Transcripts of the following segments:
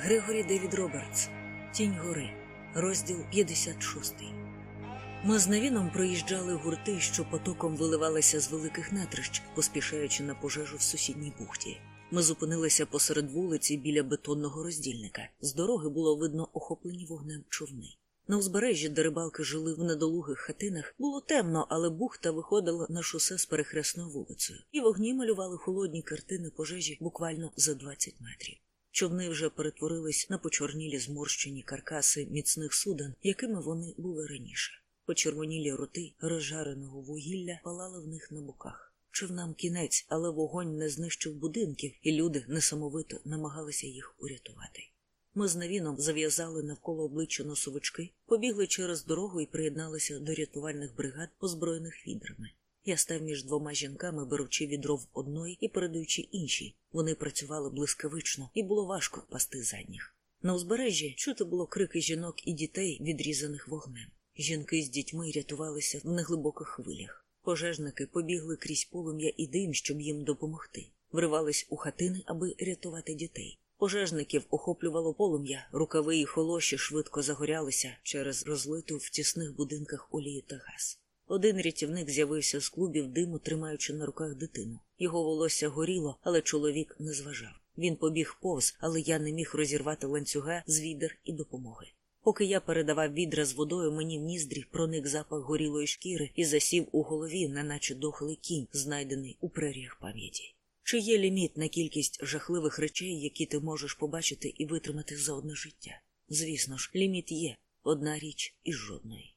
Грегорі Девід Робертс Тінь гори, розділ 56. Ми з Навіном проїжджали гурти, що потоком виливалися з великих натрищ, поспішаючи на пожежу в сусідній бухті. Ми зупинилися посеред вулиці біля бетонного роздільника. З дороги було видно охоплені вогнем човни. На узбережжі, де рибалки жили в недолугих хатинах, було темно, але бухта виходила на шосе з перехресною вулицею, і вогні малювали холодні картини пожежі буквально за 20 метрів. Човни вже перетворились на почорнілі зморщені каркаси міцних суден, якими вони були раніше. Почервонілі роти розжареного вугілля палали в них на боках. Човнам кінець, але вогонь не знищив будинків, і люди несамовито намагалися їх урятувати. Ми з Навіном зав'язали навколо обличчя носовички, побігли через дорогу і приєдналися до рятувальних бригад, озброєних відрами. Я став між двома жінками, беручи відро в одної і передаючи іншій. Вони працювали блискавично, і було важко пасти задніх. На узбережжі чути було крики жінок і дітей, відрізаних вогнем. Жінки з дітьми рятувалися в неглибоких хвилях. Пожежники побігли крізь полум'я і дим, щоб їм допомогти. Вривались у хатини, аби рятувати дітей. Пожежників охоплювало полум'я, рукави і холоші швидко загорялися через розлиту в тісних будинках олію та газ. Один рятівник з'явився з клубів диму, тримаючи на руках дитину. Його волосся горіло, але чоловік не зважав. Він побіг повз, але я не міг розірвати ланцюга з відер і допомоги. Поки я передавав відра з водою, мені в ніздрі проник запах горілої шкіри і засів у голові, неначе дохлий кінь, знайдений у преріях пам'яті. Чи є ліміт на кількість жахливих речей, які ти можеш побачити і витримати за одне життя? Звісно ж, ліміт є одна річ із жодної.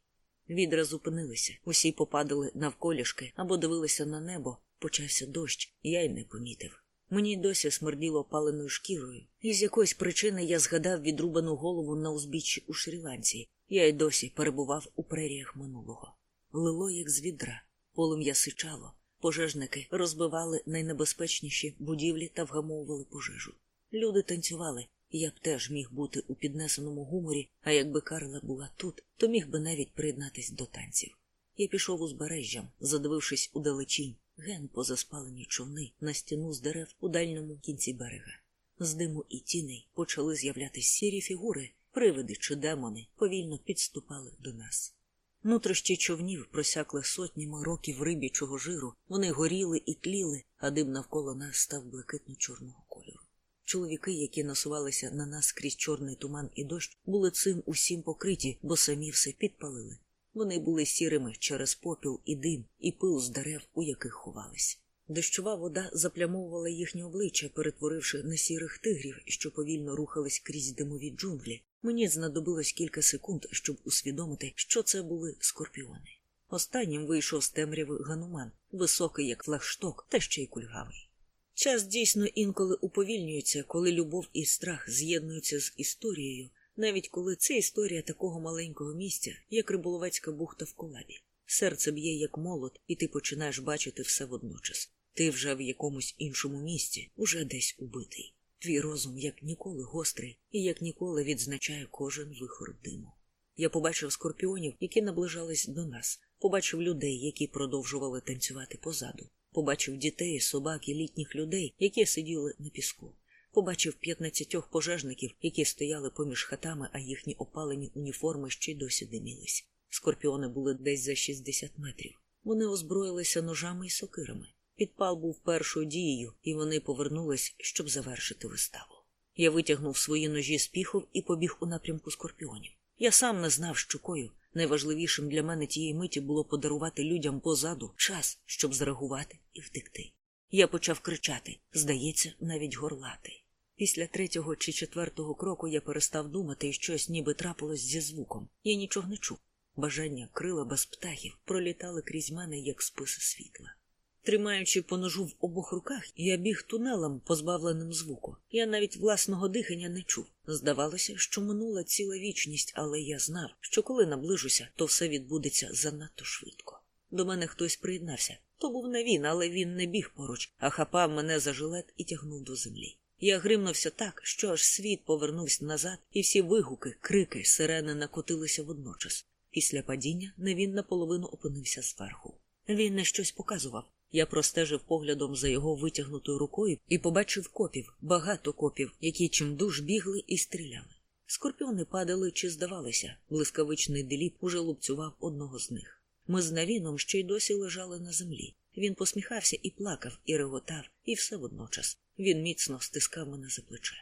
Відра зупинилися, усі попадали навколішки або дивилися на небо, почався дощ, я й не помітив. Мені досі смерділо паленою шкірою, і з якоїсь причини я згадав відрубану голову на узбіччі у Шрі-Ланці. Я й досі перебував у преріях минулого. Лило, як з відра, полум'я сичало, пожежники розбивали найнебезпечніші будівлі та вгамовували пожежу. Люди танцювали, я б теж міг бути у піднесеному гуморі, а якби Карла була тут, то міг би навіть приєднатись до танців. Я пішов узбережжям, задивившись у далечінь, ген поза спалені човни на стіну з дерев у дальньому кінці берега. З диму і тіней почали з'являтися сірі фігури, привиди чи демони повільно підступали до нас. Нутрощі човнів просякли сотнями років рибічого жиру, вони горіли і тліли, а дим навколо нас став блакитно-чорного кольору. Чоловіки, які насувалися на нас крізь чорний туман і дощ, були цим усім покриті, бо самі все підпалили. Вони були сірими через попіл і дим, і пил з дерев, у яких ховались. Дощова вода заплямовувала їхнє обличчя, перетворивши на сірих тигрів, що повільно рухались крізь димові джунглі. Мені знадобилось кілька секунд, щоб усвідомити, що це були скорпіони. Останнім вийшов з темряви гануман, високий, як флагшток, та ще й кульгавий. Час дійсно інколи уповільнюється, коли любов і страх з'єднуються з історією, навіть коли це історія такого маленького місця, як Риболовецька бухта в колабі. Серце б'є як молот, і ти починаєш бачити все водночас. Ти вже в якомусь іншому місці, уже десь убитий. Твій розум як ніколи гострий і як ніколи відзначає кожен вихор диму. Я побачив скорпіонів, які наближались до нас, побачив людей, які продовжували танцювати позаду. Побачив дітей, собак і літніх людей, які сиділи на піску. Побачив п'ятнадцятьох пожежників, які стояли поміж хатами, а їхні опалені уніформи ще й досі димілись. Скорпіони були десь за 60 метрів. Вони озброїлися ножами і сокирами. Підпал був першою дією, і вони повернулись, щоб завершити виставу. Я витягнув свої ножі з піхов і побіг у напрямку скорпіонів. Я сам не знав, що кою. Найважливішим для мене тієї миті було подарувати людям позаду час, щоб зреагувати і втекти. Я почав кричати, здається, навіть горлати. Після третього чи четвертого кроку я перестав думати, і щось ніби трапилось зі звуком. Я нічого не чув. Бажання крила без птахів пролітали крізь мене, як списи світла. Тримаючи по ножу в обох руках, я біг тунелем, позбавленим звуку. Я навіть власного дихання не чув. Здавалося, що минула ціла вічність, але я знав, що коли наближуся, то все відбудеться занадто швидко. До мене хтось приєднався. То був не він, але він не біг поруч, а хапав мене за жилет і тягнув до землі. Я гримнувся так, що аж світ повернувся назад, і всі вигуки, крики, сирени накотилися водночас. Після падіння не він наполовину опинився зверху. Він не щось показував. Я простежив поглядом за його витягнутою рукою і побачив копів, багато копів, які чимдуж бігли і стріляли. Скорпіони падали чи здавалися, блискавичний деліп уже лупцював одного з них. Ми з навіном ще й досі лежали на землі. Він посміхався і плакав, і реготав, і все водночас. Він міцно стискав мене за плече.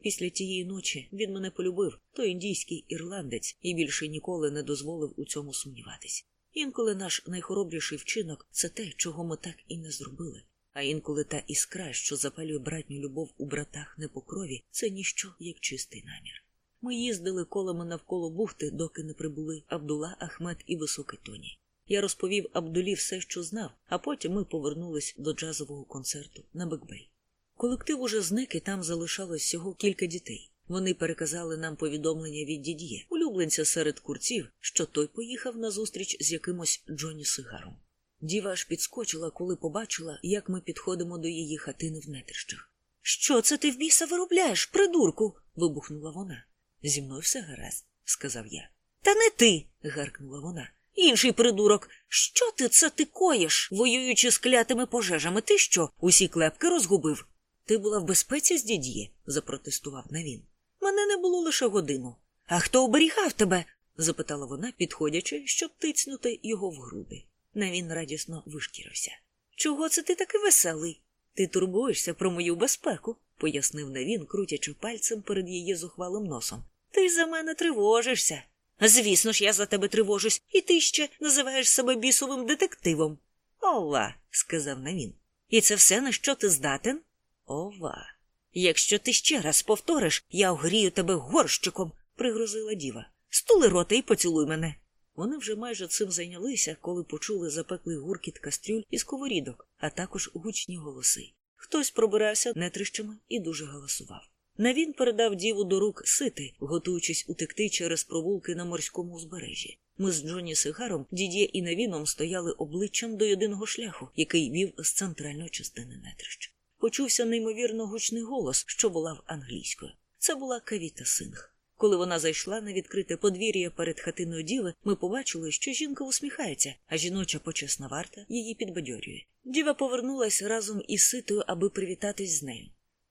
Після тієї ночі він мене полюбив, той індійський ірландець, і більше ніколи не дозволив у цьому сумніватись. Інколи наш найхоробріший вчинок це те, чого ми так і не зробили. А інколи та іскра, що запалює братню любов у братах не по крові, це ніщо як чистий намір. Ми їздили колами навколо бухти, доки не прибули Абдула, Ахмед і Високий Тоні. Я розповів Абдулі все, що знав, а потім ми повернулись до джазового концерту на Бекбей. Колектив уже зник і там залишалось всього кілька дітей. Вони переказали нам повідомлення від дід'є, улюбленця серед курців, що той поїхав на зустріч з якимось Джоні Сигаром. Діва аж підскочила, коли побачила, як ми підходимо до її хатини в нетрищах. Що це ти в біса виробляєш, придурку? вибухнула вона. Зі мною все гаразд, сказав я. Та не ти. гаркнула вона. Інший придурок. Що ти це ти коїш, воюючи з клятими пожежами? Ти що? Усі клепки розгубив? Ти була в безпеці з дід'є? запротестував Навін. Мене не було лише годину. А хто оберігав тебе? запитала вона, підходячи, щоб тицнути його в груди. Навін радісно вишкірився. Чого це ти такий веселий? Ти турбуєшся про мою безпеку, пояснив Навін, крутячи пальцем перед її зухвалим носом. Ти за мене тривожишся. Звісно ж, я за тебе тривожусь, і ти ще називаєш себе бісовим детективом. Ова, сказав Навін. І це все, на що ти здатен? Ова. Якщо ти ще раз повториш, я огрію тебе горщиком, пригрозила діва. Стули рота і поцілуй мене. Вони вже майже цим зайнялися, коли почули запеклий гуркіт кастрюль і сковорідок, а також гучні голоси. Хтось пробирався нетрищами і дуже галасував. Навін передав діву до рук сити, готуючись утекти через провулки на морському узбережжі. Ми з Джоні Сигаром, дідє і Навіном стояли обличчям до єдиного шляху, який вів з центральної частини нетрищ. Почувся неймовірно гучний голос, що волав англійською. Це була Кавіта Синг. Коли вона зайшла на відкрите подвір'я перед хатиною діви, ми побачили, що жінка усміхається, а жіноча почесна варта її підбадьорює. Діва повернулась разом із ситою, аби привітатись з нею.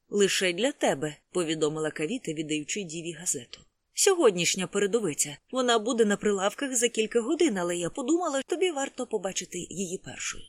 Лише для тебе, повідомила Кавіта, віддаючи діві газету. Сьогоднішня передовиця. Вона буде на прилавках за кілька годин, але я подумала, тобі варто побачити її першою.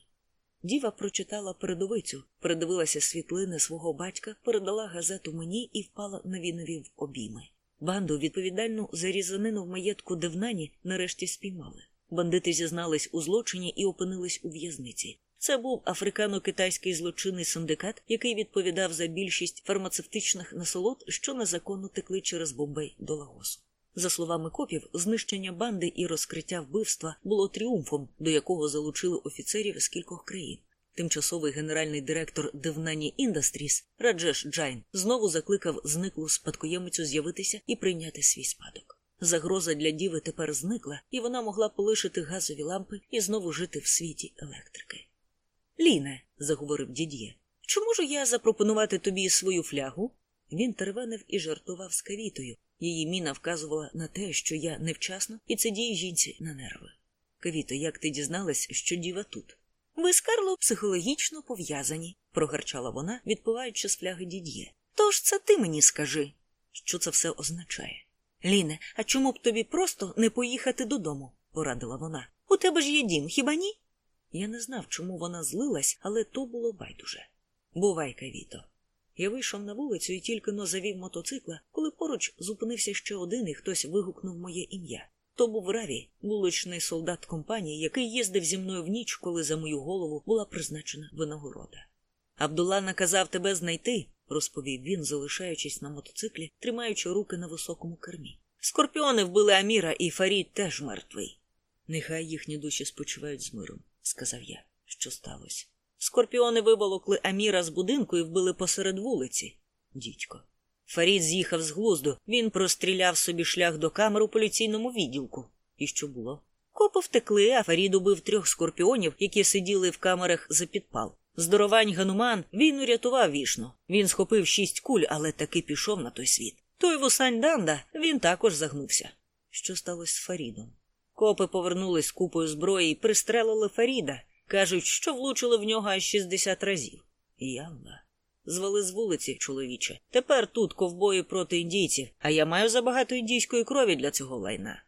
Діва прочитала передовицю, передивилася світлини свого батька, передала газету мені і впала на вінові в обійми. Банду, відповідальну за різанину в маєтку Девнані, нарешті спіймали. Бандити зізнались у злочині і опинились у в'язниці. Це був африкано-китайський злочинний синдикат, який відповідав за більшість фармацевтичних насолод, що незаконно текли через Бомбей до Лагосу. За словами копів, знищення банди і розкриття вбивства було тріумфом, до якого залучили офіцерів з кількох країн. Тимчасовий генеральний директор Девнані Індастріс Раджеш Джайн знову закликав зниклу спадкоємицю з'явитися і прийняти свій спадок. Загроза для діви тепер зникла, і вона могла полишити газові лампи і знову жити в світі електрики. Ліне, заговорив дід'є, чи можу я запропонувати тобі свою флягу? Він тервенив і жартував з кавітою. Її міна вказувала на те, що я невчасно, і це діє жінці на нерви. Кавіто, як ти дізналась, що діва тут? Ви з Карло психологічно пов'язані, прогарчала вона, відпиваючи з фляги дід'є. Тож це ти мені скажи, що це все означає. Ліне, а чому б тобі просто не поїхати додому? порадила вона. У тебе ж є дім, хіба ні? Я не знав, чому вона злилась, але то було байдуже. Бувай, Кавіто. Я вийшов на вулицю і тільки но завів мотоцикла, коли поруч зупинився ще один і хтось вигукнув моє ім'я. То був Раві, вуличний солдат компанії, який їздив зі мною в ніч, коли за мою голову була призначена винагорода. Абдулла наказав тебе знайти, розповів він, залишаючись на мотоциклі, тримаючи руки на високому кермі. Скорпіони вбили Аміра, і Фарід теж мертвий. Нехай їхні душі спочивають з миром, сказав я. Що сталося? Скорпіони виволокли Аміра з будинку і вбили посеред вулиці. Дідько. Фарід з'їхав з глузду. Він простріляв собі шлях до камер у поліційному відділку. І що було? Копи втекли, а Фарід убив трьох скорпіонів, які сиділи в камерах за підпал. Здоровань Гануман він урятував вішну. Він схопив шість куль, але таки пішов на той світ. Той вусань Данда він також загнувся. Що сталося з Фарідом? Копи повернулись купою зброї і пристрелили Фаріда, Кажуть, що влучили в нього аж 60 разів. Ялла. Звали з вулиці, чоловіче. Тепер тут ковбої проти індійців, а я маю забагато індійської крові для цього лайна.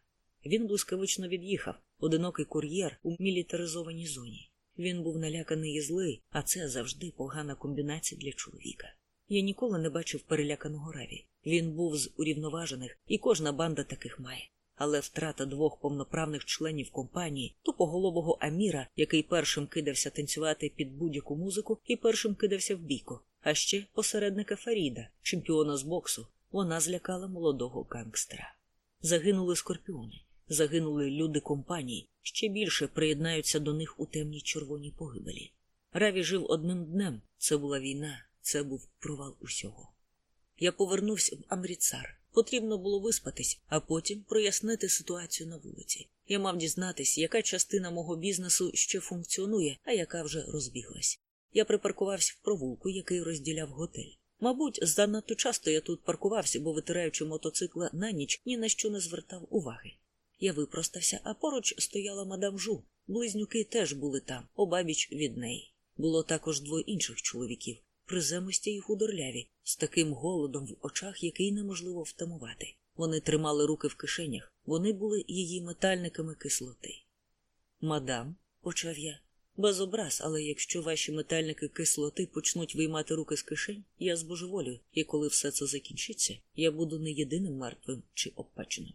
Він блискавично від'їхав, одинокий кур'єр у мілітаризованій зоні. Він був наляканий і злий, а це завжди погана комбінація для чоловіка. Я ніколи не бачив переляканого раві. Він був з урівноважених, і кожна банда таких має. Але втрата двох повноправних членів компанії, тупоголового Аміра, який першим кидався танцювати під будь-яку музику і першим кидався в бійку, а ще посередника Фаріда, чемпіона з боксу, вона злякала молодого гангстера. Загинули скорпіони, загинули люди компанії, ще більше приєднаються до них у темній червоній погибелі. Раві жив одним днем. Це була війна, це був провал усього. Я повернувся в Амріцар. Потрібно було виспатись, а потім прояснити ситуацію на вулиці. Я мав дізнатись, яка частина мого бізнесу ще функціонує, а яка вже розбіглась. Я припаркувався в провулку, який розділяв готель. Мабуть, занадто часто я тут паркувався, бо витираючи мотоцикла на ніч, ні на що не звертав уваги. Я випростався, а поруч стояла мадам Жу. Близнюки теж були там, обабіч від неї. Було також двоє інших чоловіків, приземисті й худорляві, з таким голодом в очах, який неможливо втамувати. Вони тримали руки в кишенях, вони були її метальниками кислоти. Мадам, почав я, без образ, але якщо ваші метальники кислоти почнуть виймати руки з кишень, я збожеволю, і коли все це закінчиться, я буду не єдиним мертвим чи обпеченим.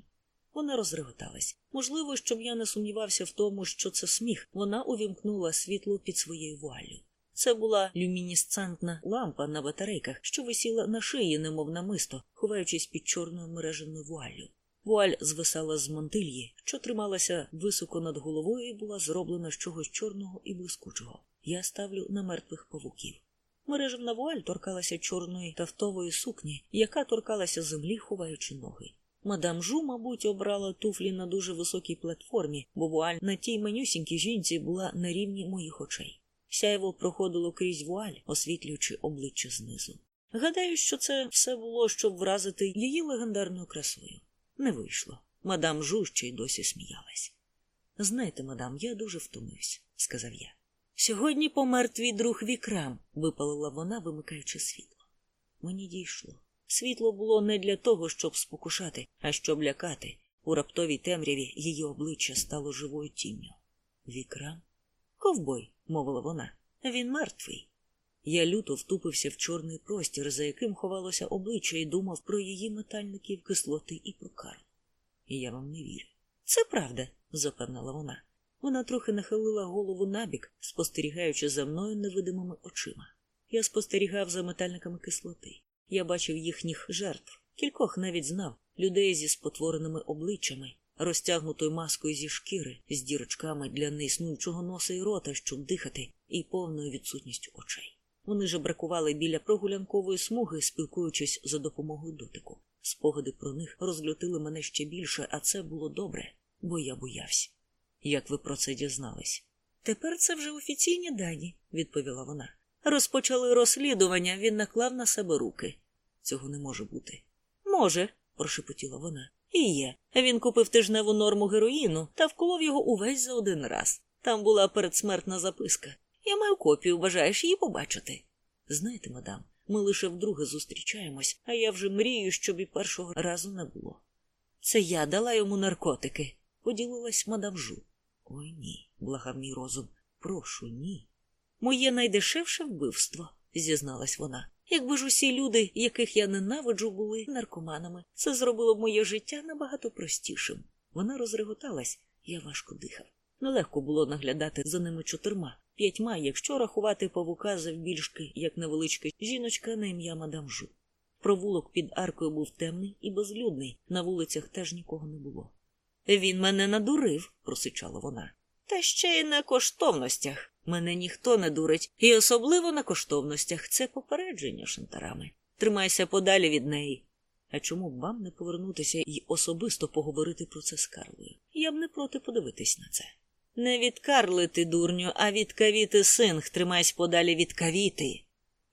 Вона розреготалась. Можливо, щоб я не сумнівався в тому, що це сміх, вона увімкнула світло під своєю вуаллю. Це була люмінесцентна лампа на батарейках, що висіла на шиї, немов намисто, ховаючись під чорною мереженою вуаллю. Вуаль звисала з мантильї, що трималася високо над головою і була зроблена з чогось чорного і блискучого. Я ставлю на мертвих павуків. Мережевна вуаль торкалася чорної тафтової сукні, яка торкалася землі, ховаючи ноги. Мадам Жу, мабуть, обрала туфлі на дуже високій платформі, бо вуаль на тій менюсінькій жінці була на рівні моїх очей. Сяйво проходило крізь вуаль, освітлюючи обличчя знизу. Гадаю, що це все було, щоб вразити її легендарною красою. Не вийшло. Мадам Жу й досі сміялась. Знаєте, мадам, я дуже втомився, сказав я. Сьогодні помер твій друг вікрам, випалила вона, вимикаючи світло. Мені дійшло. Світло було не для того, щоб спокушати, а щоб лякати. У раптовій темряві її обличчя стало живою тінню. Вікрам? Ковбой, мовила вона. Він мертвий. Я люто втупився в чорний простір, за яким ховалося обличчя, і думав про її метальників кислоти і про Карлу. І я вам не вірю. Це правда, запевнила вона. Вона трохи нахилила голову набік, спостерігаючи за мною невидимими очима. Я спостерігав за метальниками кислоти. Я бачив їхніх жертв, кількох навіть знав людей зі спотвореними обличчями, розтягнутою маскою зі шкіри, з дірочками для неіснуючого носа і рота, щоб дихати, і повною відсутністю очей. Вони же бракували біля прогулянкової смуги, спілкуючись за допомогою дотику. Спогади про них розлютили мене ще більше, а це було добре, бо я боявся. Як ви про це дізнались? Тепер це вже офіційні дані, відповіла вона. Розпочали розслідування, він наклав на себе руки. Цього не може бути. Може, прошепотіла вона. І є. Він купив тижневу норму героїну та вколов його увесь за один раз. Там була передсмертна записка. Я маю копію, бажаєш її побачити. Знаєте, мадам, ми лише вдруге зустрічаємось, а я вже мрію, щоб і першого разу не було. Це я дала йому наркотики, поділилась мадам Жу. Ой ні, благав мій розум. Прошу, ні. Моє найдешевше вбивство, зізналась вона. Якби ж усі люди, яких я ненавиджу, були наркоманами, це зробило б моє життя набагато простішим. Вона розреготалась, я важко дихав. Нелегко було наглядати за ними чотирма, п'ятьма, якщо рахувати павука завбільшки, як невеличка жіночка на ім'я мадам Жу. Провулок під аркою був темний і безлюдний, на вулицях теж нікого не було. Він мене надурив, просичала вона. Та ще й на коштовностях. Мене ніхто не дурить, і особливо на коштовностях це попередження шантарами. Тримайся подалі від неї. А чому б вам не повернутися і особисто поговорити про це з Карлою? Я б не проти подивитись на це. Не від Карли ти, дурню, а від кавіти синг, тримайся подалі від кавіти.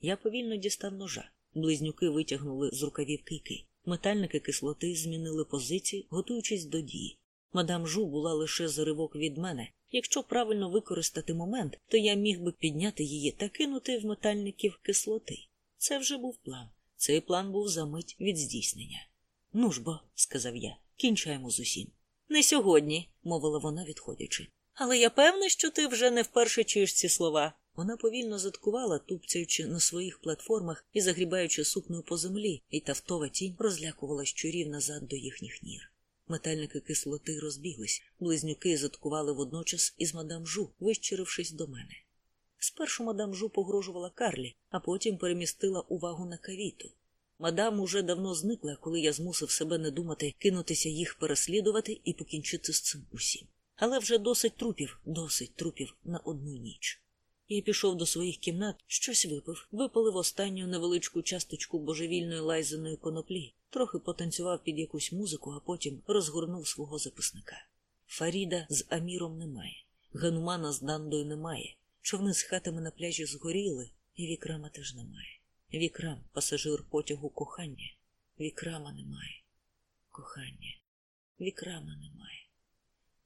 Я повільно дістав ножа. Близнюки витягнули з рукавів кийки. Метальники кислоти змінили позиції, готуючись до дії. Мадам Жу була лише заривок від мене. Якщо правильно використати момент, то я міг би підняти її та кинути в метальників кислоти. Це вже був план. Цей план був за мить від здійснення. Ну ж бо, сказав я, кінчаємо з усім. Не сьогодні, мовила вона, відходячи. Але я певна, що ти вже не вперше чуєш ці слова. Вона повільно заткувала, тупцяючи на своїх платформах і загрібаючи сукною по землі, і тафтова тінь розлякувала щурів назад до їхніх нір. Метальники кислоти розбіглись, близнюки заткували водночас із мадам Жу, вищирившись до мене. Спершу мадам Жу погрожувала Карлі, а потім перемістила увагу на кавіту. Мадам уже давно зникла, коли я змусив себе не думати кинутися їх переслідувати і покінчити з цим усім. Але вже досить трупів, досить трупів на одну ніч. Я пішов до своїх кімнат, щось випив, випалив останню невеличку часточку божевільної лайзаної коноплі, трохи потанцював під якусь музику, а потім розгорнув свого записника. Фаріда з Аміром немає, Ганумана з Дандою немає, човни з хатами на пляжі згоріли, і вікрама теж немає. Вікрам, пасажир потягу кохання. Вікрама немає. Кохання. Вікрама немає.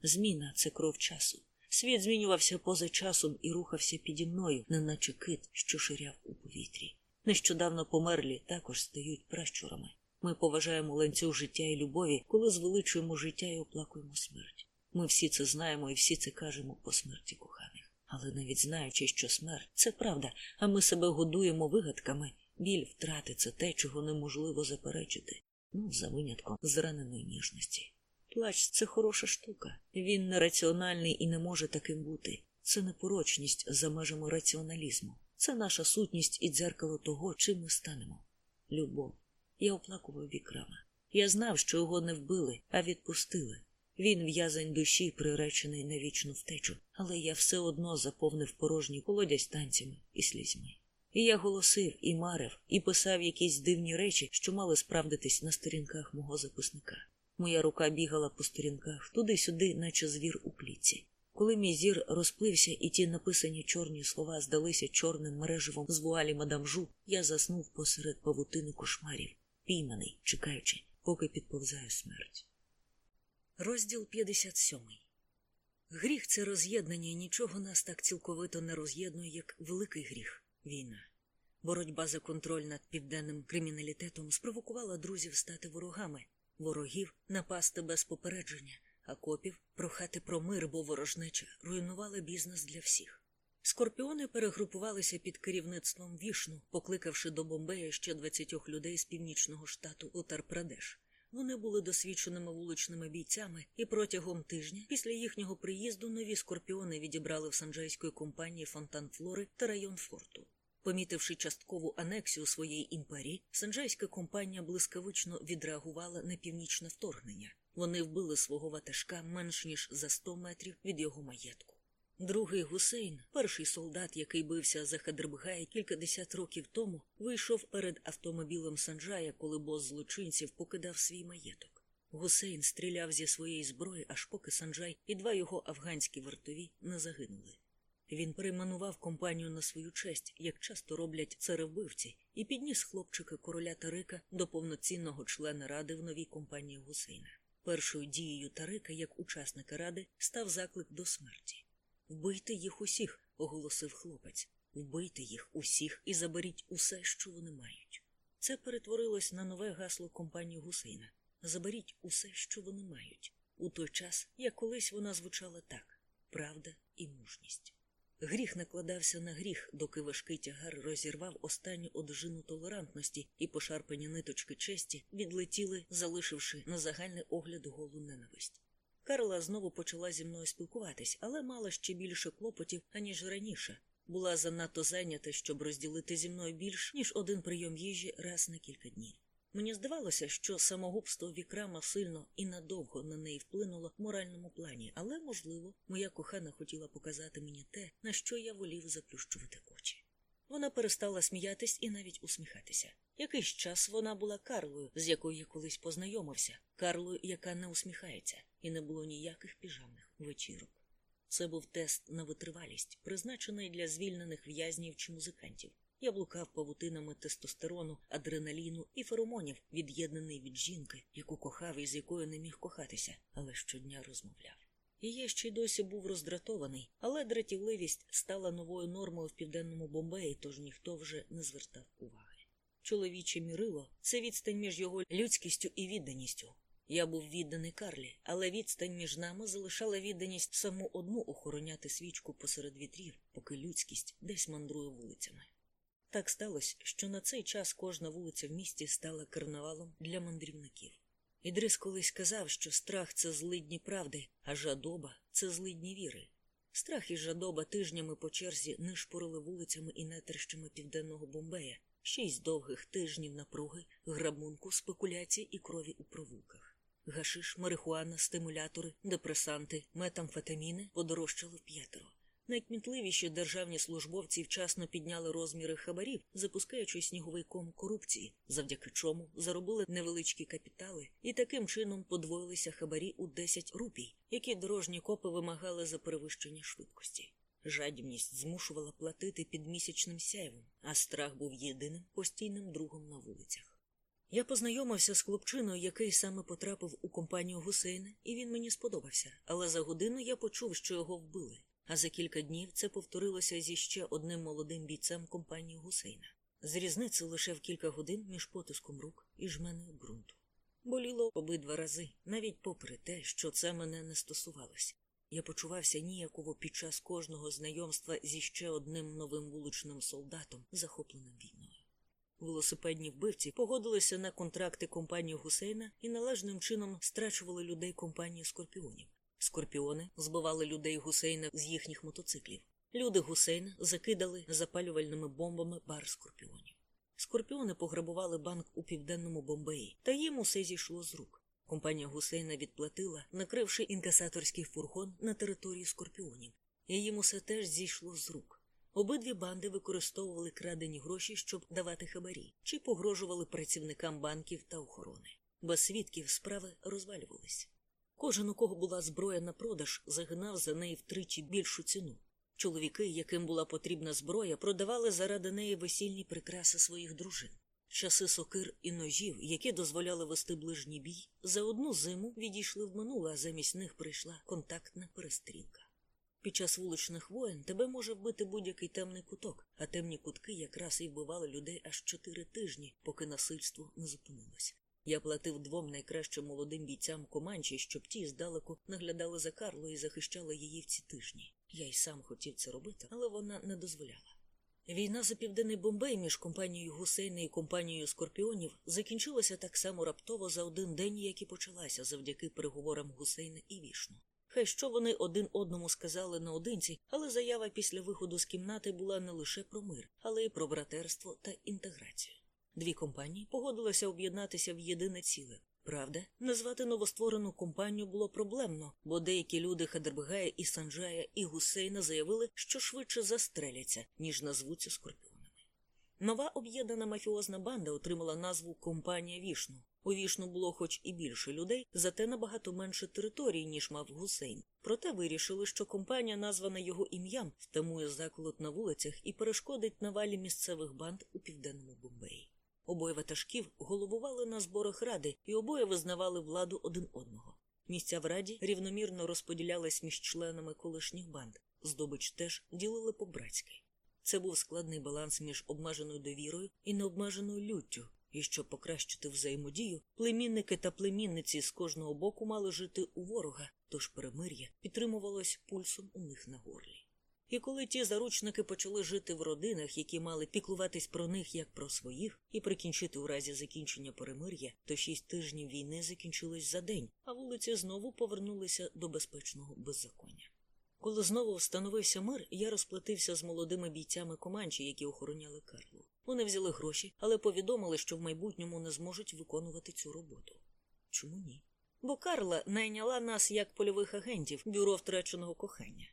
Зміна це кров часу. Світ змінювався поза часом і рухався піді мною, неначе кит, що ширяв у повітрі. Нещодавно померлі також стають пращурами. Ми поважаємо ланцюг життя і любові, коли звеличуємо життя і оплакуємо смерть. Ми всі це знаємо і всі це кажемо по смерті коханих. Але навіть знаючи, що смерть це правда, а ми себе годуємо вигадками, біль втрати це те, чого неможливо заперечити. Ну, за винятком зраненої ніжності. Плач це хороша штука. Він нераціональний і не може таким бути. Це непорочність за межами раціоналізму. Це наша сутність і дзеркало того, чим ми станемо. Любов. Я оплакував вікрама. Я знав, що його не вбили, а відпустили. Він в'язань душі, приречений на вічну втечу, але я все одно заповнив порожній колодязь танцями і слізьми. І я голосив, і марив, і писав якісь дивні речі, що мали справдитись на сторінках мого записника. Моя рука бігала по сторінках туди-сюди, наче звір у клітці. Коли мій зір розплився, і ті написані чорні слова здалися чорним мереживом з вуалі мадам Жу, я заснув посеред павутини кошмарів, пійманий, чекаючи, поки підповзає смерть. Розділ 57 Гріх це роз'єднання, і нічого нас так цілковито не роз'єднує, як великий гріх війна. Боротьба за контроль над південним криміналітетом спровокувала друзів стати ворогами, ворогів напасти без попередження, а копів прохати про мир, бо ворожнеча руйнувала бізнес для всіх. Скорпіони перегрупувалися під керівництвом вішну, покликавши до Бомбея ще 20 людей з північного штату Утар-Прадеш. Вони були досвідченими вуличними бійцями, і протягом тижня після їхнього приїзду нові скорпіони відібрали в санджайської компанії Фонтан Флори та район форту. Помітивши часткову анексію своєї імперії, санджайська компанія блискавично відреагувала на північне вторгнення. Вони вбили свого ватажка менш ніж за 100 метрів від його маєтку. Другий гусейн, перший солдат, який бився за Хадрбгай кількадесят років тому, вийшов перед автомобілем Санджая, коли бос злочинців покидав свій маєток. Гусейн стріляв зі своєї зброї, аж поки Санджай і два його афганські вартові не загинули. Він перейменував компанію на свою честь, як часто роблять царевбивці, і підніс хлопчика короля Тарика до повноцінного члена ради в новій компанії Гусейна. Першою дією Тарика, як учасника ради, став заклик до смерті. Вбийте їх усіх, оголосив хлопець. Вбийте їх усіх і заберіть усе, що вони мають. Це перетворилось на нове гасло компанії Гусейна. Заберіть усе, що вони мають. У той час, як колись вона звучала так правда і мужність. Гріх накладався на гріх, доки важкий тягар розірвав останню одежину толерантності, і пошарпані ниточки честі відлетіли, залишивши на загальний огляд голу ненависть. Карла знову почала зі мною спілкуватись, але мала ще більше клопотів, аніж раніше. Була занадто зайнята, щоб розділити зі мною більш ніж один прийом їжі раз на кілька днів. Мені здавалося, що самогубство вікрама сильно і надовго на неї вплинуло в моральному плані, але, можливо, моя кохана хотіла показати мені те, на що я волів заплющувати очі. Вона перестала сміятись і навіть усміхатися. Якийсь час вона була Карлою, з якою я колись познайомився, Карлою, яка не усміхається, і не було ніяких піжамних вечірок. Це був тест на витривалість, призначений для звільнених в'язнів чи музикантів. Я блукав павутинами тестостерону, адреналіну і феромонів, від'єднаний від жінки, яку кохав і з якою не міг кохатися, але щодня розмовляв. І я ще й досі був роздратований, але дратівливість стала новою нормою в південному Бомбеї, тож ніхто вже не звертав уваги. Чоловіче мірило це відстань між його людськістю і відданістю. Я був відданий Карлі, але відстань між нами залишала відданість саму одну охороняти свічку посеред вітрів, поки людськість десь мандрує вулицями. Так сталося, що на цей час кожна вулиця в місті стала карнавалом для мандрівників. Ідрис колись казав, що страх це злидні правди, а жадоба це злидні віри. Страх і жадоба тижнями по черзі нишпорили вулицями і нетрищами південного Бомбея, шість довгих тижнів напруги, грабунку, спекуляцій і крові у провулках. Гашиш, марихуана, стимулятори, депресанти, метамфетаміни подорожчали вп'ятеро. Найкмітливіші державні службовці вчасно підняли розміри хабарів, запускаючи сніговий ком корупції, завдяки чому заробили невеличкі капітали, і таким чином подвоїлися хабарі у 10 рупій, які дорожні копи вимагали за перевищення швидкості. Жадібність змушувала платити під місячним сяйвом, а страх був єдиним постійним другом на вулицях. Я познайомився з хлопчиною, який саме потрапив у компанію Гусейна, і він мені сподобався, але за годину я почув, що його вбили. А за кілька днів це повторилося зі ще одним молодим бійцем компанії Гусейна. З різниці лише в кілька годин між потиском рук і жменою ґрунту. Боліло обидва рази, навіть попри те, що це мене не стосувалося. Я почувався ніяково під час кожного знайомства зі ще одним новим вуличним солдатом, захопленим війною. Велосипедні вбивці погодилися на контракти компанії Гусейна і належним чином страчували людей компанії скорпіонів. Скорпіони збивали людей гусейна з їхніх мотоциклів. Люди гусейна закидали запалювальними бомбами бар скорпіонів. Скорпіони пограбували банк у південному Бомбеї, та їм усе зійшло з рук. Компанія гусейна відплатила, накривши інкасаторський фургон на території скорпіонів, і їм усе теж зійшло з рук. Обидві банди використовували крадені гроші, щоб давати хабарі, чи погрожували працівникам банків та охорони. Без свідків справи розвалювались. Кожен, у кого була зброя на продаж, загинав за неї втричі більшу ціну. Чоловіки, яким була потрібна зброя, продавали заради неї весільні прикраси своїх дружин. Часи сокир і ножів, які дозволяли вести ближній бій, за одну зиму відійшли в минуле, а замість них прийшла контактна перестрілка. Під час вуличних воєн тебе може вбити будь-який темний куток, а темні кутки якраз і вбивали людей аж чотири тижні, поки насильство не зупинилось. Я платив двом найкращим молодим бійцям Команчі, щоб ті здалеку наглядали за Карло і захищали її в ці тижні. Я й сам хотів це робити, але вона не дозволяла. Війна за південний Бомбей між компанією Гусейна і компанією Скорпіонів закінчилася так само раптово за один день, як і почалася завдяки переговорам Гусейна і Вішну. Хай що вони один одному сказали наодинці, але заява після виходу з кімнати була не лише про мир, але й про братерство та інтеграцію. Дві компанії погодилися об'єднатися в єдине ціле. Правда, назвати новостворену компанію було проблемно, бо деякі люди Хадербгая і Санджая і Гусейна заявили, що швидше застреляться, ніж назвуться скорпіонами. Нова об'єднана мафіозна банда отримала назву Компанія Вішну. У Вішну було хоч і більше людей, зате набагато менше територій, ніж мав Гусейн. Проте вирішили, що компанія, названа його ім'ям, втамує заколот на вулицях і перешкодить навалі місцевих банд у південному Бомбеї. Обоє ватажків головували на зборах ради і обоє визнавали владу один одного. Місця в раді рівномірно розподілялись між членами колишніх банд, здобич теж ділили по-братськи. Це був складний баланс між обмеженою довірою і необмеженою люттю, і щоб покращити взаємодію, племінники та племінниці з кожного боку мали жити у ворога, тож перемир'я підтримувалось пульсом у них на горлі. І коли ті заручники почали жити в родинах, які мали піклуватись про них як про своїх, і прикінчити у разі закінчення перемир'я, то шість тижнів війни закінчились за день, а вулиці знову повернулися до безпечного беззаконня. Коли знову встановився мир, я розплатився з молодими бійцями Команчі, які охороняли Карлу. Вони взяли гроші, але повідомили, що в майбутньому не зможуть виконувати цю роботу. Чому ні? Бо Карла найняла нас як польових агентів бюро втраченого кохання.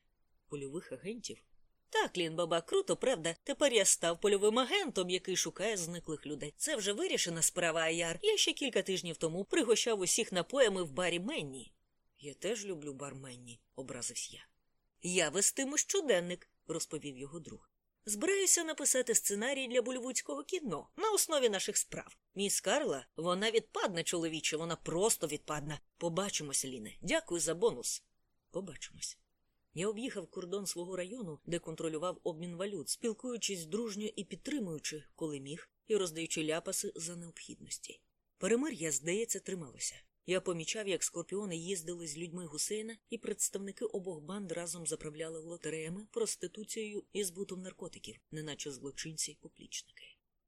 Польових агентів? Так, Лін баба, круто, правда. Тепер я став польовим агентом, який шукає зниклих людей. Це вже вирішена справа, Аяр. Я ще кілька тижнів тому пригощав усіх напоями в барі Менні. Я теж люблю бар Менні, образився я. Я вестиму щоденник, розповів його друг. Збираюся написати сценарій для болівудського кіно на основі наших справ. Міс Карла, вона відпадна, чоловіче, вона просто відпадна. Побачимося, Ліне. Дякую за бонус. Побачимось. Я об'їхав кордон свого району, де контролював обмін валют, спілкуючись дружньо і підтримуючи, коли міг, і роздаючи ляпаси за необхідності. Перемир'я, здається, трималося. Я помічав, як скорпіони їздили з людьми гусейна, і представники обох банд разом заправляли лотереями, проституцією і збутом наркотиків, неначе злочинці поплічники.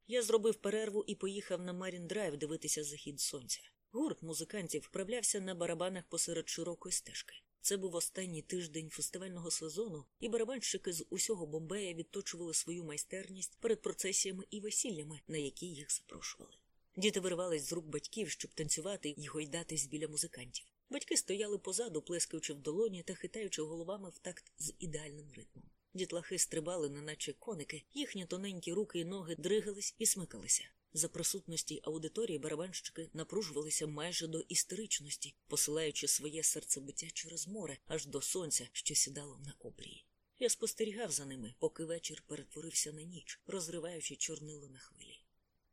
Я зробив перерву і поїхав на Марін Драйв дивитися захід сонця. Гурт музикантів вправлявся на барабанах посеред широкої стежки. Це був останній тиждень фестивального сезону, і барабанщики з усього Бомбея відточували свою майстерність перед процесіями і весіллями, на які їх запрошували. Діти виривались з рук батьків, щоб танцювати і гойдатись біля музикантів. Батьки стояли позаду, плескаючи в долоні та хитаючи головами в такт з ідеальним ритмом. Дітлахи стрибали, неначе коники, їхні тоненькі руки і ноги дригались і смикалися. За присутності аудиторії барабанщики напружувалися майже до істеричності, посилаючи своє серцебиття через море аж до сонця, що сідало на обрії. Я спостерігав за ними, поки вечір перетворився на ніч, розриваючи чорнило на хвилі.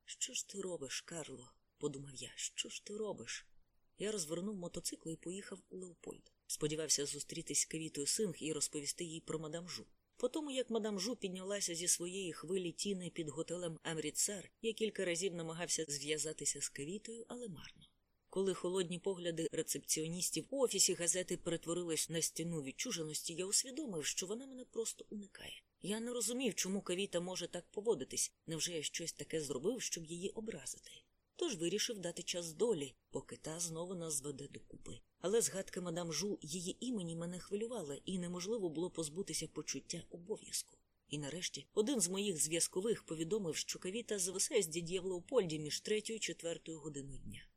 Що ж ти робиш, Карло? подумав я. Що ж ти робиш? Я розвернув мотоцикл і поїхав у Леопольд. Сподівався зустрітись з Квітою Синг і розповісти їй про мадам Жу. По тому, як мадам Жу піднялася зі своєї хвилі тіни під готелем Амріцар, я кілька разів намагався зв'язатися з Квітою, але марно. Коли холодні погляди рецепціоністів у офісі газети перетворились на стіну відчуженості, я усвідомив, що вона мене просто уникає. Я не розумів, чому Кавіта може так поводитись. Невже я щось таке зробив, щоб її образити? Тож вирішив дати час долі, поки та знову нас зведе докупи. Але згадка мадам Жу її імені мене хвилювала, і неможливо було позбутися почуття обов'язку. І нарешті один з моїх зв'язкових повідомив, що Кавіта зависає з дід'є в Леопольді між третьою і четвертою годиною дня.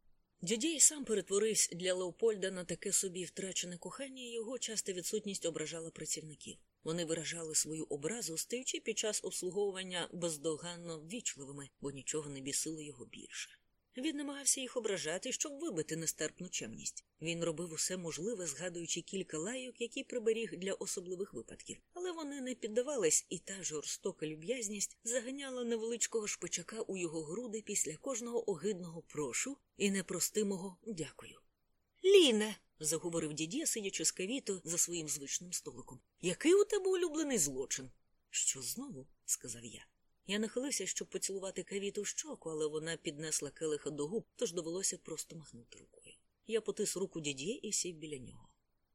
Дядій сам перетворився для Леопольда на таке собі втрачене кохання, і його часта відсутність ображала працівників. Вони виражали свою образу, стаючи під час обслуговування бездоганно ввічливими, бо нічого не бісило його більше. Він намагався їх ображати, щоб вибити нестерпну чемність. Він робив усе можливе, згадуючи кілька лайок, які приберіг для особливих випадків, але вони не піддавались, і та жорстока люб'язність заганяла невеличкого шпичака у його груди після кожного огидного прошу і непростимого дякую. Ліне. заговорив дідє, сидячи з кавіто за своїм звичним столиком. Який у тебе улюблений злочин? Що знову? сказав я. Я нахилився, щоб поцілувати кавіту щоку, але вона піднесла келиха до губ, тож довелося просто махнути рукою. Я потис руку дідє і сів біля нього.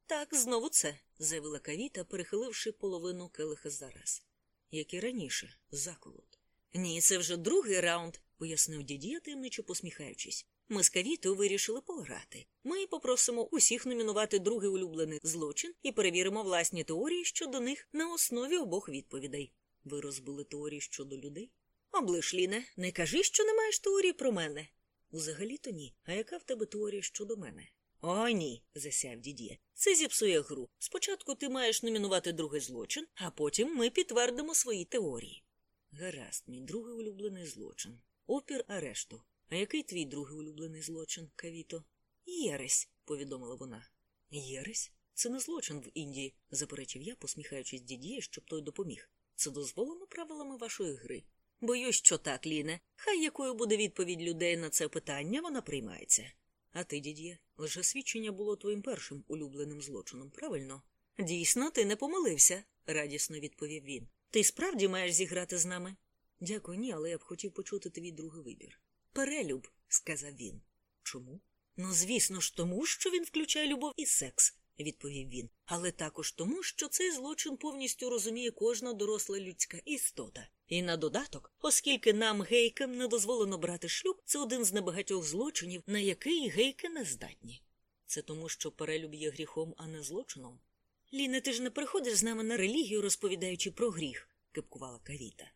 Так, знову це, заявила кавіта, перехиливши половину келиха зараз. Як і раніше, заколот. Ні, це вже другий раунд, пояснив дідє, таємничо посміхаючись. Ми з кавітою вирішили пограти. Ми попросимо усіх номінувати другий улюблений злочин і перевіримо власні теорії щодо них на основі обох відповідей. Ви розбили теорії щодо людей? Облиш, Ліне, не кажи, що не маєш теорії про мене. Узагалі то ні. А яка в тебе теорія щодо мене? О, ні, засяв дідє. Це зіпсує гру. Спочатку ти маєш номінувати другий злочин, а потім ми підтвердимо свої теорії. Гаразд, мій другий улюблений злочин. Опір арешту. А який твій другий улюблений злочин, Кавіто? Єресь, повідомила вона. Єресь? Це не злочин в Індії, заперечив я, посміхаючись дідє, щоб той допоміг. Це дозволено правилами вашої гри. Боюсь, що так, Ліне. Хай якою буде відповідь людей на це питання, вона приймається. А ти, дід'є, лжесвідчення було твоїм першим улюбленим злочином, правильно? Дійсно, ти не помилився, радісно відповів він. Ти справді маєш зіграти з нами? Дякую, ні, але я б хотів почути твій другий вибір. Перелюб, сказав він. Чому? Ну, звісно ж, тому, що він включає любов і секс, відповів він, але також тому, що цей злочин повністю розуміє кожна доросла людська істота. І на додаток, оскільки нам, гейкам, не дозволено брати шлюб, це один з небагатьох злочинів, на який гейки не здатні. Це тому, що перелюб є гріхом, а не злочином. Ліне, ти ж не приходиш з нами на релігію, розповідаючи про гріх, кипкувала Кавіта.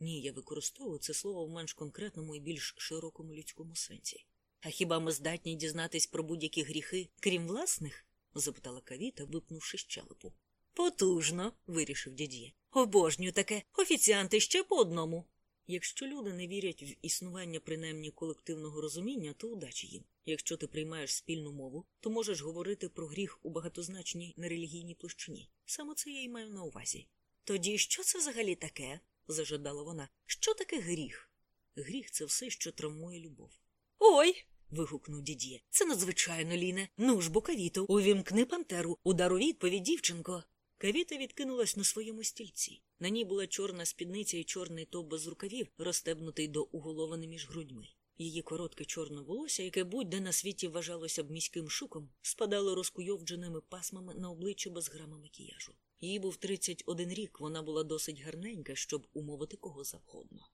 Ні, я використовую це слово в менш конкретному і більш широкому людському сенсі. А хіба ми здатні дізнатись про будь-які гріхи, крім власних? Запитала Кавіта, випнувши щелепу. Потужно, вирішив дід'є. Обожнюю таке. Офіціанти ще по одному. Якщо люди не вірять в існування принаймні колективного розуміння, то удачі їм. Якщо ти приймаєш спільну мову, то можеш говорити про гріх у багатозначній нерелігійній площині. Саме це я й маю на увазі. Тоді що це взагалі таке? зажадала вона. Що таке гріх? Гріх це все, що травмує любов. Ой. Вигукнув дід'є. Це надзвичайно, Ліне. Ну ж бо кавіту, увімкни пантеру, удар у відповідь, дівчинко. Кавіта відкинулась на своєму стільці. На ній була чорна спідниця і чорний топ без рукавів, розстебнутий до уголовини між грудьми. Її коротке чорне волосся, яке будь-де на світі вважалося б міським шуком, спадало розкуйовдженими пасмами на обличчя без грама макіяжу. Їй був 31 рік, вона була досить гарненька, щоб умовити кого завгодно.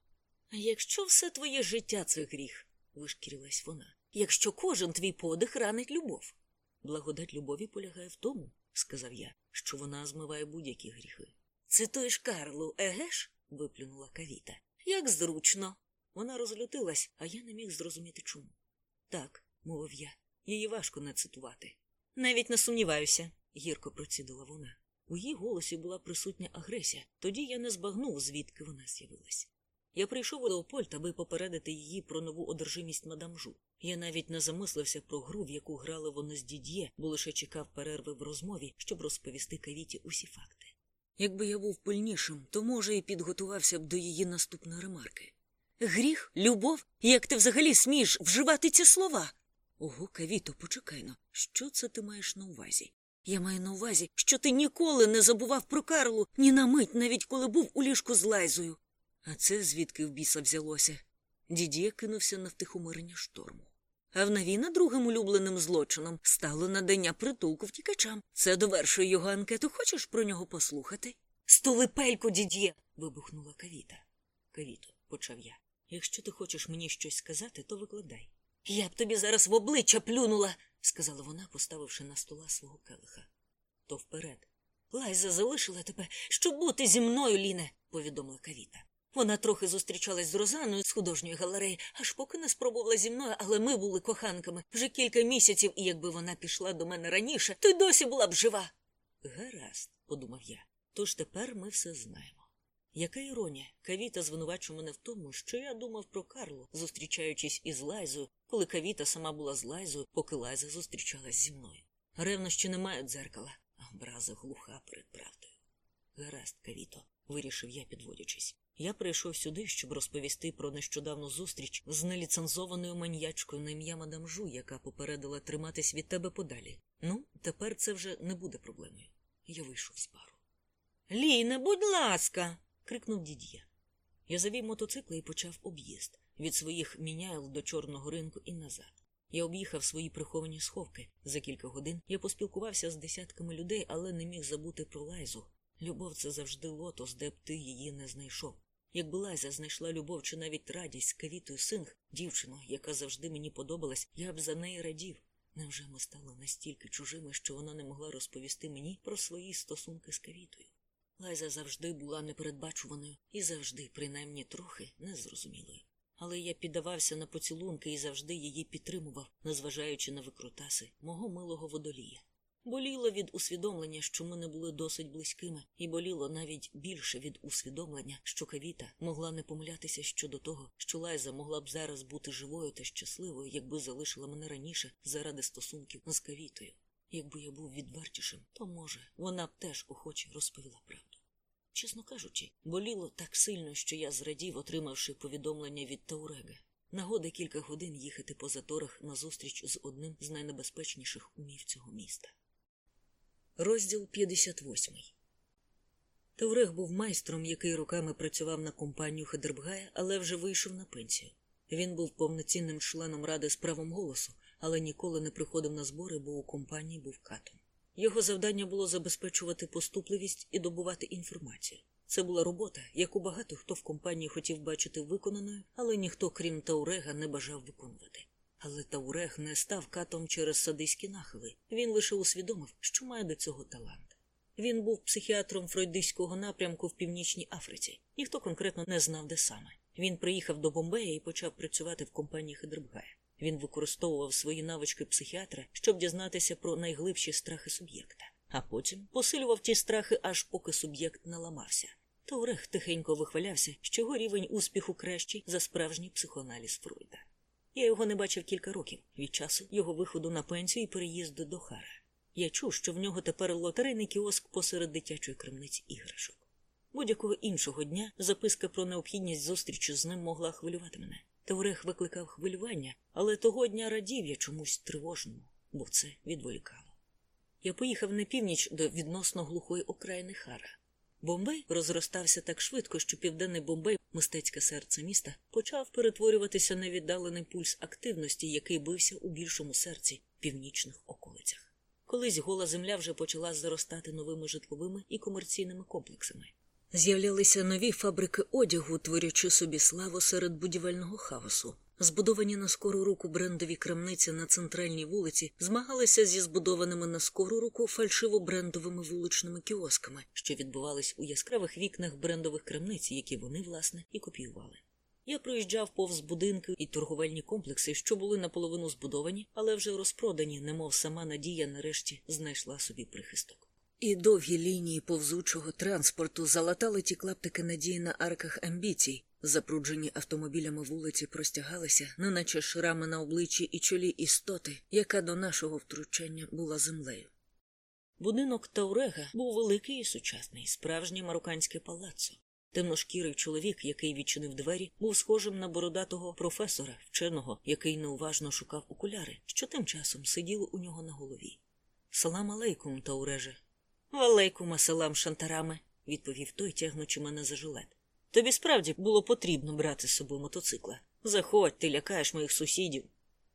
Якщо все твоє життя це гріх, вишкірилась вона, якщо кожен твій подих ранить любов. Благодать любові полягає в тому, сказав я, що вона змиває будь-які гріхи. Цитуєш Карлу, еге ж? виплюнула кавіта. Як зручно. Вона розлютилась, а я не міг зрозуміти чому. Так, мовив я, її важко не цитувати. Навіть не сумніваюся, гірко процідила вона. У її голосі була присутня агресія, тоді я не збагнув, звідки вона з'явилась. Я прийшов у Леопольд, аби попередити її про нову одержимість мадам Жу. Я навіть не замислився про гру, в яку грали вони з дід'є, бо лише чекав перерви в розмові, щоб розповісти кавіті усі факти. Якби я був пильнішим, то, може, і підготувався б до її наступної ремарки. Гріх, любов, як ти взагалі смієш вживати ці слова? Ого, Кавіто, почекай но, що це ти маєш на увазі? Я маю на увазі, що ти ніколи не забував про Карлу ні на мить, навіть коли був у ліжку з Лайзою. А це звідки в біса взялося? Дідє кинувся на втихомирення шторму. А в Навіна другим улюбленим злочином стало надання притулку втікачам. Це довершує його анкету. Хочеш про нього послухати? Стули пельку, дід'є. вибухнула Кавіта. Кавіто, почав я. Якщо ти хочеш мені щось сказати, то викладай. Я б тобі зараз в обличчя плюнула, сказала вона, поставивши на стола свого келиха. То вперед. Лайза залишила тебе, щоб бути зі мною, Ліне, повідомила Кавіта. Вона трохи зустрічалась з Розаною з художньої галереї, аж поки не спробувала зі мною, але ми були коханками вже кілька місяців, і якби вона пішла до мене раніше, то й досі була б жива. Гаразд, подумав я. Тож тепер ми все знаємо. Яка іронія, Кавіта звинувачує мене в тому, що я думав про Карлу, зустрічаючись із Лайзою, коли Кавіта сама була з Лайзою, поки Лайза зустрічалась зі мною. Ревнощі не мають дзеркала, а образа глуха перед правдою. Гаразд, Кавіто, вирішив я, підводячись. Я прийшов сюди, щоб розповісти про нещодавну зустріч з неліцензованою маньячкою на ім'я мадам Жу, яка попередила триматись від тебе подалі. Ну, тепер це вже не буде проблемою. Я вийшов з бару. Ліне, будь ласка. крикнув дід'є. Я завів мотоцикл і почав об'їзд від своїх міняйл до чорного ринку і назад. Я об'їхав свої приховані сховки. За кілька годин я поспілкувався з десятками людей, але не міг забути про лайзу. Любов це завжди лотос, де б ти її не знайшов. Якби Лайза знайшла любов чи навіть радість з кавітою синг, дівчину, яка завжди мені подобалась, я б за неї радів. Невже ми стали настільки чужими, що вона не могла розповісти мені про свої стосунки з кавітою? Лайза завжди була непередбачуваною і завжди, принаймні трохи, незрозумілою. Але я піддавався на поцілунки і завжди її підтримував, незважаючи на викрутаси мого милого водолія. Боліло від усвідомлення, що ми не були досить близькими, і боліло навіть більше від усвідомлення, що Кавіта могла не помилятися щодо того, що Лайза могла б зараз бути живою та щасливою, якби залишила мене раніше заради стосунків з Кавітою. Якби я був відвертішим, то, може, вона б теж охоче розповіла правду. Чесно кажучи, боліло так сильно, що я зрадів, отримавши повідомлення від Таурега. Нагода кілька годин їхати по заторах на зустріч з одним з найнебезпечніших умів цього міста. Розділ 58 Таврех був майстром, який роками працював на компанію Хедербгая, але вже вийшов на пенсію. Він був повноцінним членом ради з правом голосу, але ніколи не приходив на збори, бо у компанії був катом. Його завдання було забезпечувати поступливість і добувати інформацію. Це була робота, яку багато хто в компанії хотів бачити виконаною, але ніхто, крім Таурега, не бажав виконувати. Але Таурег не став катом через садиські нахили. Він лише усвідомив, що має до цього талант. Він був психіатром фройдистського напрямку в Північній Африці. Ніхто конкретно не знав, де саме. Він приїхав до Бомбея і почав працювати в компанії Хедербгая. Він використовував свої навички психіатра, щоб дізнатися про найглибші страхи суб'єкта, а потім посилював ті страхи, аж поки суб'єкт не ламався. Таурег тихенько вихвалявся, що його рівень успіху кращий за справжній психоаналіз Фройда. Я його не бачив кілька років від часу його виходу на пенсію і переїзду до Хара. Я чув, що в нього тепер лотерейний кіоск посеред дитячої крамниці іграшок. Будь-якого іншого дня записка про необхідність зустрічі з ним могла хвилювати мене. Таврех викликав хвилювання, але того дня радів я чомусь тривожному, бо це відволікало. Я поїхав на північ до відносно глухої окраїни Хара. Бомбей розростався так швидко, що південний Бомбей, мистецьке серце міста, почав перетворюватися на віддалений пульс активності, який бився у більшому серці північних околицях. Колись гола земля вже почала заростати новими житловими і комерційними комплексами. З'являлися нові фабрики одягу, творячи собі славу серед будівельного хаосу. Збудовані на скору руку брендові крамниці на центральній вулиці змагалися зі збудованими на скору руку фальшиво-брендовими вуличними кіосками, що відбувались у яскравих вікнах брендових крамниць, які вони, власне, і копіювали. Я проїжджав повз будинки і торговельні комплекси, що були наполовину збудовані, але вже розпродані, немов сама надія нарешті знайшла собі прихисток. І довгі лінії повзучого транспорту залатали ті клаптики надії на арках амбіцій, запруджені автомобілями вулиці простягалися, неначе шрами на обличчі і чолі істоти, яка до нашого втручання була землею. Будинок Таурега був великий і сучасний, справжнє марокканське палаццо. Темношкірий чоловік, який відчинив двері, був схожим на бородатого професора, вченого, який неуважно шукав окуляри, що тим часом сиділи у нього на голові. Салам алейкум, Тауреже. Валейкум асалам шантарами, відповів той, тягнучи мене за жилет. Тобі справді було потрібно брати з собою мотоцикла. Заходь, ти лякаєш моїх сусідів.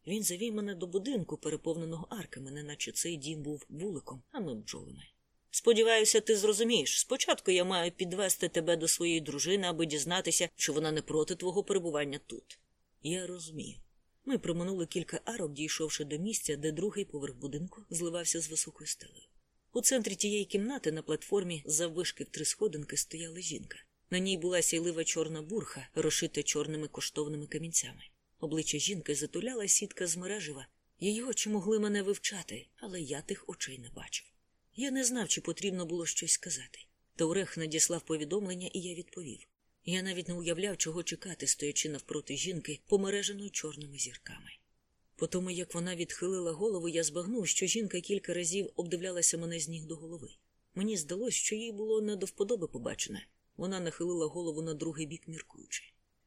Він завів мене до будинку, переповненого арками, неначе цей дім був вуликом, а ми бджолами. Сподіваюся, ти зрозумієш. Спочатку я маю підвести тебе до своєї дружини, аби дізнатися, що вона не проти твого перебування тут. Я розумію. Ми проминули кілька арок, дійшовши до місця, де другий поверх будинку зливався з високою стелею. У центрі тієї кімнати на платформі заввишки в три сходинки стояла жінка. На ній була сяйлива чорна бурха, розшита чорними коштовними камінцями. Обличчя жінки затуляла сітка з мережева. Її очі могли мене вивчати, але я тих очей не бачив. Я не знав, чи потрібно було щось сказати. Таурех надіслав повідомлення, і я відповів. Я навіть не уявляв, чого чекати, стоячи навпроти жінки, помереженої чорними зірками. По тому, як вона відхилила голову, я збагнув, що жінка кілька разів обдивлялася мене з ніг до голови. Мені здалось, що їй було не до вподоби побачене. Вона нахилила голову на другий бік, міркуючи.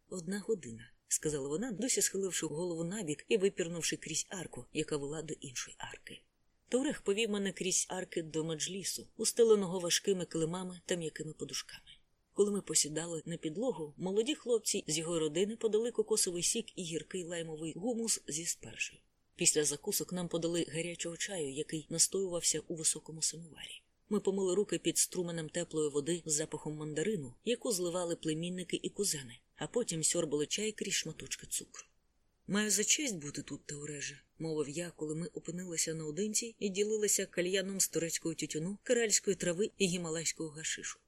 Одна година, сказала вона, досі схиливши голову набік і випірнувши крізь арку, яка вела до іншої арки. Турех повів мене крізь арки до меджлісу, устеленого важкими килимами та м'якими подушками. Коли ми посідали на підлогу, молоді хлопці з його родини подали кокосовий сік і гіркий лаймовий гумус зі спаржею. Після закусок нам подали гарячого чаю, який настоювався у високому самоварі. Ми помили руки під струменем теплої води з запахом мандарину, яку зливали племінники і кузени, а потім сьорбали чай крізь шматочки цукру. Маю за честь бути тут, Тауреже, мовив я, коли ми опинилися наодинці і ділилися кальяном з турецького тютюну, керальської трави і гімалайського гашишу.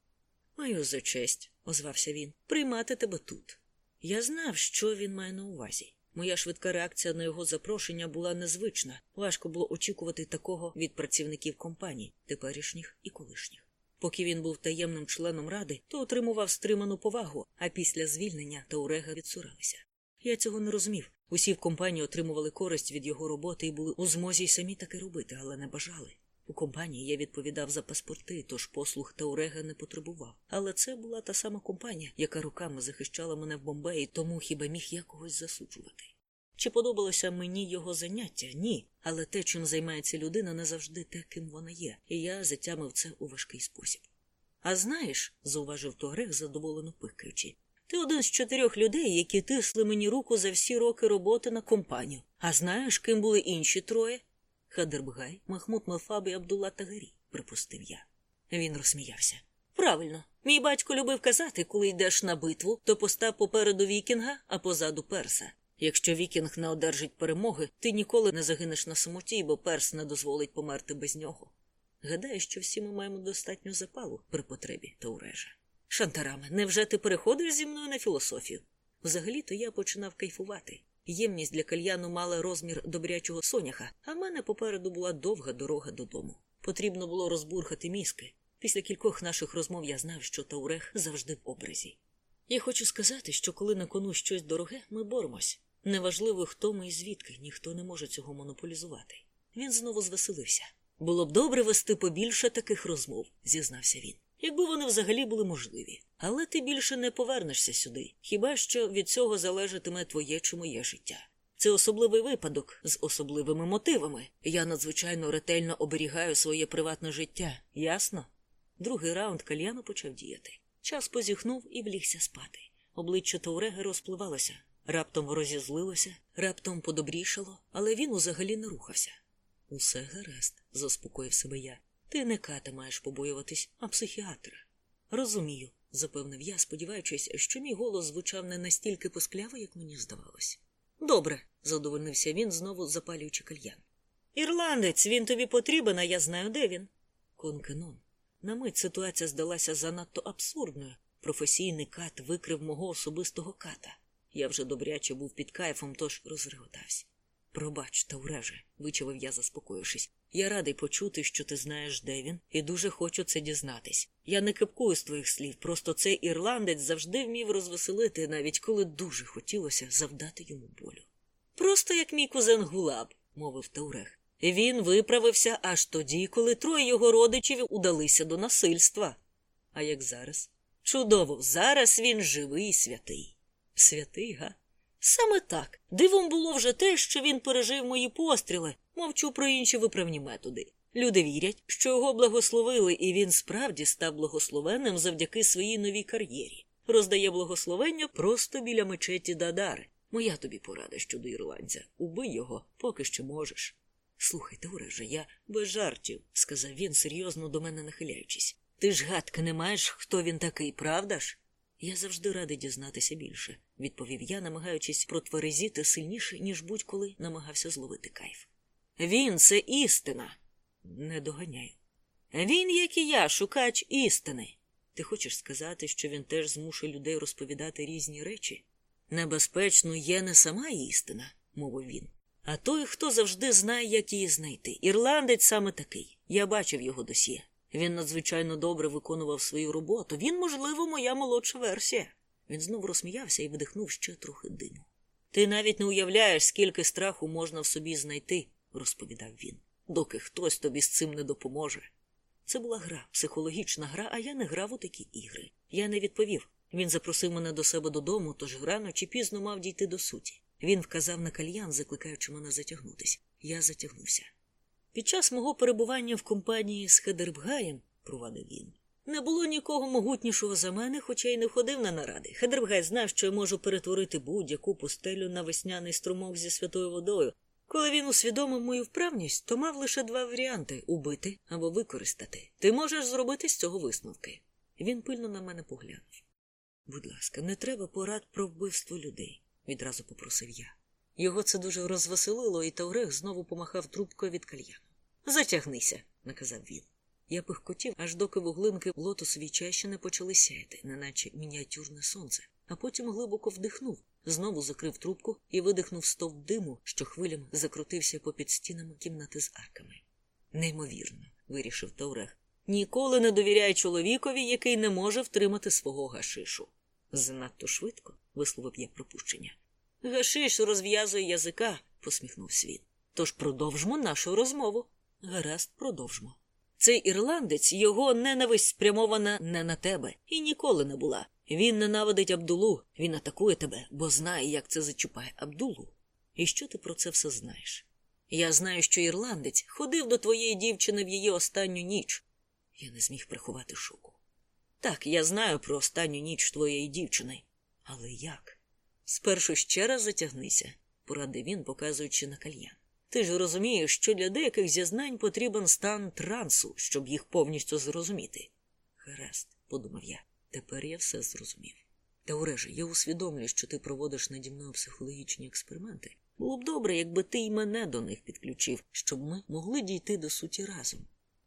Маю за честь, озвався він, приймати тебе тут. Я знав, що він має на увазі. Моя швидка реакція на його запрошення була незвична. Важко було очікувати такого від працівників компаній, теперішніх і колишніх. Поки він був таємним членом ради, то отримував стриману повагу, а після звільнення Таурега відсуралися. Я цього не розумів. Усі в компанії отримували користь від його роботи і були у змозі й самі таки робити, але не бажали. У компанії я відповідав за паспорти, тож послуг Таурега не потребував. Але це була та сама компанія, яка руками захищала мене в Бомбеї, тому хіба міг я когось засуджувати. Чи подобалося мені його заняття? Ні. Але те, чим займається людина, не завжди те, ким вона є, і я затямив це у важкий спосіб. А знаєш, зауважив Туарег, задоволено пикаючи, ти один з чотирьох людей, які тисли мені руку за всі роки роботи на компанію. А знаєш, ким були інші троє? Хадербгай, Махмуд Малфаб і Абдулла Тагарі, припустив я. Він розсміявся. Правильно, мій батько любив казати, коли йдеш на битву, то постав попереду вікінга, а позаду перса. Якщо вікінг не одержить перемоги, ти ніколи не загинеш на самоті, бо перс не дозволить померти без нього. Гадаю, що всі ми маємо достатньо запалу при потребі та урежа. Шантараме, невже ти переходиш зі мною на філософію? Взагалі-то я починав кайфувати. Ємність для кальяну мала розмір добрячого соняха, а в мене попереду була довга дорога додому. Потрібно було розбурхати мізки. Після кількох наших розмов я знав, що Таурех завжди в образі. Я хочу сказати, що коли на кону щось дороге, ми боремось. Неважливо, хто ми і звідки, ніхто не може цього монополізувати. Він знову звеселився. Було б добре вести побільше таких розмов, зізнався він. Якби вони взагалі були можливі. Але ти більше не повернешся сюди, хіба що від цього залежатиме твоє чи моє життя. Це особливий випадок з особливими мотивами. Я надзвичайно ретельно оберігаю своє приватне життя, ясно? Другий раунд кальяну почав діяти. Час позіхнув і влігся спати. Обличчя Тауреги розпливалося, раптом розізлилося, раптом подобрішало, але він узагалі не рухався. Усе гаразд, заспокоїв себе я. Ти не ката маєш побоюватись, а психіатра. Розумію, запевнив я, сподіваючись, що мій голос звучав не настільки поскляво, як мені здавалось. Добре, задовольнився він, знову запалюючи кальян. Ірландець, він тобі потрібен, а я знаю, де він. Конкенон. На мить ситуація здалася занадто абсурдною. Професійний кат викрив мого особистого ката. Я вже добряче був під кайфом, тож розреготався. Пробач, Тауреже, вичавив я, заспокоївшись. Я радий почути, що ти знаєш, де він, і дуже хочу це дізнатись. Я не кипкую з твоїх слів, просто цей ірландець завжди вмів розвеселити, навіть коли дуже хотілося завдати йому болю. Просто як мій кузен Гулаб, мовив Таурех. Він виправився аж тоді, коли троє його родичів удалися до насильства. А як зараз? Чудово, зараз він живий і святий. Святий, га? Саме так. Дивом було вже те, що він пережив мої постріли, мовчу про інші виправні методи. Люди вірять, що його благословили, і він справді став благословенним завдяки своїй новій кар'єрі. Роздає благословення просто біля мечеті Дадари. Моя тобі порада щодо ірландця. Убий його, поки що можеш. Слухайте, уреже, я без жартів, сказав він, серйозно до мене нахиляючись. Ти ж гадки не маєш, хто він такий, правда ж? Я завжди радий дізнатися більше, відповів я, намагаючись протверезіти сильніше, ніж будь-коли намагався зловити кайф. Він це істина. Не доганяю. Він, як і я, шукач істини. Ти хочеш сказати, що він теж змушує людей розповідати різні речі? Небезпечно є не сама істина, мовив він, а той, хто завжди знає, як її знайти. Ірландець саме такий. Я бачив його досьє. Він надзвичайно добре виконував свою роботу. Він, можливо, моя молодша версія. Він знову розсміявся і видихнув ще трохи диму. Ти навіть не уявляєш, скільки страху можна в собі знайти, розповідав він, доки хтось тобі з цим не допоможе. Це була гра, психологічна гра, а я не грав у такі ігри. Я не відповів. Він запросив мене до себе додому, тож рано чи пізно мав дійти до суті. Він вказав на кальян, закликаючи мене затягнутися. Я затягнувся. Під час мого перебування в компанії з Хедербгаєм, провадив він, не було нікого могутнішого за мене, хоча й не ходив на наради. Хедербгай знав, що я можу перетворити будь-яку пустелю на весняний струмок зі святою водою. Коли він усвідомив мою вправність, то мав лише два варіанти убити або використати. Ти можеш зробити з цього висновки. Він пильно на мене поглянув. Будь ласка, не треба порад про вбивство людей, відразу попросив я. Його це дуже розвеселило, і Таурех знову помахав трубкою від кальяну. Затягнися, наказав він. Я пихкотів, аж доки вуглинки лотосовій чаші не почали сяяти, неначе мініатюрне сонце, а потім глибоко вдихнув, знову закрив трубку і видихнув стовп диму, що хвилям закрутився попід стінами кімнати з арками. Неймовірно, вирішив Таурех. Ніколи не довіряй чоловікові, який не може втримати свого гашишу. Занадто швидко, висловив я пропущення. Гашиш розв'язує язика, посміхнувся він. Тож продовжмо нашу розмову. Гаразд, продовжмо. Цей ірландець його ненависть спрямована не на тебе і ніколи не була. Він ненавидить Абдулу, він атакує тебе, бо знає, як це зачіпає Абдулу. І що ти про це все знаєш? Я знаю, що ірландець ходив до твоєї дівчини в її останню ніч. Я не зміг приховати шоку. Так, я знаю про останню ніч твоєї дівчини. Але як? Спершу ще раз затягнися, порадив він, показуючи на кальян. Ти ж розумієш, що для деяких зізнань потрібен стан трансу, щоб їх повністю зрозуміти. Гаразд, подумав я, тепер я все зрозумів. Та уреже, я усвідомлюю, що ти проводиш наді мною психологічні експерименти. Було б добре, якби ти й мене до них підключив, щоб ми могли дійти до суті разом.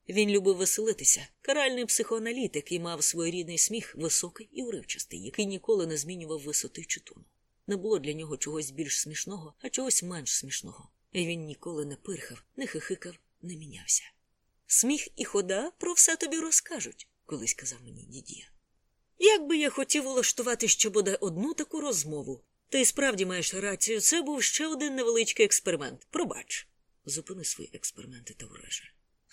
Він любив веселитися, каральний психоаналітик і мав своєрідний сміх високий і уривчастий, який ніколи не змінював висоти чи тону. Не було для нього чогось більш смішного, а чогось менш смішного. Він ніколи не пирхав, не хихикав, не мінявся. Сміх і хода про все тобі розкажуть, колись казав мені дідія. Як би я хотів улаштувати ще бодай одну таку розмову. Ти справді маєш рацію, це був ще один невеличкий експеримент. Пробач. Зупини свої експерименти, та Тавреже.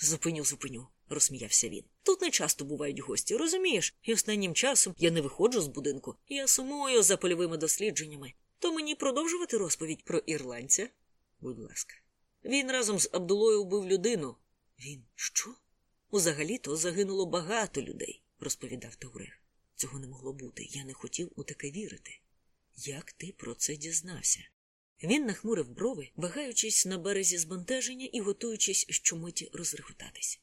Зупиню, зупиню, розсміявся він. Тут не часто бувають гості, розумієш? І останнім часом я не виходжу з будинку. Я сумую за польовими дослідженнями. То мені продовжувати розповідь про ірландця? Будь ласка. Він разом з Абдулою вбив людину. Він що? Узагалі-то загинуло багато людей, розповідав Таурех. Цього не могло бути. Я не хотів у таке вірити. Як ти про це дізнався? Він нахмурив брови, вагаючись на березі збентеження і готуючись щомиті розреготатись.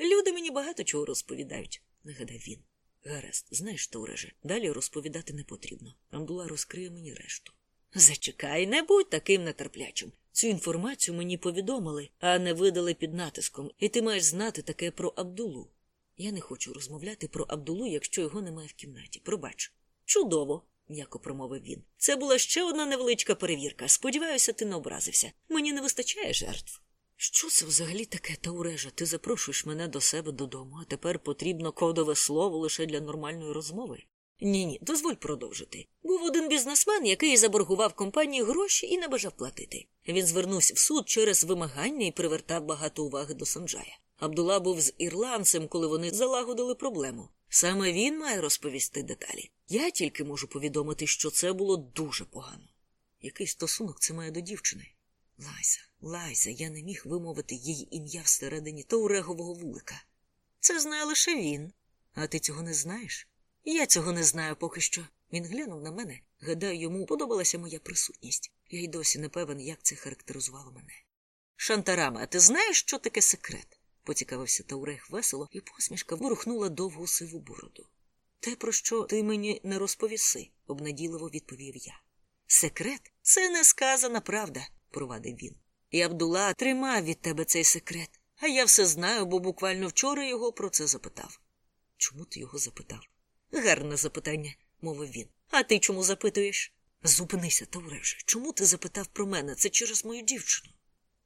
Люди мені багато чого розповідають, нагадав він. Гаразд, знаєш, Тауреже, далі розповідати не потрібно. Амдула розкриє мені решту. Зачекай, не будь таким нетерплячим. Цю інформацію мені повідомили, а не видали під натиском, і ти маєш знати таке про Абдулу. Я не хочу розмовляти про Абдулу, якщо його немає в кімнаті. Пробач. Чудово, м'яко промовив він. Це була ще одна невеличка перевірка. Сподіваюся, ти не образився. Мені не вистачає жертв. Що це взагалі таке, Таурежа? Ти запрошуєш мене до себе додому, а тепер потрібно кодове слово лише для нормальної розмови. Ні, ні, дозволь продовжити. Був один бізнесмен, який заборгував компанії гроші і не бажав платити. Він звернувся в суд через вимагання і привертав багато уваги до Санджая. Абдула був з ірландцем, коли вони залагодили проблему. Саме він має розповісти деталі. Я тільки можу повідомити, що це було дуже погано. Який стосунок це має до дівчини? Лайза, Лайза, я не міг вимовити її ім'я всередині таурегового вулика. Це знає лише він. А ти цього не знаєш? Я цього не знаю поки що. Він глянув на мене. Гадаю, йому подобалася моя присутність. Я й досі не певен, як це характеризувало мене. Шантарама, а ти знаєш, що таке секрет? поцікавився Таурех весело, і посмішка ворухнула довгу сиву бороду. Те, про що ти мені не розповіси, обнадійливо відповів я. Секрет це несказана правда, провадив він. І Абдула тримав від тебе цей секрет, а я все знаю, бо буквально вчора його про це запитав. Чому ти його запитав? Гарне запитання, мовив він. А ти чому запитуєш? Зупинися, Тауреже, чому ти запитав про мене? Це через мою дівчину.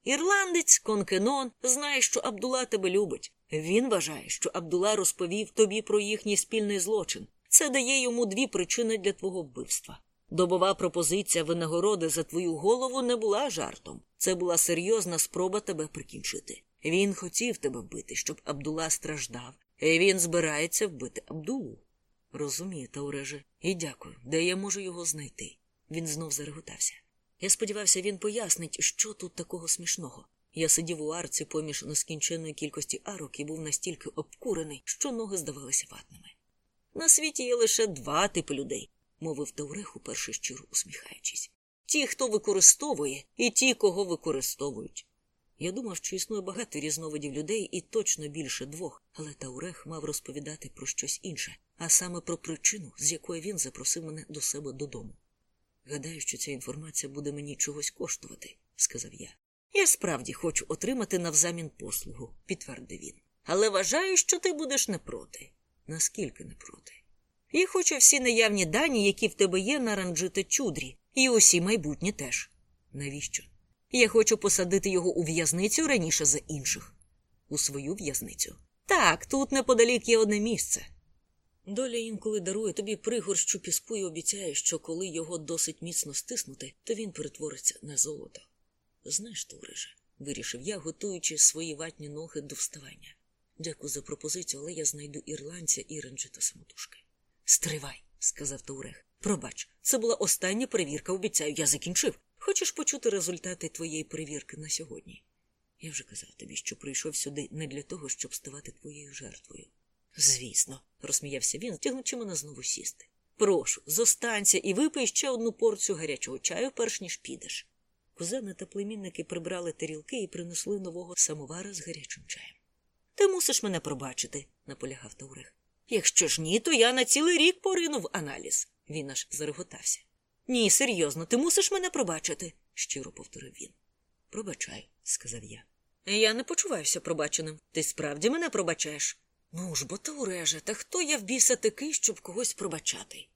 Ірландець Конкенон знає, що Абдула тебе любить. Він вважає, що Абдула розповів тобі про їхній спільний злочин. Це дає йому дві причини для твого вбивства. Добова пропозиція винагороди за твою голову не була жартом. Це була серйозна спроба тебе прикінчити. Він хотів тебе вбити, щоб Абдула страждав, і він збирається вбити Абдулу. Розумію, Тауреже, і дякую, де я можу його знайти. Він знов зареготався. Я сподівався, він пояснить, що тут такого смішного. Я сидів у арці поміж нескінченної кількості арок і був настільки обкурений, що ноги здавалися ватними. На світі є лише два типи людей, мовив Таурех, уперше щиро усміхаючись. Ті, хто використовує, і ті, кого використовують. Я думав, що існує багато різновидів людей і точно більше двох, але Таурех мав розповідати про щось інше, а саме про причину, з якої він запросив мене до себе додому. Гадаю, що ця інформація буде мені чогось коштувати, сказав я. Я справді хочу отримати навзамін послугу, підтвердив він. Але вважаю, що ти будеш не проти. Наскільки не проти? І хочу всі наявні дані, які в тебе є на ранджите чудрі, і усі майбутні теж. Навіщо? Я хочу посадити його у в'язницю раніше за інших. У свою в'язницю. Так, тут неподалік є одне місце. Доля інколи дарує тобі пригорщу піску і обіцяє, що коли його досить міцно стиснути, то він перетвориться на золото. Знаєш, Туреже, вирішив я, готуючи свої ватні ноги до вставання. Дякую за пропозицію, але я знайду ірландця і ренджита самотужки. Стривай, сказав Турех. Пробач, це була остання перевірка, обіцяю, я закінчив. Хочеш почути результати твоєї перевірки на сьогодні? Я вже казав тобі, що прийшов сюди не для того, щоб ставати твоєю жертвою. Звісно, розсміявся він, тягнучи мене знову сісти. Прошу, зостанься і випий ще одну порцію гарячого чаю, перш ніж підеш. Кузени та племінники прибрали тарілки і принесли нового самовара з гарячим чаєм. Ти мусиш мене пробачити, наполягав Таурех. Якщо ж ні, то я на цілий рік поринув аналіз. Він аж зареготався. Ні, серйозно, ти мусиш мене пробачити, щиро повторив він. Пробачай, сказав я. Я не почуваюся пробаченим. Ти справді мене пробачаєш? Ну ж бо Тауреже, та хто я в біса такий, щоб когось пробачати?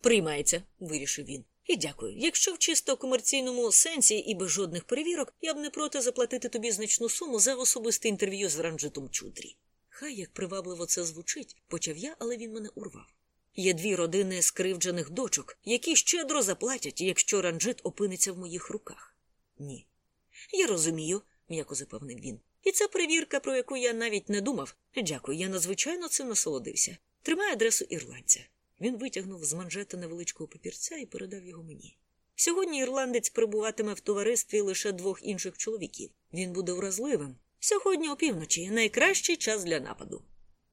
Приймається, вирішив він. І дякую. Якщо в чисто комерційному сенсі і без жодних перевірок, я б не проти заплатити тобі значну суму за особисте інтерв'ю з ранджитом Чудрі. Хай як привабливо це звучить, почав я, але він мене урвав. Є дві родини скривджених дочок, які щедро заплатять, якщо ранджит опиниться в моїх руках. Ні. Я розумію, м'яко запевнив він. І це перевірка, про яку я навіть не думав. Дякую, я надзвичайно цим насолодився. Тримай адресу ірландця. Він витягнув з манжета невеличкого папірця і передав його мені. Сьогодні ірландець перебуватиме в товаристві лише двох інших чоловіків. Він буде вразливим. Сьогодні опівночі найкращий час для нападу.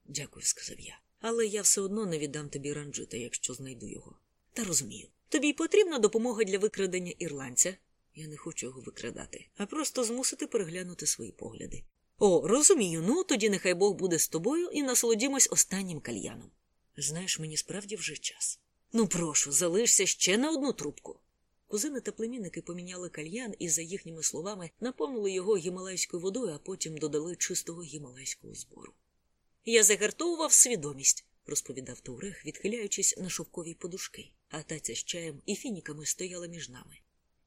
Дякую, сказав я. Але я все одно не віддам тобі ранджита, якщо знайду його. Та розумію. Тобі потрібна допомога для викрадення ірландця. Я не хочу його викрадати, а просто змусити переглянути свої погляди. О, розумію, ну тоді нехай Бог буде з тобою і насолодімось останнім кальяном. Знаєш, мені справді вже час. Ну, прошу, залишся ще на одну трубку. Кузини та племінники поміняли кальян і, за їхніми словами, наповнили його гімалайською водою, а потім додали чистого гімалайського збору. Я загартовував свідомість, розповідав Турех, відхиляючись на шовкові подушки, а таця з чаєм і фініками стояла між нами.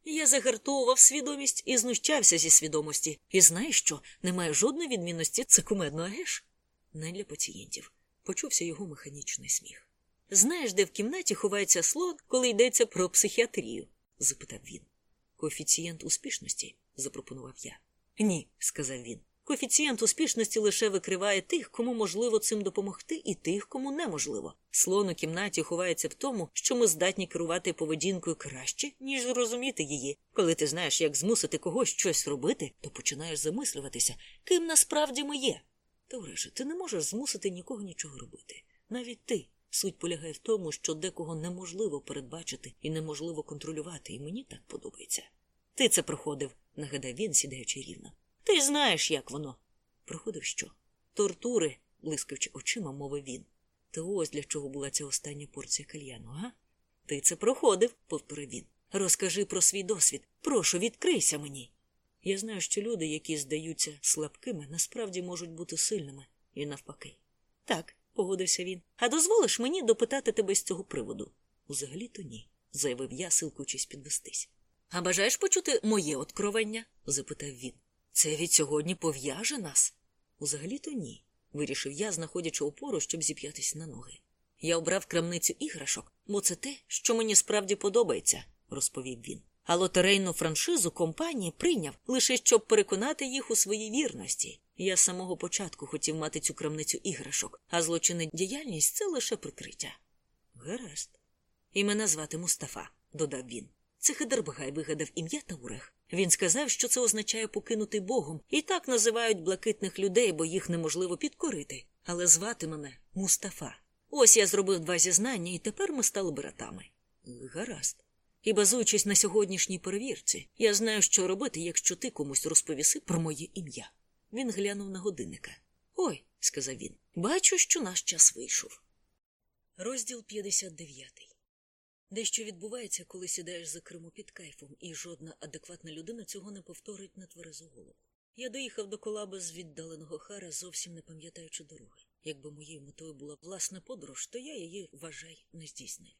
Я загартовував свідомість і знущався зі свідомості. І знаєш що? Немає жодної відмінності це кумедно, агеш? Не для пацієнтів. Почувся його механічний сміх. Знаєш, де в кімнаті ховається слон, коли йдеться про психіатрію? запитав він. Коефіцієнт успішності? запропонував я. Ні, сказав він. Коефіцієнт успішності лише викриває тих, кому можливо цим допомогти, і тих, кому неможливо. Слон у кімнаті ховається в тому, що ми здатні керувати поведінкою краще, ніж зрозуміти її. Коли ти знаєш, як змусити когось щось робити, то починаєш замислюватися, ким насправді ми є. Тавреше, ти не можеш змусити нікого нічого робити. Навіть ти. Суть полягає в тому, що декого неможливо передбачити і неможливо контролювати, і мені так подобається. Ти це проходив, нагадав він, сідаючи рівно. Ти знаєш, як воно. Проходив що? Тортури, блискавчи очима, мовив він. Та ось для чого була ця остання порція кальяну, га? Ти це проходив, повторив він. Розкажи про свій досвід. Прошу, відкрийся мені. Я знаю, що люди, які здаються слабкими, насправді можуть бути сильними, і навпаки. Так, погодився він. А дозволиш мені допитати тебе з цього приводу? Узагалі то ні, заявив я, силкуючись підвестись. А бажаєш почути моє откровення? запитав він. Це від сьогодні пов'яже нас? Узагалі то ні, вирішив я, знаходячи опору, щоб зіп'ятись на ноги. Я обрав крамницю іграшок, бо це те, що мені справді подобається, розповів він. А лотерейну франшизу компанії прийняв лише щоб переконати їх у своїй вірності. Я з самого початку хотів мати цю крамницю іграшок, а злочинна діяльність це лише прикриття. Гаразд. І мене звати Мустафа, додав він. Це Хидербгай вигадав ім'я Таурех. Він сказав, що це означає покинути Богом, і так називають блакитних людей, бо їх неможливо підкорити. Але звати мене Мустафа. Ось я зробив два зізнання, і тепер ми стали братами. Гаразд. І базуючись на сьогоднішній перевірці, я знаю, що робити, якщо ти комусь розповіси про моє ім'я. Він глянув на годинника. Ой, сказав він, бачу, що наш час вийшов. Розділ 59 Дещо відбувається, коли сідаєш за Криму під кайфом, і жодна адекватна людина цього не повторить на тверезу голову. Я доїхав до колаби з віддаленого хара, зовсім не пам'ятаючи дороги. Якби моєю метою була власна подорож, то я її, вважай, не здійснив.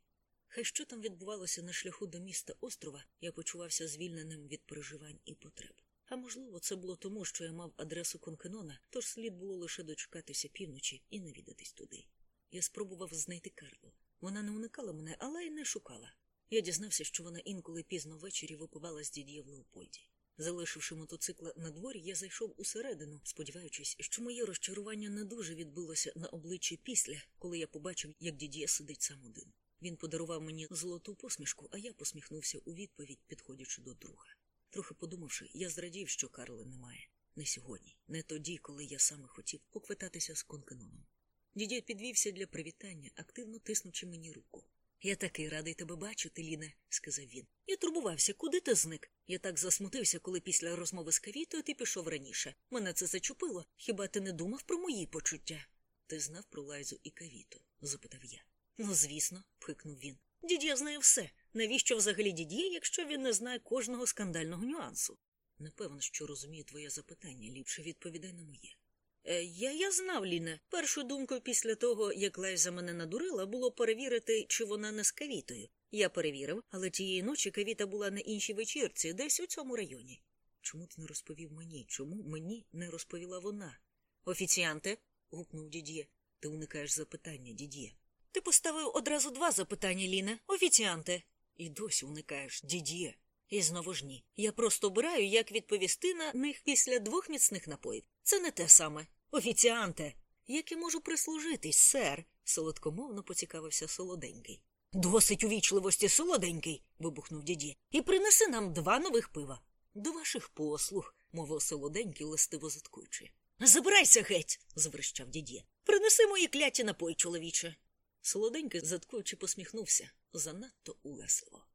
Хай що там відбувалося на шляху до міста острова, я почувався звільненим від переживань і потреб. А можливо, це було тому, що я мав адресу Конкенона, тож слід було лише дочекатися півночі і навідатись туди. Я спробував знайти Карлу. Вона не уникала мене, але й не шукала. Я дізнався, що вона інколи пізно ввечері випивала з дід'є в Леопольді. Залишивши мотоцикла на дворі, я зайшов усередину, сподіваючись, що моє розчарування не дуже відбилося на обличчі після, коли я побачив, як дід'є сидить сам один. Він подарував мені золоту посмішку, а я посміхнувся у відповідь, підходячи до друга. Трохи подумавши, я зрадів, що Карли немає. Не сьогодні, не тоді, коли я саме хотів поквитатися з Конкеноном. Дідя підвівся для привітання, активно тиснучи мені руку. Я такий радий тебе бачити, Ліне, сказав він. Я турбувався, куди ти зник. Я так засмутився, коли після розмови з Кавітою ти пішов раніше. Мене це зачепило. Хіба ти не думав про мої почуття? Ти знав про Лайзу і Кавіту? запитав я. Ну, звісно, пхикнув він. Дід'я знає все. Навіщо взагалі дід'є, якщо він не знає кожного скандального нюансу? Непевно, що розумію твоє запитання, ліпше відповідай на моє. Е, я я знав, Ліне. Першою думкою після того, як Лайза мене надурила, було перевірити, чи вона не з кавітою. Я перевірив, але тієї ночі кавіта була на іншій вечірці, десь у цьому районі. Чому ти не розповів мені? Чому мені не розповіла вона? Офіціанте. гукнув дід'є. Ти уникаєш запитання, дід'є. Ти поставив одразу два запитання, Ліне. Офіціанте. І досі уникаєш, дід'є. І знову ж ні. Я просто обираю, як відповісти на них після двох міцних напоїв. Це не те саме. Офіціанте. Як я можу прислужитись, сер? солодкомовно поцікавився солоденький. Досить увічливості, солоденький. вибухнув діді. І принеси нам два нових пива. До ваших послуг, мовив солоденький, листиво заткуючи. Забирайся геть. зврищав дідє. Принеси мої кляті напої, чоловіче. Солоденький, заткуючи, посміхнувся занадто улесливо.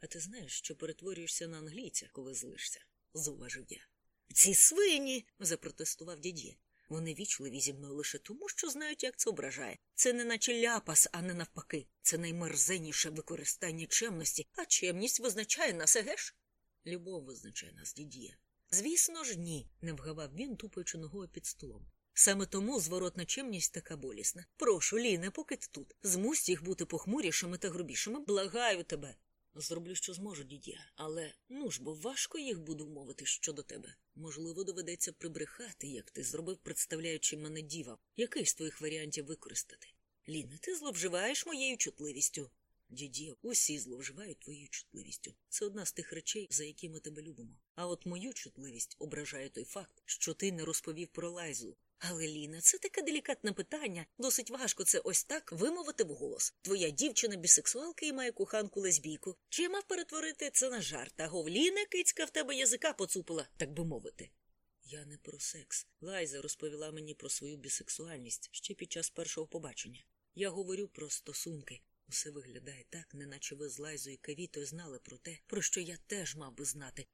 А ти знаєш, що перетворюєшся на англійця, коли злишся, зауважив я. Ці свині. запротестував дідє. Вони вічливі зі мною лише тому, що знають, як це ображає. Це не наче ляпас, а не навпаки. Це наймерзенніше використання чемності, а чемність визначає нас, егеш? Любов визначає нас, дідє. Звісно ж, ні, не вгавав він, тупаючи ногою під столом. Саме тому зворотна чемність така болісна. Прошу, Ліне, поки ти тут. Змусь їх бути похмурішими та грубішими, благаю тебе. Зроблю, що зможу, дідя, але ну ж бо важко їх буду вмовити щодо тебе. Можливо, доведеться прибрехати, як ти зробив, представляючи мене дівам. Який з твоїх варіантів використати? Ліне, ти зловживаєш моєю чутливістю. Дідє, усі зловживають твоєю чутливістю. Це одна з тих речей, за які ми тебе любимо. А от мою чутливість ображає той факт, що ти не розповів про лайзу. Але, Ліна, це таке делікатне питання. Досить важко це ось так вимовити вголос. Твоя дівчина бісексуалка і має коханку лесбійку. Чи я мав перетворити це на жарт? А говліна кицька в тебе язика поцупила, так би мовити. Я не про секс. Лайза розповіла мені про свою бісексуальність ще під час першого побачення. Я говорю про стосунки. Усе виглядає так, неначе ви з Лайзою і Кавітою знали про те, про що я теж мав би знати.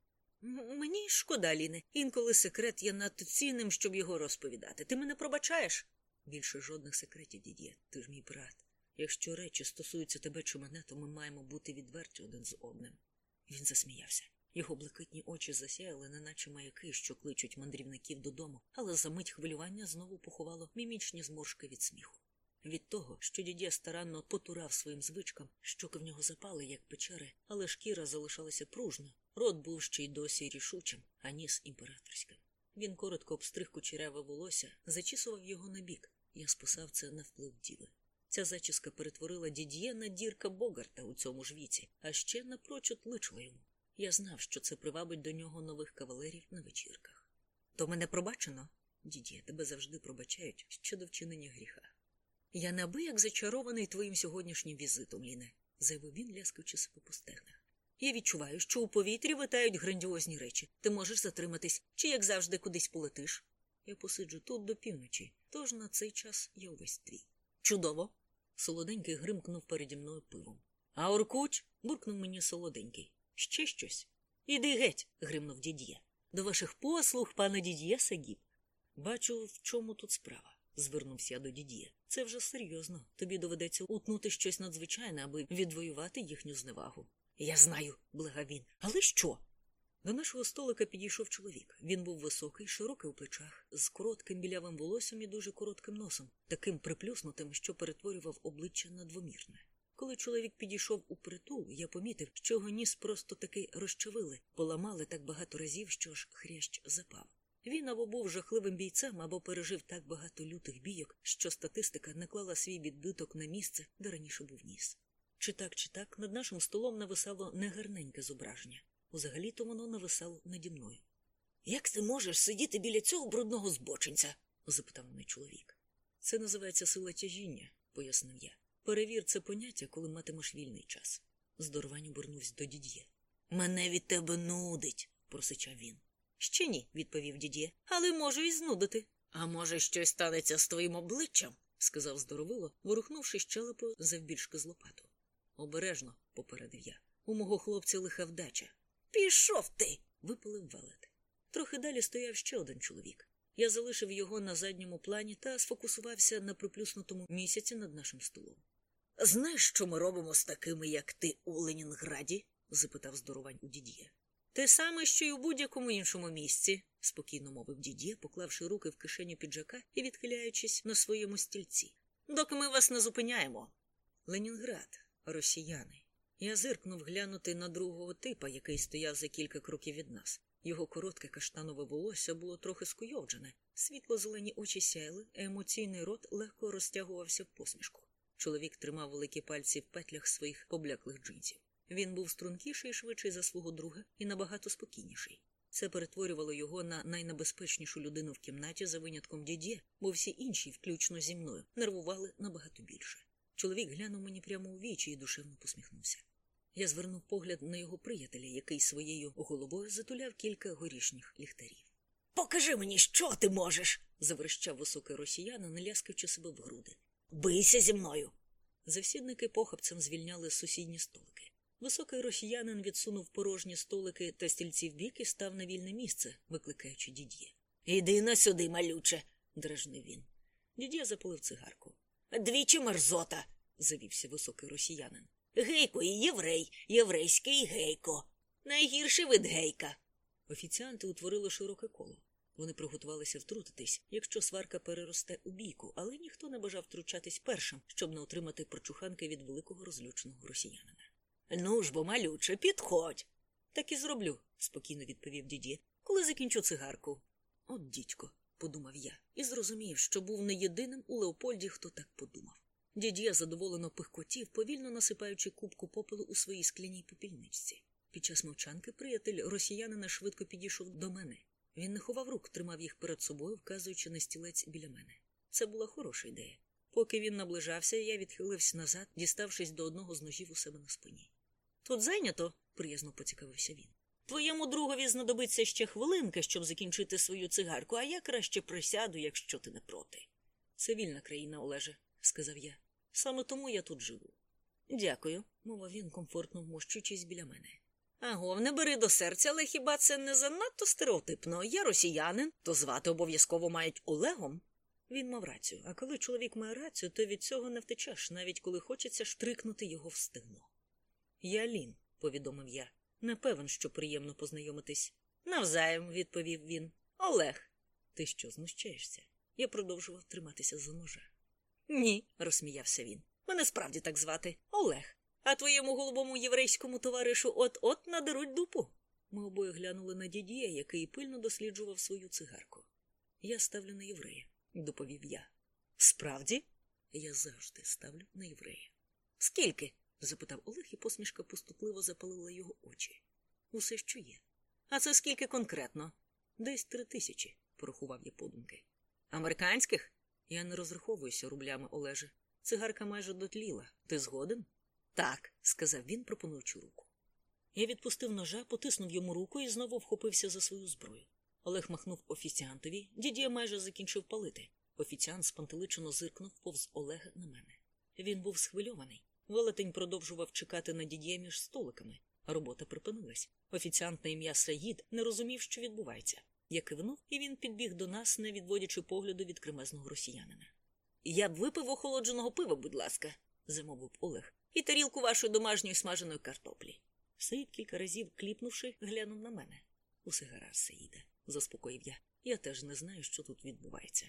Мені шкода, Ліне. Інколи секрет є надто цінним, щоб його розповідати. Ти мене пробачаєш? Більше жодних секретів, дід'є. Ти ж мій брат. Якщо речі стосуються тебе чи мене, то ми маємо бути відверті один з одним. Він засміявся. Його блакитні очі засяяли, неначе маяки, що кличуть мандрівників додому, але за мить хвилювання знову поховало мімічні зморшки від сміху. Від того, що дідя старанно потурав своїм звичкам, щоки в нього запали, як печери, але шкіра залишалася пружною, рот був ще й досі рішучим, а ніс імператорським. Він коротко обстриг кучеряве волосся, зачісував його на бік. Я списав це на вплив діви. Ця зачіска перетворила дід'є на дірка Богарта у цьому ж віці, а ще напрочуд личила йому. Я знав, що це привабить до нього нових кавалерів на вечірках. То мене пробачено? Дід'є, тебе завжди пробачають щодо вчинення гріха. Я набияк зачарований твоїм сьогоднішнім візитом, Ліне, заявив він, ляскаючи себе по стегнах. Я відчуваю, що у повітрі витають грандіозні речі. Ти можеш затриматись, чи, як завжди, кудись полетиш. Я посиджу тут до півночі, тож на цей час я увесь твій. Чудово. Солоденький гримкнув переді мною пивом. А Оркуч? буркнув мені солоденький. Ще щось. Іди геть, гримнув дід'є. До ваших послуг, пане дід'є Сагіб. Бачу, в чому тут справа звернувся до дідія. Це вже серйозно. Тобі доведеться утнути щось надзвичайне, аби відвоювати їхню зневагу. Я знаю, благав він. Але що? До нашого столика підійшов чоловік. Він був високий, широкий у плечах, з коротким білявим волоссям і дуже коротким носом, таким приплюснутим, що перетворював обличчя на двомірне. Коли чоловік підійшов у притул, я помітив, що його ніс просто таки розчавили, поламали так багато разів, що ж хрящ запав. Він або був жахливим бійцем, або пережив так багато лютих бійок, що статистика наклала свій відбиток на місце, де раніше був ніс. Чи так, чи так, над нашим столом нависало негарненьке зображення. Узагалі то воно нависало наді мною. Як ти можеш сидіти біля цього брудного збочинця? запитав мене чоловік. Це називається сила тяжіння, пояснив я. Перевір це поняття, коли матимеш вільний час. Здоровань обернувся до дід'є. Мене від тебе нудить, просичав він. Ще ні, відповів дідє, але можу і знудити. А може, щось станеться з твоїм обличчям, сказав здоровило, ворухнувши щелепою завбільшки з лопату. Обережно, попередив я. У мого хлопця лиха вдача. Пішов ти. випалив велет. Трохи далі стояв ще один чоловік. Я залишив його на задньому плані та сфокусувався на приплюснутому місяці над нашим столом. Знаєш, що ми робимо з такими, як ти, у Ленінграді? запитав здоровань у дід'є. Те саме, що й у будь-якому іншому місці, спокійно мовив дідє, поклавши руки в кишеню піджака і відхиляючись на своєму стільці. Доки ми вас не зупиняємо. Ленінград, росіяни. Я зиркнув глянути на другого типа, який стояв за кілька кроків від нас. Його коротке каштанове волосся було трохи скуйовджене, світло зелені очі сяяли, а емоційний рот легко розтягувався в посмішку. Чоловік тримав великі пальці в петлях своїх побляклих джинсів. Він був стрункіший і швидший за свого друга і набагато спокійніший. Це перетворювало його на найнебезпечнішу людину в кімнаті за винятком дідє, бо всі інші, включно зі мною, нервували набагато більше. Чоловік глянув мені прямо у вічі і душевно посміхнувся. Я звернув погляд на його приятеля, який своєю головою затуляв кілька горішніх ліхтарів. Покажи мені, що ти можеш. заверещав високий росіянин, ляскаючи себе в груди. Бийся зі мною. Завсідники похапцем звільняли сусідні столики. Високий росіянин відсунув порожні столики та стільці вбік і став на вільне місце, викликаючи дід'є. Іди на сюди, малюче, дражнив він. Дід'є запалив цигарку. Двічі мерзота, завівся високий росіянин. Гейко і єврей, єврейський гейко. Найгірший вид гейка. Офіціанти утворили широке коло. Вони приготувалися втрутитись, якщо сварка переросте у бійку, але ніхто не бажав втручатись першим, щоб не отримати прочуханки від великого розлюченого росіянина. Ну ж бо, малюче, підходь. Так і зроблю, спокійно відповів діді, коли закінчу цигарку. От дідько, подумав я, і зрозумів, що був не єдиним у Леопольді, хто так подумав. Дід'я задоволено пихкотів, повільно насипаючи кубку попелу у своїй скляній попільничці. Під час мовчанки приятель росіянина швидко підійшов до мене. Він не ховав рук, тримав їх перед собою, вказуючи на стілець біля мене. Це була хороша ідея. Поки він наближався, я відхилився назад, діставшись до одного з ножів у себе на спині. Тут зайнято, приязно поцікавився він. Твоєму другові знадобиться ще хвилинка, щоб закінчити свою цигарку, а я краще присяду, якщо ти не проти. Це вільна країна, Олеже, сказав я. Саме тому я тут живу. Дякую, мовив він, комфортно вмощуючись біля мене. Агов, не бери до серця, але хіба це не занадто стереотипно? Я росіянин, то звати обов'язково мають Олегом. Він мав рацію, а коли чоловік має рацію, то від цього не втечеш, навіть коли хочеться штрикнути його в стегно. Я Лін, повідомив я. Не певен, що приємно познайомитись. Навзаєм, відповів він. Олег. Ти що, знущаєшся? Я продовжував триматися за ножа. Ні, розсміявся він. Мене справді так звати Олег. А твоєму голубому єврейському товаришу от-от надеруть дупу. Ми обоє глянули на дідія, який пильно досліджував свою цигарку. Я ставлю на єврея, доповів я. Справді? Я завжди ставлю на єврея. Скільки? Запитав Олег, і посмішка поступливо запалила його очі. Усе, що є. А це скільки конкретно? Десь три тисячі, порахував я подумки. Американських? Я не розраховуюся рублями, Олеже. Цигарка майже дотліла. Ти згоден? Так, сказав він, пропонуючи руку. Я відпустив ножа, потиснув йому руку і знову вхопився за свою зброю. Олег махнув офіціантові, дідія майже закінчив палити. Офіціант спантеличено зиркнув повз Олега на мене. Він був схвильований. Велетень продовжував чекати на дід'є між столиками. Робота припинилась. Офіціант на ім'я Саїд не розумів, що відбувається. Я кивнув, і він підбіг до нас, не відводячи погляду від кремезного росіянина. Я б випив охолодженого пива, будь ласка, замовив Олег, і тарілку вашої домашньої смаженої картоплі. Саїд кілька разів кліпнувши, глянув на мене. Усе гаразд, Саїде, заспокоїв я. Я теж не знаю, що тут відбувається.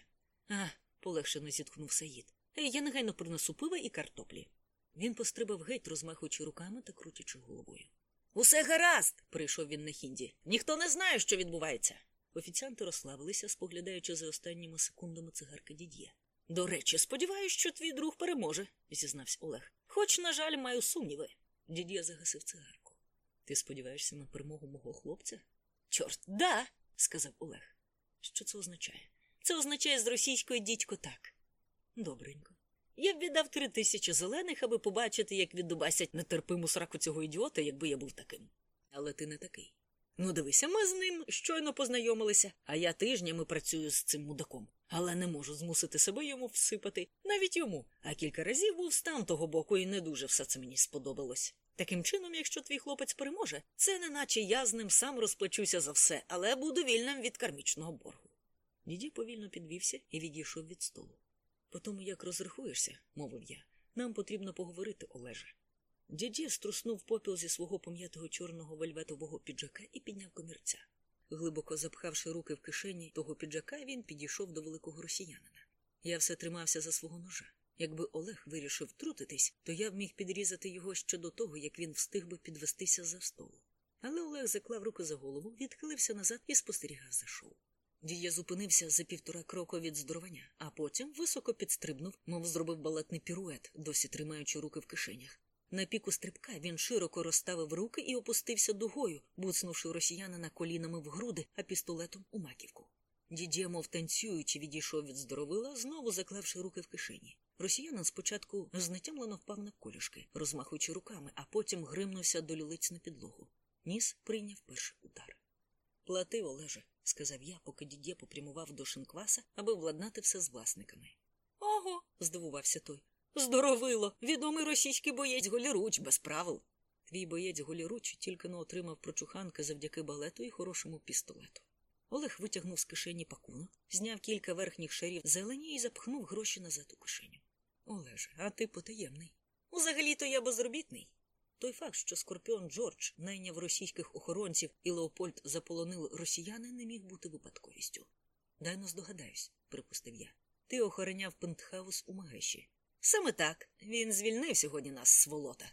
А, полегшено зітхнув Саїд. Я негайно принесу пива і картоплі. Він пострибав геть, розмахуючи руками та крутячи головою. Усе гаразд, прийшов він на хінді. Ніхто не знає, що відбувається. Офіціанти розслабилися, споглядаючи за останніми секундами цигарки дід'є. До речі, сподіваюся, що твій друг переможе, зізнався Олег. Хоч, на жаль, маю сумніви. Дід'є загасив цигарку. Ти сподіваєшся на перемогу мого хлопця? Чорт, да, сказав Олег. Що це означає? Це означає з російської дідько так. Добренько. Я б віддав три тисячі зелених, аби побачити, як віддубасять нетерпиму сраку цього ідіота, якби я був таким. Але ти не такий. Ну, дивися, ми з ним щойно познайомилися, а я тижнями працюю з цим мудаком, але не можу змусити себе йому всипати, навіть йому. А кілька разів був стан того боку, і не дуже все це мені сподобалось. Таким чином, якщо твій хлопець переможе, це не наче я з ним сам розплачуся за все, але буду вільним від кармічного боргу. Діді повільно підвівся і відійшов від столу. По тому, як розрахуєшся, мовив я, нам потрібно поговорити, Олеже. Діді струснув попіл зі свого пом'ятого чорного вельветового піджака і підняв комірця. Глибоко запхавши руки в кишені того піджака, він підійшов до великого росіянина. Я все тримався за свого ножа. Якби Олег вирішив втрутитись, то я б міг підрізати його ще до того, як він встиг би підвестися за столу. Але Олег заклав руки за голову, відхилився назад і спостерігав за шоу. Дія зупинився за півтора кроку від здоровання, а потім високо підстрибнув, мов зробив балетний пірует, досі тримаючи руки в кишенях. На піку стрибка він широко розставив руки і опустився дугою, буцнувши росіянина колінами в груди, а пістолетом у маківку. Дідє, мов танцюючи, відійшов від здоровила, знову заклавши руки в кишені. Росіянин спочатку знетямлено впав на колюшки, розмахуючи руками, а потім гримнувся до люлиць на підлогу. Ніс прийняв перший удар. Плати, Олеже, сказав я, поки дідє попрямував до шинкваса, аби владнати все з власниками. Ого. здивувався той. Здоровило, відомий російський боєць голіруч без правил. Твій боєць голіруч тільки но отримав прочуханки завдяки балету і хорошому пістолету. Олег витягнув з кишені пакунок, зняв кілька верхніх шарів зелені і запхнув гроші назад у кишеню. Олеже, а ти потаємний. Взагалі-то я безробітний. Той факт, що Скорпіон Джордж найняв російських охоронців і Леопольд заполонили росіяни, не міг бути випадковістю. Дай-но здогадаюсь, припустив я. Ти охороняв пентхаус у Магеші. Саме так. Він звільнив сьогодні нас, сволота.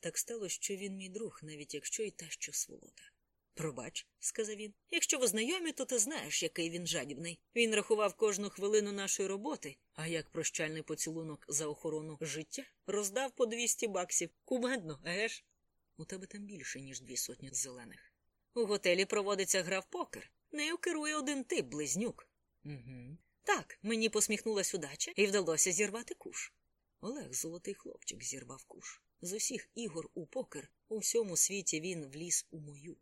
Так сталося, що він мій друг, навіть якщо і та ще сволота. Пробач, сказав він. Якщо ви знайомі, то ти знаєш, який він жадібний. Він рахував кожну хвилину нашої роботи, а як прощальний поцілунок за охорону життя роздав по 200 баксів. Кумедно, еге ж? У тебе там більше, ніж дві сотні зелених. У готелі проводиться гра в покер. Нею керує один тип, близнюк. Угу. Так, мені посміхнулась удача і вдалося зірвати куш. Олег, золотий хлопчик, зірвав куш. З усіх ігор у покер у всьому світі він вліз у мою.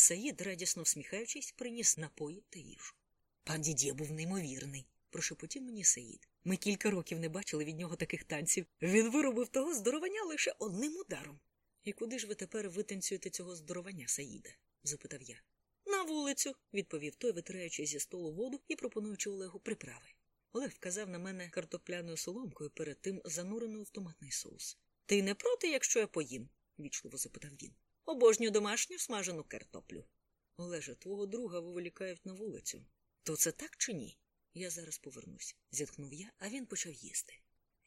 Саїд, радісно всміхаючись, приніс напої та їжу. Пан дідє був неймовірний, прошепотів мені Саїд. Ми кілька років не бачили від нього таких танців. Він виробив того здоровання лише одним ударом. І куди ж ви тепер витанцюєте цього здоровання, Саїда? запитав я. На вулицю, відповів той, витираючи зі столу воду і пропонуючи Олегу приправи. Олег вказав на мене картопляною соломкою, перед тим зануреною в томатний соус. Ти не проти, якщо я поїм? вічливо запитав він. Обожнюю домашню смажену картоплю. Олеже, твого друга виволікають на вулицю. То це так чи ні? Я зараз повернусь, зітхнув я, а він почав їсти.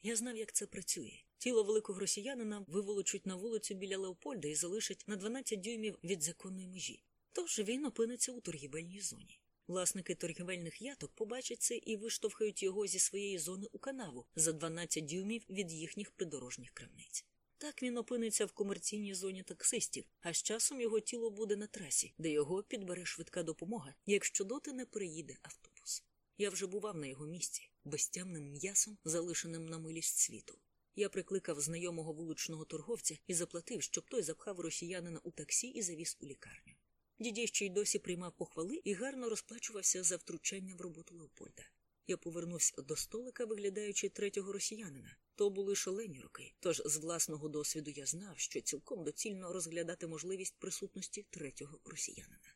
Я знав, як це працює. Тіло великого росіянина виволочуть на вулицю біля Леопольда і залишать на 12 дюймів від законної межі. Тож він опиниться у торгівельній зоні. Власники торгівельних яток побачать це і виштовхають його зі своєї зони у канаву за 12 дюймів від їхніх придорожніх крамниць. Так він опиниться в комерційній зоні таксистів, а з часом його тіло буде на трасі, де його підбере швидка допомога, якщо доти не приїде автобус. Я вже бував на його місці, безтямним м'ясом, залишеним на милість світу. Я прикликав знайомого вуличного торговця і заплатив, щоб той запхав росіянина у таксі і завіз у лікарню. Дідій ще й досі приймав похвали і гарно розплачувався за втручання в роботу Леопольда. Я повернувся до столика, виглядаючи третього росіянина. То були шалені роки, тож з власного досвіду я знав, що цілком доцільно розглядати можливість присутності третього росіянина.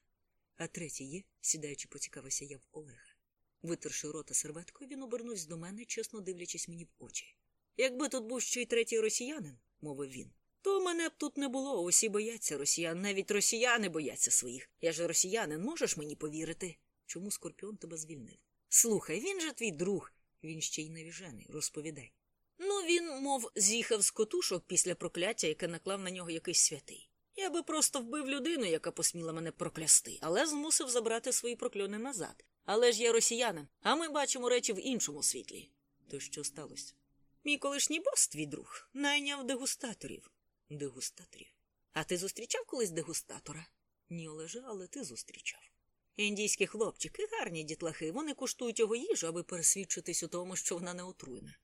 А третій є, сідаючи, поцікавився я в Олега. Витерши рота серветкою, він обернувся до мене, чесно дивлячись мені в очі. Якби тут був ще й третій росіянин, мовив він, то мене б тут не було. Усі бояться росіян, навіть росіяни бояться своїх. Я ж росіянин, можеш мені повірити? Чому Скорпіон тебе звільнив? Слухай, він же твій друг. Він ще й навіжений, розповідай. Ну, він, мов, з'їхав з котушок після прокляття, яке наклав на нього якийсь святий. Я би просто вбив людину, яка посміла мене проклясти, але змусив забрати свої прокльони назад. Але ж я росіянин, а ми бачимо речі в іншому світлі. То що сталося? Мій колишній бос, твій друг, найняв дегустаторів. Дегустаторів. А ти зустрічав колись дегустатора? Ні, Олеже, але ти зустрічав. Індійські хлопчики, гарні дітлахи, вони куштують його їжу, аби пересвідчитись у тому, що вона не отруєна.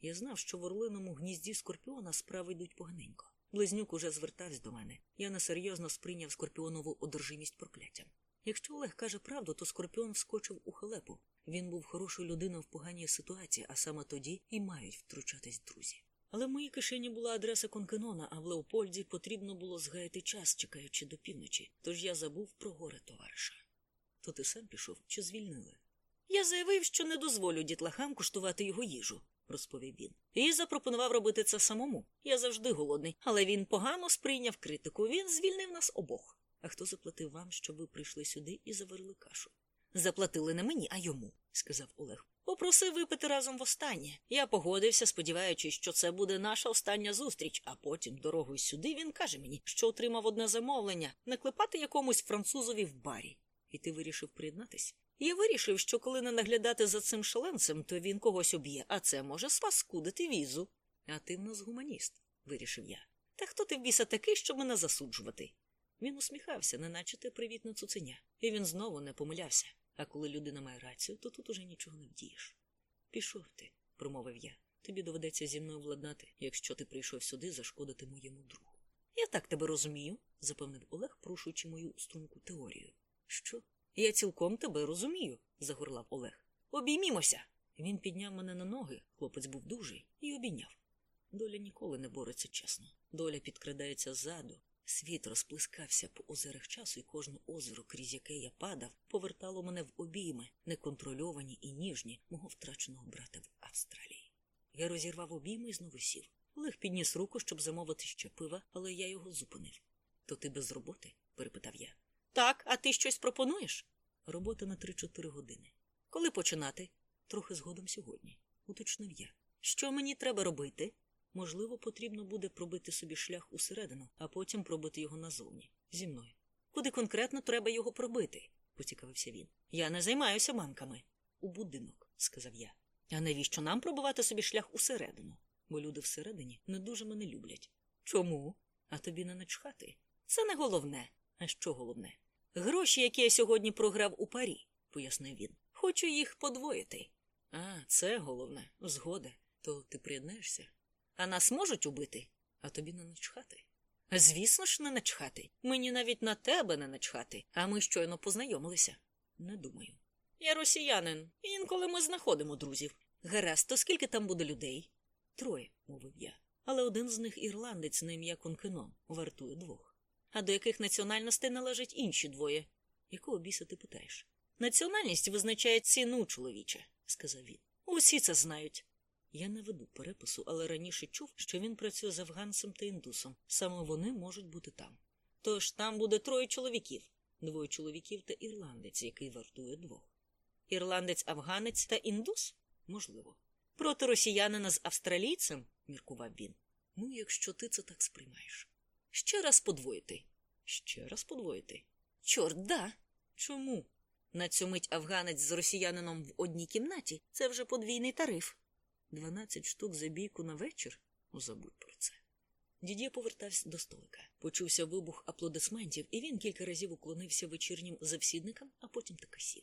Я знав, що в орлиному гнізді скорпіона справи йдуть поганенько. Близнюк уже звертався до мене. Я несерйозно сприйняв скорпіонову одержимість прокляттям. Якщо Олег каже правду, то скорпіон вскочив у халепу. Він був хорошою людиною в поганій ситуації, а саме тоді і мають втручатись друзі. Але в моїй кишені була адреса Конкенона, а в Леопольді потрібно було згаяти час, чекаючи до півночі, тож я забув про горе товариша. То ти сам пішов чи звільнили? Я заявив, що не дозволю дітлахам куштувати його їжу, розповів він, і запропонував робити це самому. Я завжди голодний, але він погано сприйняв критику. Він звільнив нас обох. А хто заплатив вам, щоб ви прийшли сюди і заварили кашу? Заплатили не мені, а йому, сказав Олег. Попросив випити разом востаннє. Я погодився, сподіваючись, що це буде наша остання зустріч, а потім дорогою сюди він каже мені, що отримав одне замовлення наклепати якомусь французові в барі. І ти вирішив приєднатись? Я вирішив, що коли не наглядати за цим шаленцем, то він когось об'є, а це може спаскудити візу. А ти в нас гуманіст, вирішив я. Та хто ти в біса такий, щоб мене засуджувати? Він усміхався, неначе те привітне цуценя, і він знову не помилявся. А коли людина має рацію, то тут уже нічого не вдієш. Пішов ти, промовив я. Тобі доведеться зі мною владнати, якщо ти прийшов сюди зашкодити моєму другу. Я так тебе розумію, запевнив Олег, порушуючи мою струнку теорію. Що? Я цілком тебе розумію, загорлав Олег. Обіймімося. Він підняв мене на ноги, хлопець був дужий, і обійняв. Доля ніколи не бореться чесно. Доля підкрадається ззаду. Світ розплескався по озерах часу, і кожне озеро, крізь яке я падав, повертало мене в обійми, неконтрольовані і ніжні, мого втраченого брата в Австралії. Я розірвав обійми і знову сів. Олег підніс руку, щоб замовити ще пива, але я його зупинив. То ти без роботи? перепитав я. Так, а ти щось пропонуєш? Робота на 3-4 години. Коли починати? Трохи згодом сьогодні, уточнив я. Що мені треба робити? Можливо, потрібно буде пробити собі шлях усередину, а потім пробити його назовні зі мною. Куди конкретно треба його пробити? поцікавився він. Я не займаюся банками. У будинок, сказав я. А навіщо нам пробувати собі шлях усередину? Бо люди всередині не дуже мене люблять. Чому? А тобі не начхати? Це не головне. А що головне? Гроші, які я сьогодні програв у парі, пояснив він. Хочу їх подвоїти. А, це головне, згода. То ти приєднаєшся? А нас можуть убити, а тобі не начхати. Звісно ж, не начхати. Мені навіть на тебе не начхати, а ми щойно познайомилися. Не думаю. Я росіянин, інколи ми знаходимо друзів. Гаразд, то скільки там буде людей? Троє, мовив я. Але один з них ірландець на ім'я Конкенон, вартує двох. А до яких національностей належать інші двоє? Якого біса ти питаєш? Національність визначає ціну, чоловіче, сказав він. Усі це знають. Я не веду перепису, але раніше чув, що він працює з афганцем та індусом. Саме вони можуть бути там. Тож там буде троє чоловіків двоє чоловіків та ірландець, який вартує двох. Ірландець, афганець та індус? Можливо. Проти росіянина з австралійцем, міркував він. Ну, якщо ти це так сприймаєш. Ще раз подвоїти. Ще раз подвоїти. Чорт, да. Чому? На цю мить афганець з росіянином в одній кімнаті це вже подвійний тариф. Дванадцять штук за бійку на вечір? Забудь про це. Дідє повертався до столика. Почувся вибух аплодисментів, і він кілька разів уклонився вечірнім завсідникам, а потім таки сів.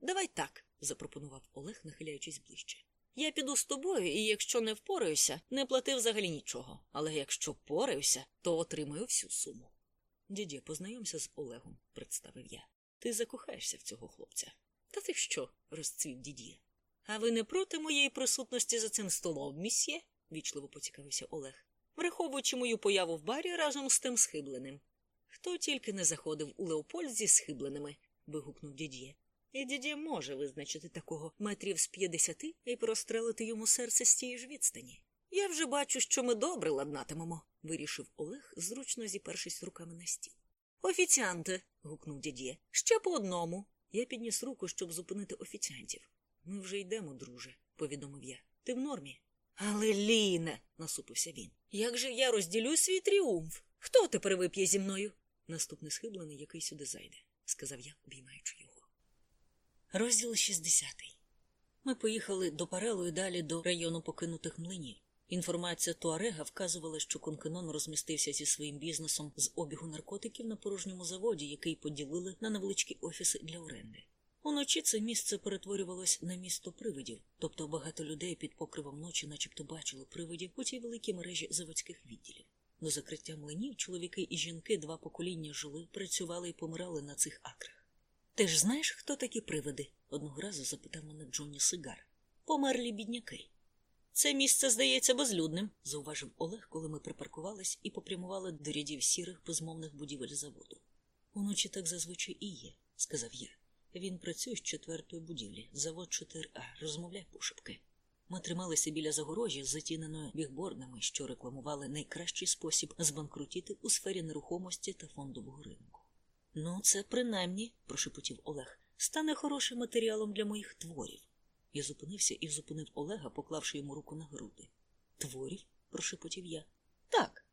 Давай так, запропонував Олег, нахиляючись ближче. Я піду з тобою, і якщо не впораюся, не плати взагалі нічого. Але якщо впораюся, то отримаю всю суму. Дідє, познайомся з Олегом, представив я. Ти закохаєшся в цього хлопця. Та ти що? розцвів дідє. А ви не проти моєї присутності за цим столом, місьє? вічливо поцікавився Олег, враховуючи мою появу в барі разом з тим схибленим. Хто тільки не заходив у Леопольд зі схибленими, вигукнув дідє. І дідє може визначити такого метрів з п'ятдесяти і прострелити йому серце з тієї ж відстані. Я вже бачу, що ми добре ладнатимемо, вирішив Олег, зручно зіпершись руками на стіл. Офіціанте. гукнув дідє. Ще по одному. Я підніс руку, щоб зупинити офіціантів. Ми вже йдемо, друже, повідомив я. Ти в нормі. Але Ліне, насупився він. Як же я розділю свій тріумф? Хто тепер вип'є зі мною? Наступний схиблений, який сюди зайде, сказав я, обіймаючи його. Розділ 60. Ми поїхали до Парелу і далі до району покинутих млинів. Інформація Туарега вказувала, що Конкенон розмістився зі своїм бізнесом з обігу наркотиків на порожньому заводі, який поділили на невеличкі офіси для оренди. Уночі це місце перетворювалось на місто привидів, тобто багато людей під покривом ночі, начебто, бачили привидів у цій великій мережі заводських відділів. До закриття млинів чоловіки і жінки два покоління жили, працювали і помирали на цих акрах. Ти ж знаєш, хто такі привиди? одного разу запитав мене Джонні Сигар. Померлі бідняки. Це місце здається безлюдним, зауважив Олег, коли ми припаркувались і попрямували до рядів сірих безмовних будівель заводу. Уночі так зазвичай і є, сказав я. Він працює з четвертої будівлі, завод 4А, розмовляй пошепки. Ми трималися біля загорожі, затіненою бігбордами, що рекламували найкращий спосіб збанкрутіти у сфері нерухомості та фондового ринку. Ну, це принаймні, прошепотів Олег, стане хорошим матеріалом для моїх творів. Я зупинився і зупинив Олега, поклавши йому руку на груди. Творів? прошепотів я. Так.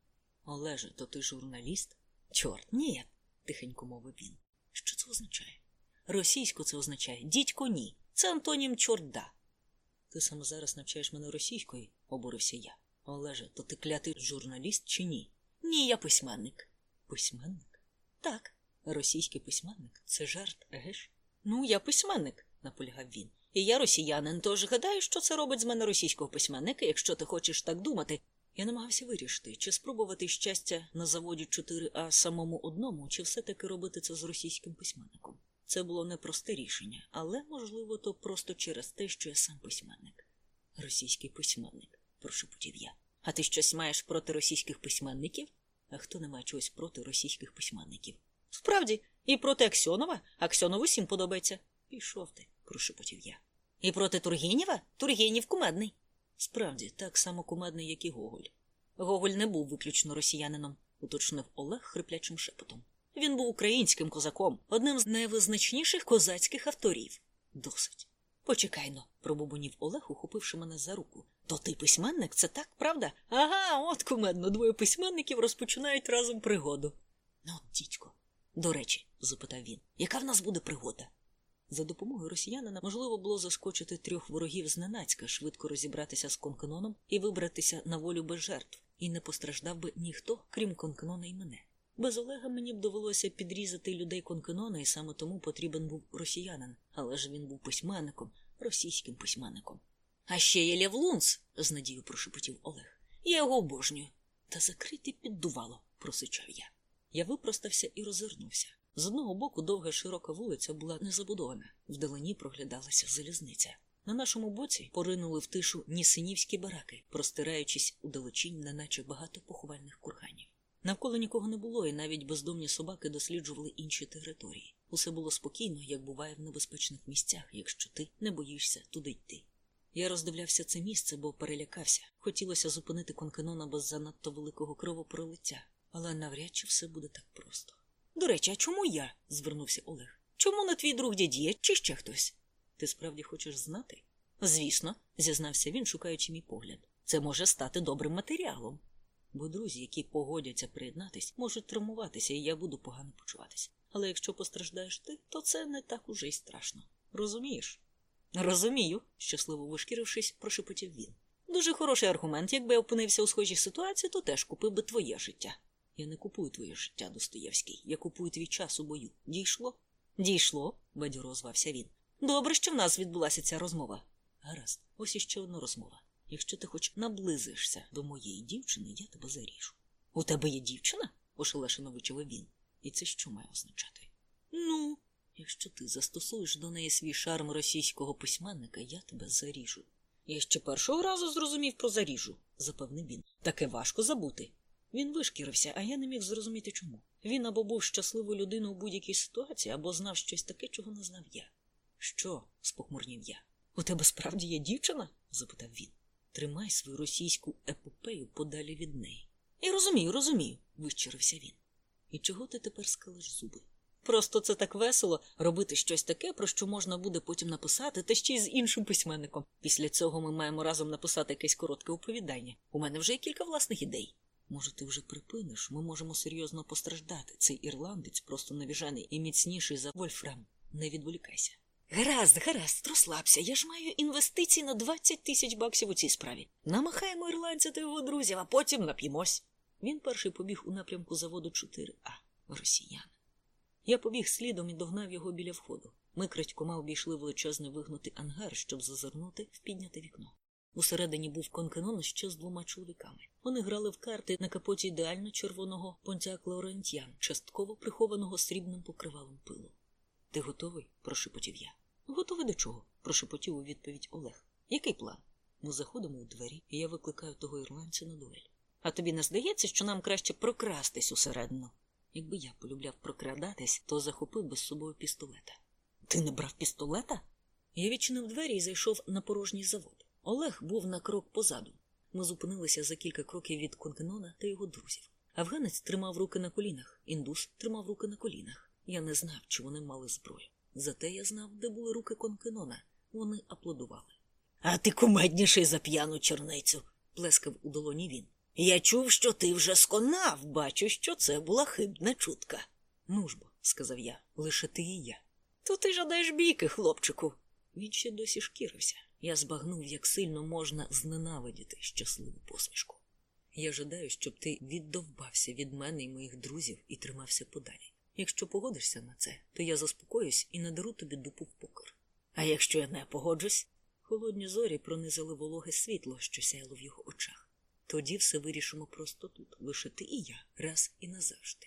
Олеже, то ти журналіст? Чорт, ні, тихенько мовив він. Що це означає? Російську це означає дідько ні. Це антонім чорда. Ти саме зараз навчаєш мене російської, обурився я. Олеже, то ти клятий журналіст чи ні? Ні, я письменник. Письменник? Так. Російський письменник це жарт, еге ж? Ну, я письменник, наполягав він. І я росіянин, тож гадаю, що це робить з мене російського письменника, якщо ти хочеш так думати. Я намагався вирішити, чи спробувати щастя на заводі 4А самому одному, чи все-таки робити це з російським письменником. Це було непросте рішення, але, можливо, то просто через те, що я сам письменник. Російський письменник, прошепотів я. А ти щось маєш проти російських письменників? А хто не має чогось проти російських письменників? Справді, і проти Аксьонова? Аксьонову всім подобається. Пішов ти, прошепотів я. І проти Тургенєва? Тургенєв кумедний. Справді, так само кумедний, як і Гоголь. Гоголь не був виключно росіянином, уточнив Олег хриплячим шепотом. Він був українським козаком, одним з найвизначніших козацьких авторів. Досить. Почекайно, пробубонів Олег, ухопивши мене за руку. То ти письменник, це так, правда? Ага, от кумедно, двоє письменників розпочинають разом пригоду. Ну, дідько. До речі, запитав він, яка в нас буде пригода? За допомогою росіянина можливо було заскочити трьох ворогів зненацька, швидко розібратися з конканоном і вибратися на волю без жертв, і не постраждав би ніхто, крім конканона і мене. Без Олега мені б довелося підрізати людей конканона, і саме тому потрібен був росіянин, але ж він був письменником, російським письменником. А ще є Левлунц, з надією прошепотів Олег. Я його обожнюю. Та закрити піддувало, просичав я. Я випростався і розвернувся. З одного боку довга широка вулиця була незабудована, вдалині проглядалася залізниця. На нашому боці поринули в тишу нісинівські бараки, простираючись у далечінь, неначе багато поховальних курганів. Навколо нікого не було, і навіть бездомні собаки досліджували інші території. Усе було спокійно, як буває в небезпечних місцях, якщо ти не боїшся туди йти. Я роздивлявся це місце, бо перелякався. Хотілося зупинити конкенона без занадто великого кровопролиття, але навряд чи все буде так просто. До речі, а чому я? звернувся Олег. Чому не твій друг дідє, чи ще хтось? Ти справді хочеш знати? Звісно, зізнався він, шукаючи мій погляд. Це може стати добрим матеріалом. Бо друзі, які погодяться приєднатись, можуть травмуватися, і я буду погано почуватися. Але якщо постраждаєш ти, то це не так уже й страшно. Розумієш? Розумію, щасливо вишкірившись, прошепотів він. Дуже хороший аргумент. Якби я опинився у схожій ситуації, то теж купив би твоє життя. Я не купую твоє життя, Достоєвський. Я купую твій час у бою. Дійшло? Дійшло, бадьоро озвався він. Добре, що в нас відбулася ця розмова. Гаразд, ось іще одна розмова. Якщо ти хоч наблизишся до моєї дівчини, я тебе заріжу. У тебе є дівчина? ошелешено вичавив він. І це що має означати? Ну, якщо ти застосуєш до неї свій шарм російського письменника, я тебе заріжу. Я ще першого разу зрозумів про заріжу, запевнив він. Таке важко забути. Він вишкірився, а я не міг зрозуміти чому. Він або був щасливою людиною у будь-якій ситуації, або знав щось таке, чого не знав я. Що? спохмурнів я. У тебе справді є дівчина? запитав він. Тримай свою російську епопею подалі від неї. Я розумію, розумію, вищирився він. І чого ти тепер скалиш зуби? Просто це так весело робити щось таке, про що можна буде потім написати, та ще й з іншим письменником. Після цього ми маємо разом написати якесь коротке оповідання. У мене вже є кілька власних ідей. Може, ти вже припиниш? Ми можемо серйозно постраждати. Цей ірландець просто навіжений і міцніший за Вольфрам. Не відволікайся. Гаразд, гаразд, розслабся. Я ж маю інвестиції на 20 тисяч баксів у цій справі. Намахаємо ірландця та його друзів, а потім нап'ємось. Він перший побіг у напрямку заводу 4А росіян. Я побіг слідом і догнав його біля входу. Ми крадькома обійшли величезний вигнутий ангар, щоб зазирнути в підняте вікно. Усередині був конкенон ще з двома чоловіками. Вони грали в карти на капоті ідеально червоного понтяк Лаурентьян, частково прихованого срібним покривалом пилу. Ти готовий? прошепотів я. Готовий до чого? прошепотів у відповідь Олег. Який план? Ми заходимо у двері, і я викликаю того ірландця на дуель. А тобі не здається, що нам краще прокрастись усередину? Якби я полюбляв прокрадатись, то захопив би з собою пістолета. Ти не брав пістолета? Я відчинив двері і зайшов на порожній завод. Олег був на крок позаду. Ми зупинилися за кілька кроків від Конкенона та його друзів. Афганець тримав руки на колінах, індус тримав руки на колінах. Я не знав, чи вони мали зброю. Зате я знав, де були руки Конкенона. Вони аплодували. А ти кумедніший за п'яну чорницю, плескав у долоні він. Я чув, що ти вже сконав, бачу, що це була хибна чутка. Ну ж бо, сказав я, лише ти і я. То ти жадаєш бійки, хлопчику. Він ще досі шкірився. Я збагнув, як сильно можна зненавидіти щасливу посмішку. Я жадаю, щоб ти віддовбався від мене і моїх друзів і тримався подалі. Якщо погодишся на це, то я заспокоюсь і надару тобі дупу в покер. А якщо я не погоджусь? Холодні зорі пронизали вологе світло, що сяяло в його очах. Тоді все вирішимо просто тут, лише ти і я, раз і назавжди.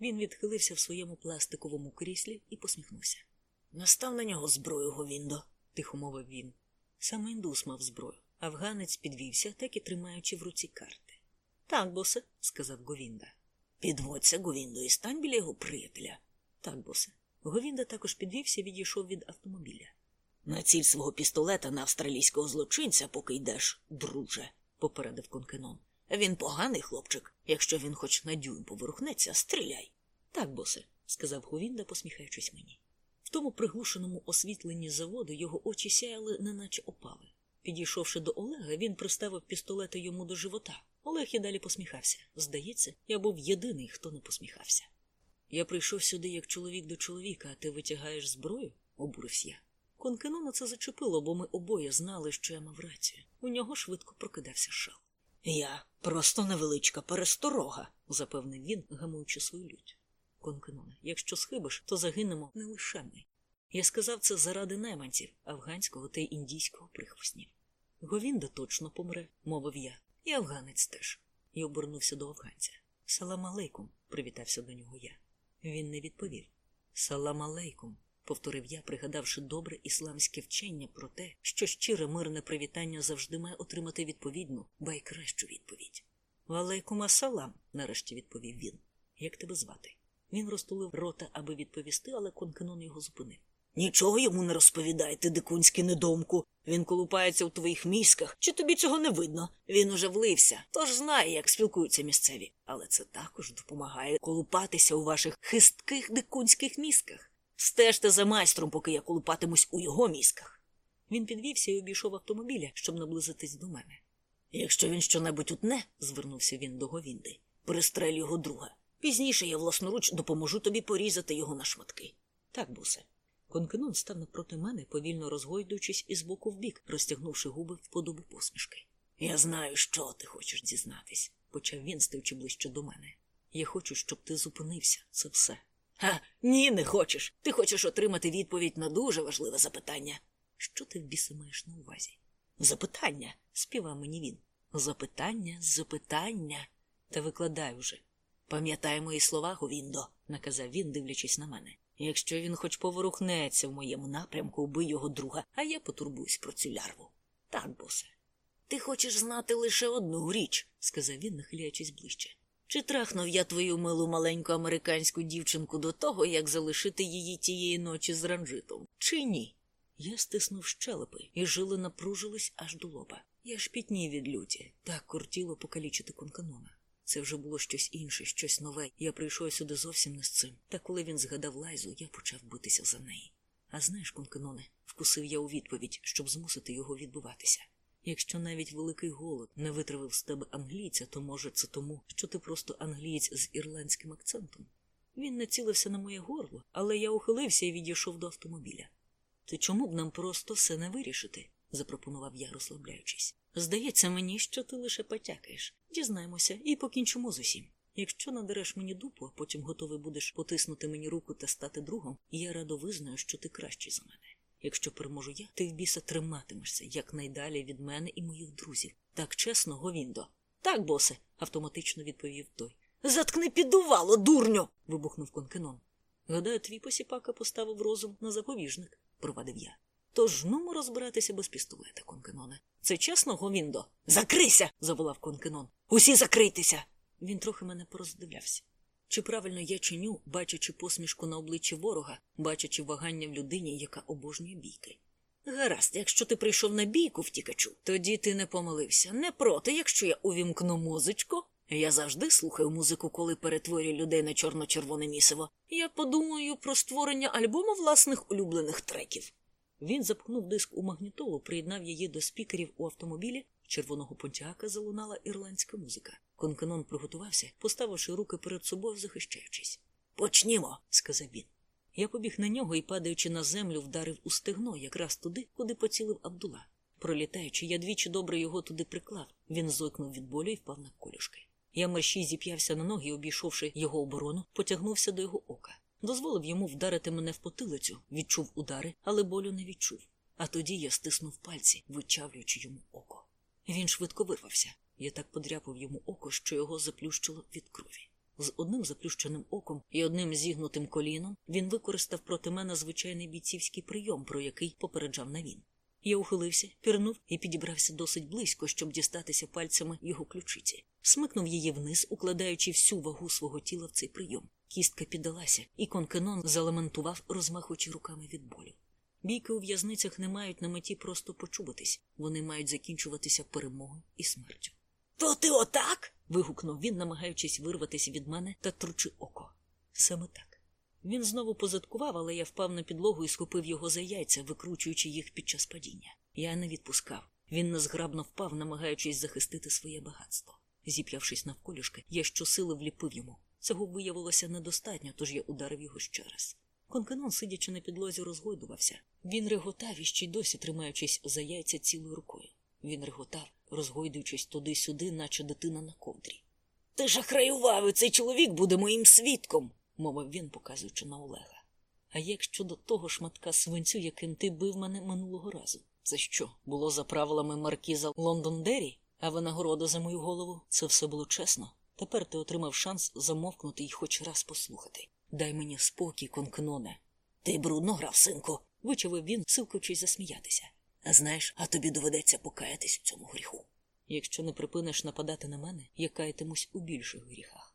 Він відхилився в своєму пластиковому кріслі і посміхнувся. Настав на нього зброю, Говіндо, тихо мовив він. Саме індус мав зброю. Афганець підвівся, так і тримаючи в руці карти. Так, босе, сказав Говінда. Підводься, Говіндо, і стань біля його приятеля. Так, босе. Говінда також підвівся і відійшов від автомобіля. Націль свого пістолета на австралійського злочинця, поки йдеш, друже, попередив Конкенон. Він поганий хлопчик. Якщо він хоч на дюйм поворухнеться, стріляй. Так, босе, сказав Говінда, посміхаючись мені. Тому приглушеному освітленні заводу його очі сяяли, неначе опали. Підійшовши до Олега, він приставив пістолета йому до живота. Олег і далі посміхався. Здається, я був єдиний, хто не посміхався. Я прийшов сюди як чоловік до чоловіка, а ти витягаєш зброю? обурився я. Конкенона це зачепило, бо ми обоє знали, що я мав рацію. У нього швидко прокидався шал. Я просто невеличка пересторога, запевнив він, гамуючи свою лють. Конкеноне, якщо схибиш, то загинемо не лише ми. Я сказав це заради найманців, афганського та індійського прихвостнів. Говінда точно помре, мовив я, і афганець теж. І обернувся до афганця. Салам алейкум, привітався до нього я. Він не відповів. Салам алейкум, повторив я, пригадавши добре ісламське вчення про те, що щире мирне привітання завжди має отримати відповідну, ба й кращу відповідь. Валейкум асалам, нарешті відповів він. Як тебе звати? Він розтулив рота, аби відповісти, але конкенон його зупинив. Нічого йому не розповідай, ти дикунський недомку. Він колупається у твоїх мізках. Чи тобі цього не видно? Він уже влився, тож знає, як спілкуються місцеві. Але це також допомагає колупатися у ваших хистких дикунських мізках. Стежте за майстром, поки я колупатимусь у його мізках. Він підвівся і обійшов автомобіля, щоб наблизитись до мене. Якщо він щонебудь утне, звернувся він до Говінди, перестрель його друга. Пізніше я власноруч допоможу тобі порізати його на шматки. Так, бусе. Конкенон став напроти мене, повільно розгойдуючись із боку в бік, розтягнувши губи в подобу посмішки. Я знаю, що ти хочеш дізнатись, почав він, стаючи ближче до мене. Я хочу, щоб ти зупинився, це все. Ха, ні, не хочеш. Ти хочеш отримати відповідь на дуже важливе запитання. Що ти в біси маєш на увазі? Запитання, співав мені він. Запитання, запитання. Та викладай уже. Пам'ятай мої слова, Говіндо, наказав він, дивлячись на мене. Якщо він хоч поворухнеться в моєму напрямку, убий його друга, а я потурбуюсь про цю лярву. Так, босе. Ти хочеш знати лише одну річ, сказав він, нахиляючись ближче. Чи трахнув я твою милу маленьку американську дівчинку до того, як залишити її тієї ночі з ранжитом? Чи ні? Я стиснув щелепи, і жили напружились аж до лоба. Я ж пітнів від люті, так кортіло покалічити конканона. Це вже було щось інше, щось нове. Я прийшов сюди зовсім не з цим. Та коли він згадав лайзу, я почав битися за неї. А знаєш, конканоне, вкусив я у відповідь, щоб змусити його відбуватися. Якщо навіть великий голод не витравив з тебе англійця, то може це тому, що ти просто англієць з ірландським акцентом. Він націлився на моє горло, але я ухилився і відійшов до автомобіля. То чому б нам просто все не вирішити? запропонував я, розслабляючись. Здається мені, що ти лише потякаєш. Дізнаємося і покінчимо з усім. Якщо надереш мені дупу, а потім готовий будеш потиснути мені руку та стати другом, я радо визнаю, що ти кращий за мене. Якщо переможу я, ти в біса триматимешся якнайдалі від мене і моїх друзів. Так чесно, Говіндо. Так, босе, автоматично відповів той. Заткни піддувало, дурню. вибухнув конкенон. Гадаю, твій посіпака поставив розум на запобіжник, провадив я. Тож нумо розбиратися без пістолета, конкеноне. Це чесно, Говіндо? Закрийся. заволав конкенон. Усі закрийтеся. Він трохи мене пороздивлявся. Чи правильно я чиню, бачачи посмішку на обличчі ворога, бачачи вагання в людині, яка обожнює бійки? Гаразд, якщо ти прийшов на бійку втікачу, тоді ти не помилився. Не проти, якщо я увімкну музичку. Я завжди слухаю музику, коли перетворюю людей на чорно-червоне місиво. Я подумаю про створення альбому власних улюблених треків. Він запхнув диск у магнітолу, приєднав її до спікерів у автомобілі. Червоного пончака залунала ірландська музика. Конканон приготувався, поставивши руки перед собою, захищаючись. Почнімо, сказав він. Я побіг на нього і, падаючи на землю, вдарив у стегно якраз туди, куди поцілив Абдула. Пролітаючи, я двічі добре його туди приклав. Він зойкнув від болю і впав на колюшки. Я мерщій зіп'явся на ноги, обійшовши його оборону, потягнувся до його ока. Дозволив йому вдарити мене в потилицю, відчув удари, але болю не відчув. А тоді я стиснув пальці, вичавлюючи йому око. Він швидко вирвався. Я так подряпав йому око, що його заплющило від крові. З одним заплющеним оком і одним зігнутим коліном він використав проти мене звичайний бійцівський прийом, про який попереджав навін. Я ухилився, пірнув і підібрався досить близько, щоб дістатися пальцями його ключиці. Смикнув її вниз, укладаючи всю вагу свого тіла в цей прийом. Кістка піддалася, і конкенон залементував, розмахуючи руками від болю. Бійки у в'язницях не мають на меті просто почубитись, вони мають закінчуватися перемогою і смертю. То ти отак? вигукнув він, намагаючись вирватися від мене та тручи око. Саме так. Він знову позадкував, але я впав на підлогу і схопив його за яйця, викручуючи їх під час падіння. Я не відпускав. Він незграбно впав, намагаючись захистити своє багатство. Зіп'явшись навколішки, я щосили вліпив йому. Цього виявилося недостатньо, тож я ударив його ще раз. Конканон, сидячи на підлозі, розгойдувався. Він реготав і ще й досі тримаючись за яйця цілою рукою. Він реготав, розгойдуючись туди-сюди, наче дитина на ковдрі. Ти ж махлював, і цей чоловік буде моїм свідком, мовив він, показуючи на Олега. А як щодо того шматка свинцю, яким ти бив мене минулого разу? Це що, було за правилами маркіза Лондондері, а винагорода за мою голову? Це все було чесно. Тепер ти отримав шанс замовкнути і хоч раз послухати. Дай мені спокій, Конканоне. Ти брудно грав, синку, вичавив він, силкуючись засміятися. А знаєш, а тобі доведеться покаятись у цьому гріху. Якщо не припиниш нападати на мене, я каятимусь у більших гріхах.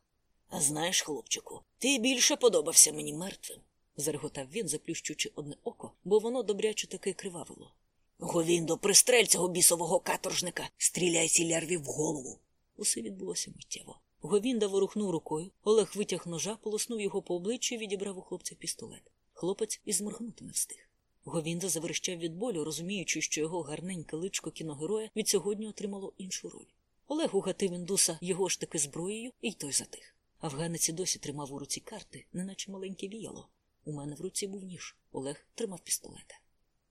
Знаєш, хлопчику, ти більше подобався мені мертвим, зареготав він, заплющуючи одне око, бо воно добряче таки кривавило. Говіндо, пристрель цього бісового каторжника, стріляй цій лярві в голову. Усе відбулося миттєво. Говінда ворухнув рукою, Олег витяг ножа, полоснув його по обличчю і відібрав у хлопця пістолет. Хлопець і зморгнути не встиг. Говінда заверещав від болю, розуміючи, що його гарненьке личко кіногероя від сьогодні отримало іншу роль. Олег угатив індуса його ж таки зброєю, і той затих. Афганець досі тримав у руці карти, неначе маленьке віяло. У мене в руці був ніж. Олег тримав пістолета.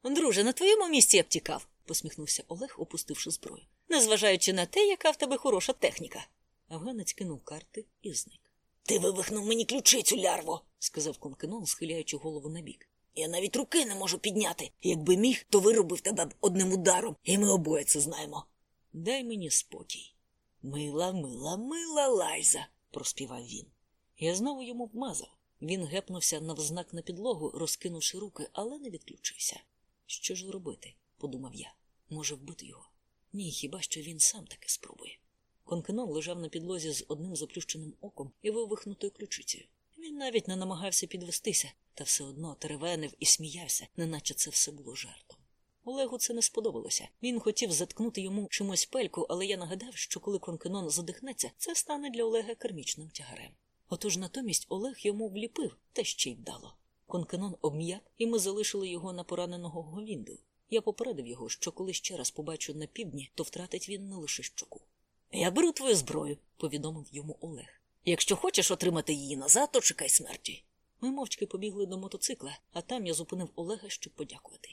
Друже, на твоєму місці я б тікав, посміхнувся Олег, опустивши зброю. Незважаючи на те, яка в тебе хороша техніка. Афганець кинув карти і зник. Ти вивихнув мені ключицю, лярво, сказав Конкенон, схиляючи голову набік. Я навіть руки не можу підняти. Якби міг, то виробив тебе б одним ударом, і ми обоє це знаємо. Дай мені спокій. Мила, мила, мила лайза, проспівав він. Я знову йому вмазав. Він гепнувся навзнак на підлогу, розкинувши руки, але не відключився. Що ж робити? подумав я. Може вбити його? Ні, хіба що він сам таки спробує. Конкенон лежав на підлозі з одним заплющеним оком і вивихнутою ключицею. Він навіть не намагався підвестися, та все одно теревенив і сміявся, неначе це все було жартом. Олегу це не сподобалося. Він хотів заткнути йому чимось пельку, але я нагадав, що коли конкенон задихнеться, це стане для Олега кермічним тягарем. Отож натомість Олег йому вліпив, та ще й вдало. Конкенон обм'як, і ми залишили його на пораненого говінду. Я попередив його, що коли ще раз побачу на півдні, то втратить він не лише щоку. Я беру твою зброю, повідомив йому Олег. Якщо хочеш отримати її назад, то чекай смерті. Ми мовчки побігли до мотоцикла, а там я зупинив Олега, щоб подякувати.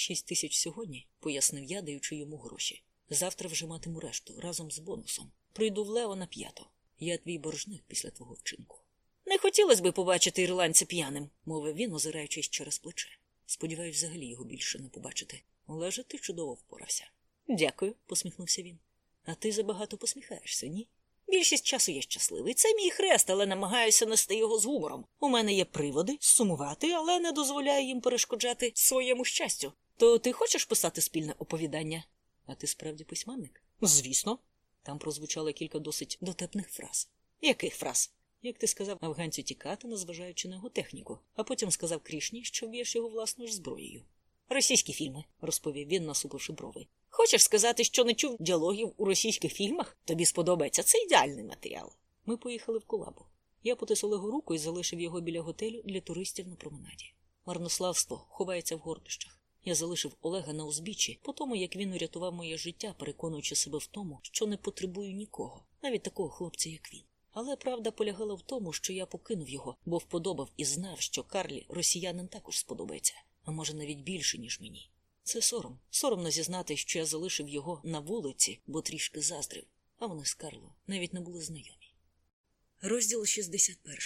Шість тисяч сьогодні, пояснив я, даючи йому гроші. Завтра вже матиму решту разом з бонусом. Прийду в Лео на п'ято. Я твій боржник після твого вчинку. Не хотілося би побачити ірландця п'яним, мовив він, озираючись через плече. Сподіваюсь, взагалі його більше не побачити. Олеже, ти чудово впорався. Дякую, посміхнувся він. А ти забагато посміхаєшся, ні? Більшість часу я щасливий. Це мій хрест, але намагаюся нести його з гумором. У мене є приводи сумувати, але не дозволяю їм перешкоджати своєму щастю. То ти хочеш писати спільне оповідання? А ти справді письменник? Звісно. Там прозвучало кілька досить дотепних фраз. Яких фраз? Як ти сказав афганцю тікати, незважаючи на його техніку, а потім сказав Крішні, що вб'єш його власною ж зброєю. Російські фільми, розповів він, насупивши брови. Хочеш сказати, що не чув діалогів у російських фільмах? Тобі сподобається це ідеальний матеріал. Ми поїхали в Кулабу. Я потис Олегу руку і залишив його біля готелю для туристів на променаді. Марнославство ховається в гордощах. Я залишив Олега на узбіччі, по тому як він урятував моє життя, переконуючи себе в тому, що не потребую нікого, навіть такого хлопця, як він. Але правда полягала в тому, що я покинув його, бо вподобав і знав, що Карлі росіянин також сподобається, а може навіть більше, ніж мені. Це сором. Соромно зізнати, що я залишив його на вулиці, бо трішки заздрив, а вони з Карло навіть не були знайомі. Розділ 61.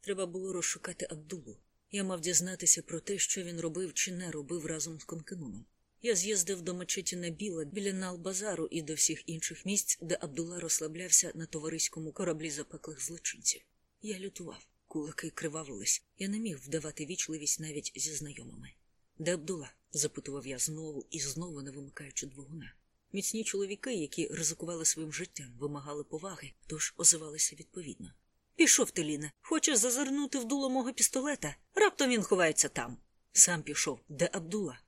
Треба було розшукати Абдулу. Я мав дізнатися про те, що він робив чи не робив разом з Конкенуном. Я з'їздив до мечеті Набіла біля Налбазару і до всіх інших місць, де Абдула розслаблявся на товариському кораблі запеклих злочинців. Я лютував, кулаки кривавились. Я не міг вдавати вічливість навіть зі знайомими. Де Абдула? запитував я знову і знову не вимикаючи двигуна. Міцні чоловіки, які ризикували своїм життям, вимагали поваги, тож озивалися відповідно. Пішов ти, Ліне. Хочеш зазирнути в дуло мого пістолета? Раптом він ховається там. Сам пішов. Де Абдула?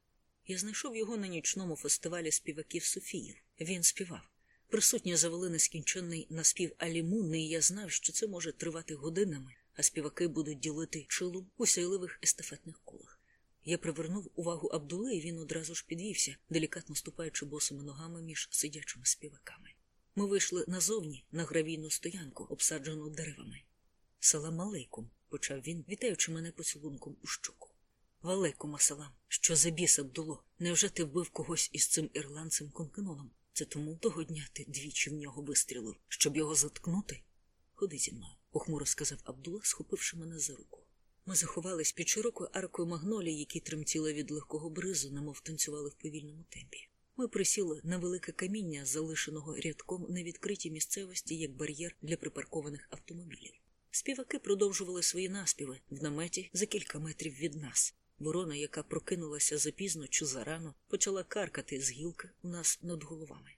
Я знайшов його на нічному фестивалі співаків Софіїв. Він співав. Присутні завели нескінченний наспів Алімуни, і я знав, що це може тривати годинами, а співаки будуть ділити чилу у сяйливих естафетних колах. Я привернув увагу Абдули, і він одразу ж підвівся, делікатно ступаючи босими ногами між сидячими співаками. Ми вийшли назовні на гравійну стоянку, обсаджену деревами. Салам алейкум, почав він, вітаючи мене поцілунком у щоку. Валейкум асалам, що за біс Абдуло? Невже ти вбив когось із цим ірландцем конкеноном? Це тому того дня ти двічі в нього вистрілив, щоб його заткнути? Ходи зі мною, похмуро сказав Абдула, схопивши мене за руку. Ми заховались під широкою аркою магнолії, які тремтіли від легкого бризу, немов танцювали в повільному темпі. Ми присіли на велике каміння, залишеного рядком на відкритій місцевості як бар'єр для припаркованих автомобілів. Співаки продовжували свої наспіви в наметі за кілька метрів від нас. Ворона, яка прокинулася запізно чи зарано, почала каркати з гілки у нас над головами.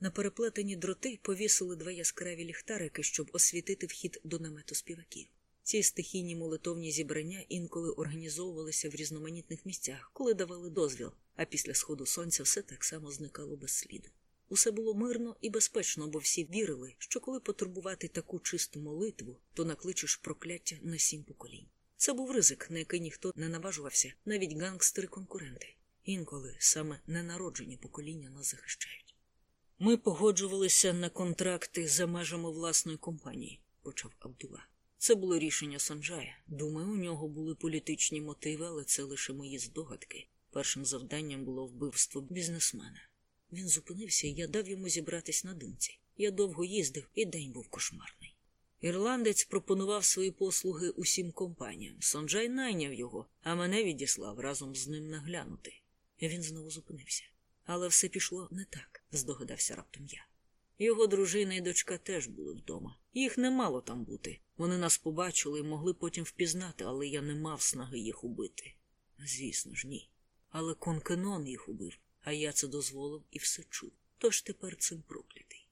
На переплетені дроти повісили два яскраві ліхтарики, щоб освітити вхід до намету співаків. Ці стихійні молитовні зібрання інколи організовувалися в різноманітних місцях, коли давали дозвіл, а після сходу сонця все так само зникало без сліду. Усе було мирно і безпечно, бо всі вірили, що коли потурбувати таку чисту молитву, то накличеш прокляття на сім поколінь. Це був ризик, на який ніхто не наважувався, навіть гангстери-конкуренти. Інколи саме ненароджені покоління нас захищають. Ми погоджувалися на контракти за межами власної компанії, почав Абдула. Це було рішення Санджая. Думаю, у нього були політичні мотиви, але це лише мої здогадки. Першим завданням було вбивство бізнесмена. Він зупинився, і я дав йому зібратись на думці. Я довго їздив, і день був кошмарний. Ірландець пропонував свої послуги усім компаніям. Сонджай найняв його, а мене відіслав разом з ним наглянути. Він знову зупинився. Але все пішло не так, здогадався раптом я. Його дружина і дочка теж були вдома. Їх не мало там бути. Вони нас побачили і могли потім впізнати, але я не мав снаги їх убити. Звісно ж, ні. Але Конкенон їх убив, а я це дозволив і все чув. Тож тепер цим проклятий.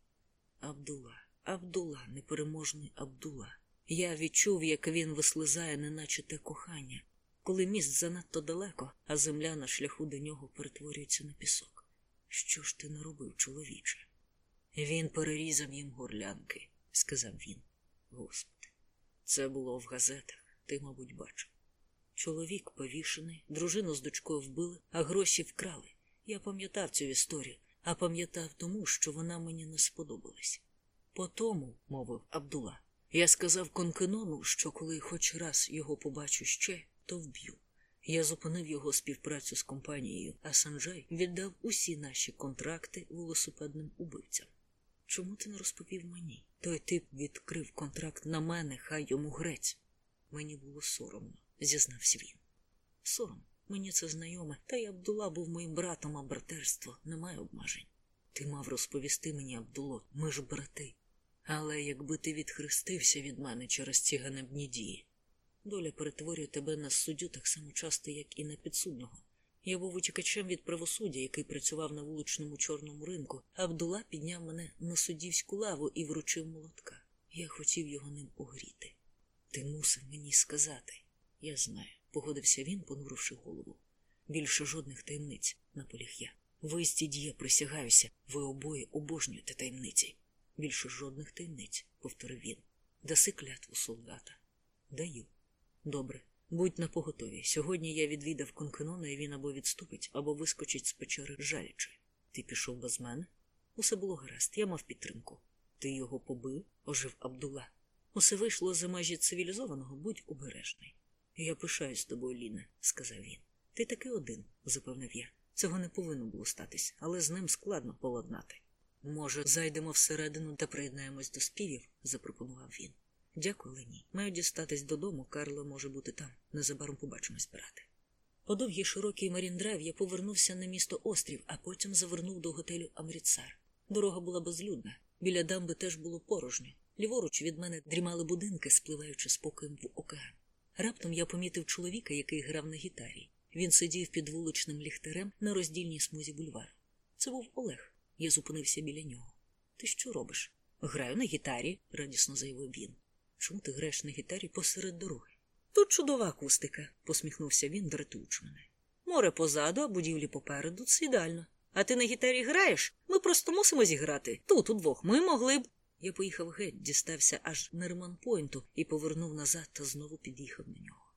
Абдула, Абдула, непереможний Абдула. Я відчув, як він вислизає, неначе те кохання, коли міст занадто далеко, а земля на шляху до нього перетворюється на пісок. Що ж ти наробив, чоловіче? Він перерізав їм горлянки, сказав він. Господи, це було в газетах, ти, мабуть, бачив. Чоловік повішений, дружину з дочкою вбили, а гроші вкрали. Я пам'ятав цю історію, а пам'ятав тому, що вона мені не сподобалась. По тому, мовив Абдула, я сказав Конкенону, що коли хоч раз його побачу ще, то вб'ю. Я зупинив його співпрацю з компанією, а Санджай віддав усі наші контракти велосипедним убивцям. Чому ти не розповів мені? Той тип відкрив контракт на мене, хай йому грець. Мені було соромно, зізнався він. Сором, мені це знайоме, та й Абдула був моїм братом, а братерство немає обмежень. Ти мав розповісти мені, Абдуло, ми ж брати. Але якби ти відхрестився від мене через ці ганебні дії, доля перетворює тебе на суддю так само часто, як і на підсудного. Я був утікачем від правосуддя, який працював на вуличному чорному ринку, Абдула підняв мене на суддівську лаву і вручив молотка. Я хотів його ним огріти. Ти мусив мені сказати. Я знаю, погодився він, понуривши голову. Більше жодних таємниць, наполіг я. Ви з дід'є присягаюся, ви обоє обожнюєте таємниці. Більше жодних таємниць, повторив він. Даси клятву солдата. Даю. Добре. Будь на поготові. Сьогодні я відвідав Конкенона, і він або відступить, або вискочить з печери жалячи. Ти пішов без мене? Усе було гаразд, я мав підтримку. Ти його побив, ожив Абдула. Усе вийшло за межі цивілізованого, будь обережний. Я пишаюсь тобою, Ліне, сказав він. Ти таки один, запевнив я. Цього не повинно було статись, але з ним складно поладнати. Може, зайдемо всередину та приєднаємось до співів, запропонував він. Дякую, але ні. Маю дістатись додому, Карло може бути там. Незабаром побачимось, брате. По довгій широкій Маріндрайв я повернувся на місто острів, а потім завернув до готелю Амріцар. Дорога була безлюдна. Біля дамби теж було порожньо. Ліворуч від мене дрімали будинки, спливаючи спокоєм в океан. Раптом я помітив чоловіка, який грав на гітарі. Він сидів під вуличним ліхтарем на роздільній смузі бульвару. Це був Олег. Я зупинився біля нього. Ти що робиш? Граю на гітарі, радісно заявив він. Чому ти граєш на гітарі посеред дороги? Тут чудова акустика, посміхнувся він, дратуючи мене. Море позаду, а будівлі попереду це ідеально. А ти на гітарі граєш? Ми просто мусимо зіграти. Тут удвох ми могли б. Я поїхав геть, дістався аж на Ремонпойнту і повернув назад та знову під'їхав на нього.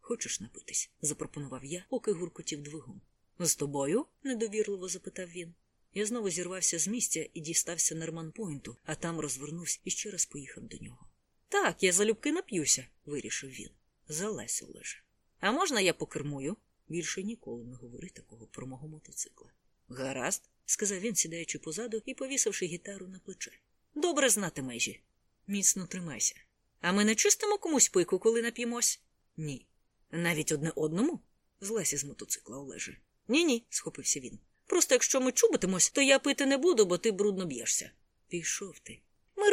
Хочеш напитись? запропонував я, поки гуркотів двигун. З тобою? недовірливо запитав він. Я знову зірвався з місця і дістався на Ремонпойнту, а там розвернувся і ще раз поїхав до нього. Так, я залюбки нап'юся, вирішив він. Залазь, Олеже. А можна я покермую? Більше ніколи не говори такого про мого мотоцикла. Гаразд, сказав він, сідаючи позаду і повісивши гітару на плече. Добре знати межі. Міцно тримайся. А ми не чистимо комусь пику, коли нап'ємось? Ні. Навіть одне одному? Злазь із мотоцикла, Олеже. Ні, ні, схопився він. Просто якщо ми чубитимось, то я пити не буду, бо ти брудно б'єшся. Пішов ти.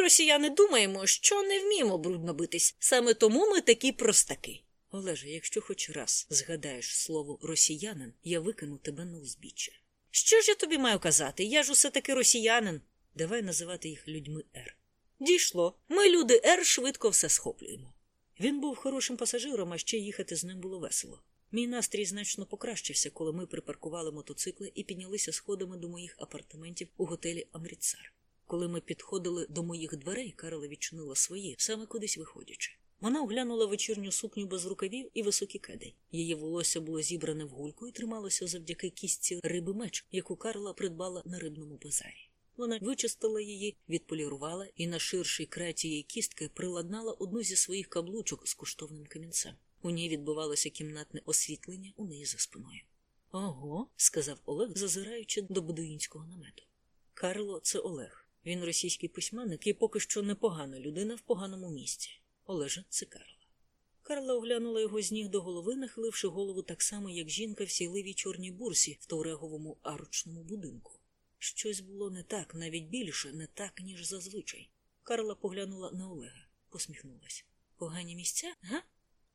Росіяни, думаємо, що не вміємо брудно битись. Саме тому ми такі простаки. Олеже, якщо хоч раз згадаєш слово росіянин, я викину тебе на узбіччя. Що ж я тобі маю казати? Я ж усе таки росіянин. Давай називати їх людьми Р. Дійшло. Ми, люди Р, швидко все схоплюємо. Він був хорошим пасажиром, а ще їхати з ним було весело. Мій настрій значно покращився, коли ми припаркували мотоцикли і піднялися сходами до моїх апартаментів у готелі Амріцар. Коли ми підходили до моїх дверей, Карла відчинила свої, саме кудись виходячи. Вона оглянула вечірню сукню без рукавів і високі кеди. Її волосся було зібране в гульку і трималося завдяки кістці риби меч, яку Карла придбала на рибному базарі. Вона вичистила її, відполірувала і на ширший край тієї кістки приладнала одну зі своїх каблучок з коштовним камінцем. У ній відбувалося кімнатне освітлення у неї за спиною. Ого, сказав Олег, зазираючи до будуїнського намету. Карло, це Олег. Він російський письменник і поки що непогана людина в поганому місці. Олеже, це Карла. Оглянула його з ніг до голови, нахиливши голову так само, як жінка в сійливій чорній бурсі в Тауреговому арочному будинку. Щось було не так, навіть більше, не так, ніж зазвичай. Карла поглянула на Олега, посміхнулася. Погані місця, га?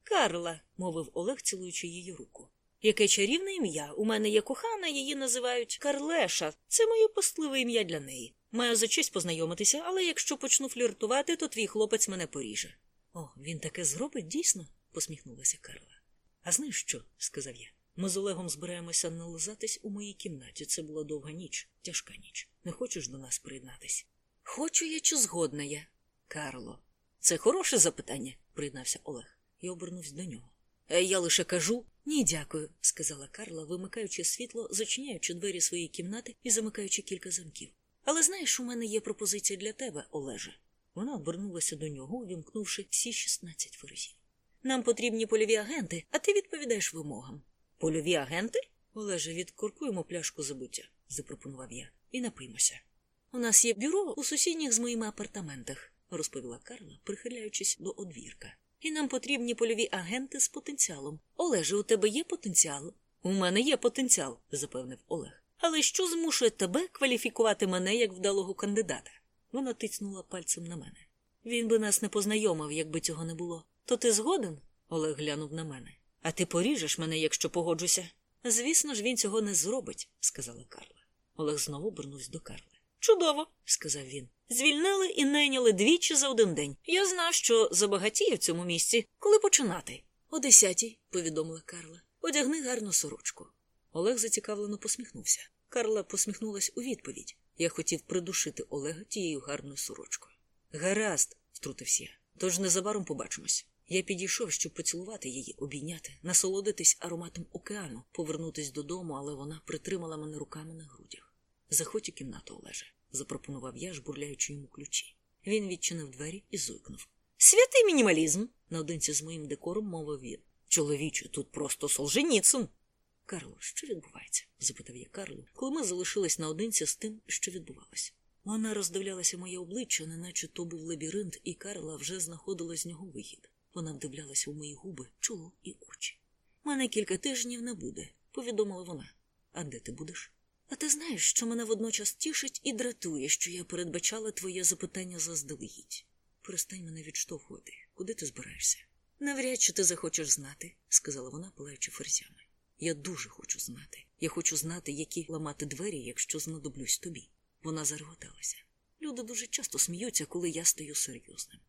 Карла, мовив Олег, цілуючи її руку. Яке чарівне ім'я. У мене є кохана, її називають Карлеша. Це моє постливе ім'я для неї. Маю за честь познайомитися, але якщо почну фліртувати, то твій хлопець мене поріже. О, він таке зробить дійсно? посміхнулася Карла. А знаєш що? сказав я. Ми з Олегом збираємося нализатись у моїй кімнаті. Це була довга ніч, тяжка ніч. Не хочеш до нас приєднатись? Хочу я чи згодна я? Карло. Це хороше запитання, приєднався Олег. Я обернувся до нього. «Е, Я лише кажу ні, дякую, сказала Карла, вимикаючи світло, зачиняючи двері своєї кімнати і замикаючи кілька замків. Але знаєш, у мене є пропозиція для тебе, Олеже. Вона обернулася до нього, увімкнувши всі 16 ферезів. Нам потрібні польові агенти, а ти відповідаєш вимогам. Польові агенти? Олеже, відкоркуємо пляшку забуття, запропонував я, і напиймося. У нас є бюро у сусідніх з моїми апартаментах, розповіла Карла, прихиляючись до одвірка. І нам потрібні польові агенти з потенціалом. Олеже, у тебе є потенціал? У мене є потенціал, запевнив Олег. Але що змушує тебе кваліфікувати мене як вдалого кандидата? Вона тицнула пальцем на мене. Він би нас не познайомив, якби цього не було. То ти згоден? Олег глянув на мене. А ти поріжеш мене, якщо погоджуся. Звісно ж, він цього не зробить, сказала Карла. Олег знову обернувся до Карли. Чудово, сказав він. Звільнили і найняли двічі за один день. Я знав, що забагатіє в цьому місці. Коли починати? О десятій, повідомила Карла. Одягни гарну сорочку. Олег зацікавлено посміхнувся. Карла посміхнулась у відповідь. Я хотів придушити Олега тією гарною сорочкою. Гаразд, втрутився я. Тож незабаром побачимось. Я підійшов, щоб поцілувати її, обійняти, насолодитись ароматом океану, повернутись додому, але вона притримала мене руками на грудях. Заходь у кімнату, Олеже, запропонував я, жбурляючи йому ключі. Він відчинив двері і зойкнув. Святий мінімалізм, наодинці з моїм декором мовив він. Чоловіче, тут просто Солженіцин. Карло, що відбувається? запитав я Карлу, коли ми залишились наодинці з тим, що відбувалося. Вона роздивлялася моє обличчя, неначе то був лабіринт, і Карла вже знаходила з нього вихід. Вона вдивлялася в мої губи, чоло і очі. Мене кілька тижнів не буде, повідомила вона. А де ти будеш? А ти знаєш, що мене водночас тішить і дратує, що я передбачала твоє запитання заздалегідь. Перестань мене відштовхувати. Куди ти збираєшся? Навряд чи ти захочеш знати, сказала вона, палаючи ферзями. Я дуже хочу знати. Я хочу знати, які ламати двері, якщо знадоблюсь тобі. Вона зареготалася. Люди дуже часто сміються, коли я стою серйозним.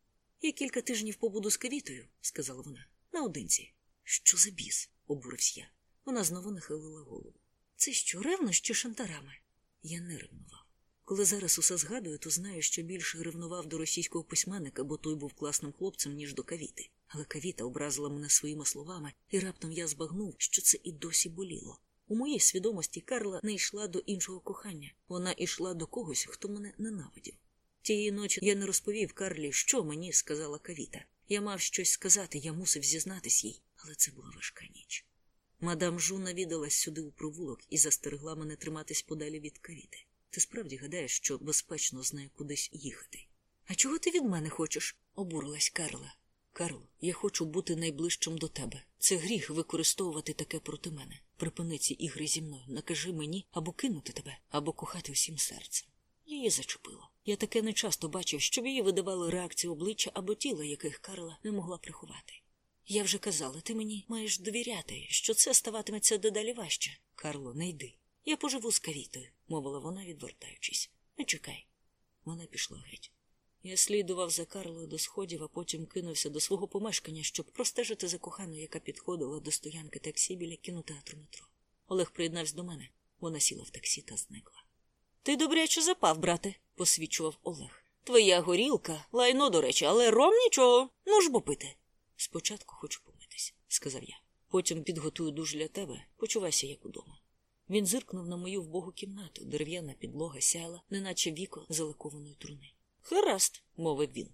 Я кілька тижнів побуду з кавітою, сказала вона, наодинці. Що за біс? обурився я. Вона знову нахилила голову. Це що, ревно, ревнощі шантарами? Я не ревнував. Коли зараз усе згадую, то знаю, що більше ревнував до російського письменника, бо той був класним хлопцем, ніж до кавіти. Але кавіта образила мене своїми словами, і раптом я збагнув, що це і досі боліло. У моїй свідомості Карла не йшла до іншого кохання, вона йшла до когось, хто мене ненавидів. Тієї ночі я не розповів Карлі, що мені сказала кавіта. Я мав щось сказати, я мусив зізнатись їй, але це була важка ніч. Мадам Жу навідалась сюди у провулок і застерегла мене триматись подалі від кавіти. Ти справді гадаєш, що безпечно з нею кудись їхати. А чого ти від мене хочеш? обурилась Карла. Карл, я хочу бути найближчим до тебе. Це гріх використовувати таке проти мене. Припини ці ігри зі мною, накажи мені або кинути тебе, або кохати всім серцем. Її зачепило. Я таке не часто бачив, щоб її видавали реакції обличчя або тіла, яких Карла не могла приховати. Я вже казала, ти мені маєш довіряти, що це ставатиметься дедалі важче. Карло, не йди. Я поживу з кавітою, мовила вона, відвертаючись. Не чекай. Вона пішла геть. Я слідував за Карлою до сходів, а потім кинувся до свого помешкання, щоб простежити за коханою, яка підходила до стоянки таксі біля кінотеатру метро. Олег приєднався до мене. Вона сіла в таксі та зникла. Ти добряче запав, брате, посвідчував Олег. Твоя горілка, лайно, до речі, але ром нічого. Ну ж бо пити. Спочатку хочу помитись, сказав я. Потім підготую душ для тебе, почувайся, як удома. Він зиркнув на мою вбогу кімнату, дерев'яна підлога сяла, неначе віко залакованої труни. Гаразд, мовив він.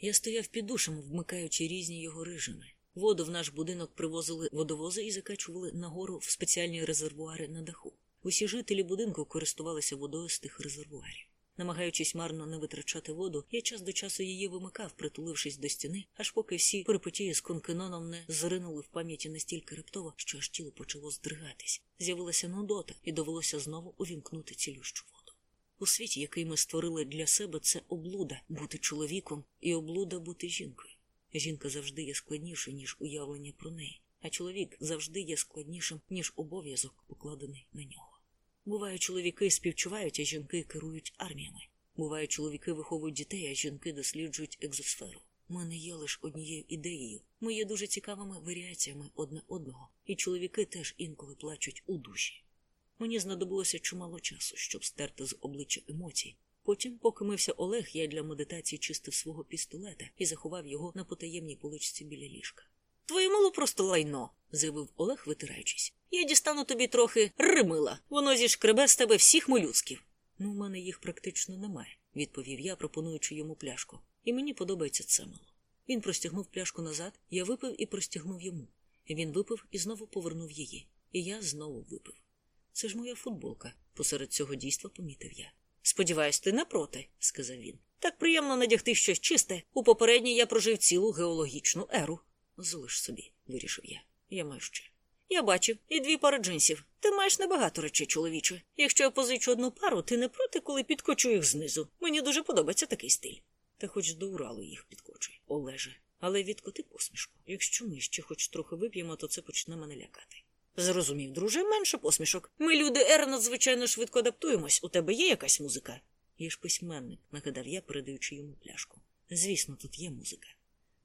Я стояв під душем, вмикаючи різні його режими. Воду в наш будинок привозили водовози і закачували нагору в спеціальні резервуари на даху. Усі жителі будинку користувалися водою з тих резервуарів. Намагаючись марно не витрачати воду, я час до часу її вимикав, притулившись до стіни, аж поки всі перипетії з конкеноном не зринули в пам'яті настільки раптово, що аж тіло почало здригатись. З'явилася нудота, і довелося знову увімкнути цілющу воду. У світі, який ми створили для себе, це облуда бути чоловіком і облуда бути жінкою. Жінка завжди є складніша, ніж уявлення про неї, а чоловік завжди є складнішим, ніж обов'язок, покладений на нього. Буває, чоловіки співчувають, а жінки керують арміями. Буває, чоловіки виховують дітей, а жінки досліджують екзосферу. Ми не є лише однією ідеєю. Ми є дуже цікавими варіаціями одне одного, і чоловіки теж інколи плачуть у душі. Мені знадобилося чимало часу, щоб стерти з обличчя емоцій. Потім, поки мився Олег, я для медитації чистив свого пістолета і заховав його на потаємній поличці біля ліжка. Твоє мило просто лайно, заявив Олег, витираючись. Я дістану тобі трохи римила. Воно зішкребе з тебе всіх молюцків. Ну, у мене їх практично немає, відповів я, пропонуючи йому пляшку. І мені подобається це мило. Він простягнув пляшку назад, я випив і простягнув йому. Він випив і знову повернув її. І я знову випив. Це ж моя футболка, посеред цього дійства помітив я. Сподіваюсь, ти не проти, сказав він. Так приємно надягти щось чисте. У попередній я прожив цілу геологічну еру. Залиш собі, вирішив я. Я маю ще. Я бачив і дві пари джинсів. Ти маєш небагато речей, чоловіче. Якщо я позичу одну пару, ти не проти, коли підкочу їх знизу. Мені дуже подобається такий стиль. Та хоч до Уралу їх підкочуй, Олеже. Але відкоти посмішку. Якщо ми ще хоч трохи вип'ємо, то це почне мене лякати. Зрозумів, друже, менше посмішок. Ми, люди, ера, надзвичайно швидко адаптуємось. У тебе є якась музика? Я ж письменник, нагадав я, передаючи йому пляшку. Звісно, тут є музика.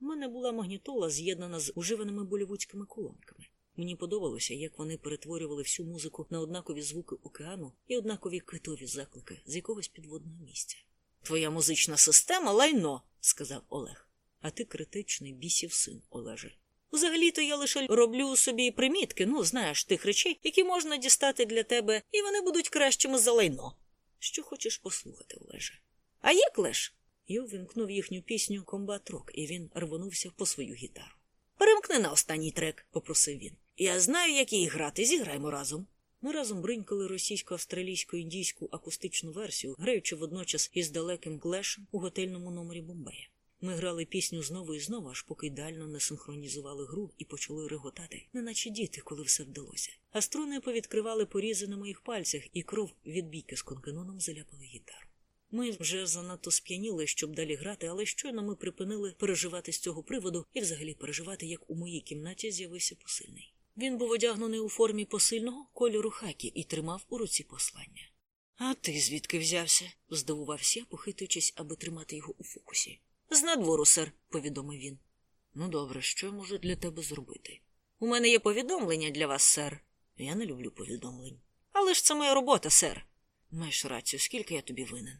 У мене була магнітола, з'єднана з уживаними болівудськими колонками. Мені подобалося, як вони перетворювали всю музику на однакові звуки океану і однакові китові заклики з якогось підводного місця. Твоя музична система лайно, сказав Олег. А ти критичний бісів син, Олеже. Взагалі-то я лише роблю собі примітки, ну, знаєш, тих речей, які можна дістати для тебе, і вони будуть кращими за лайно. Що хочеш послухати, Олеже? А є Clash? Я увімкнув їхню пісню Combat Rock, і він рвонувся по свою гітару. Перемкни на останній трек, попросив він. Я знаю, як її грати, зіграємо разом. Ми разом бринькали російсько-австралійсько-індійську акустичну версію, граючи водночас із далеким Clash 'ем у готельному номері Бомбея. Ми грали пісню знову і знову, аж поки ідеально не синхронізували гру і почали реготати, неначе діти, коли все вдалося. А струни повідкривали порізи на моїх пальцях, і кров від бійки з конкеноном заляпали гітару. Ми вже занадто сп'яніли, щоб далі грати, але щойно ми припинили переживати з цього приводу і взагалі переживати, як у моїй кімнаті з'явився посильний. Він був одягнений у формі посильного кольору хакі і тримав у руці послання. А ти звідки взявся? здивувався, похитуючись, аби тримати його у фокусі. З надвору, сер, повідомив він. Ну добре, що я можу для тебе зробити? У мене є повідомлення для вас, сер. Я не люблю повідомлень. Але ж це моя робота, сер. Маєш рацію, скільки я тобі винен.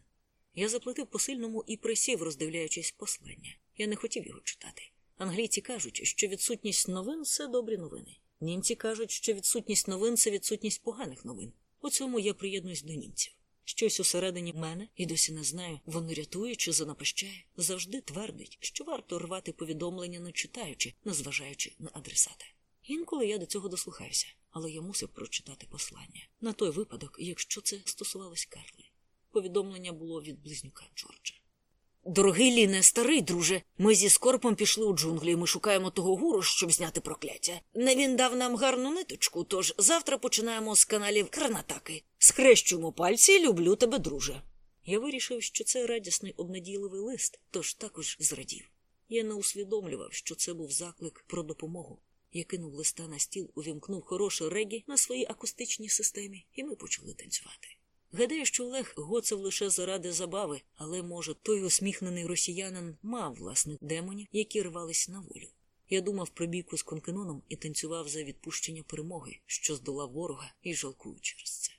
Я заплатив посильному і присів, роздивляючись послання. Я не хотів його читати. Англійці кажуть, що відсутність новин це добрі новини. Німці кажуть, що відсутність новин це відсутність поганих новин. У цьому я приєднуюсь до німців. Щось усередині мене, і досі не знаю, воно рятує чи занапащає, завжди твердить, що варто рвати повідомлення, не читаючи, не зважаючи на адресата. Інколи я до цього дослухаюся, але я мусив прочитати послання на той випадок, якщо це стосувалось Карлі. Повідомлення було від близнюка Джорджа. Дорогий Ліне, старий друже, ми зі скорпом пішли у джунглі. Ми шукаємо того гуру, щоб зняти прокляття. Не він дав нам гарну ниточку, тож завтра починаємо з каналів Карнатаки. Схрещуємо пальці, люблю тебе, друже. Я вирішив, що це радісний обнадійливий лист, тож також зрадів. Я не усвідомлював, що це був заклик про допомогу. Я кинув листа на стіл, увімкнув хороше регі на своїй акустичній системі, і ми почали танцювати. Гадаю, що Олег гоцав лише заради забави, але, може, той усміхнений росіянин мав власних демонів, які рвались на волю. Я думав про бійку з конкеноном і танцював за відпущення перемоги, що здолав ворога і жалкую через це.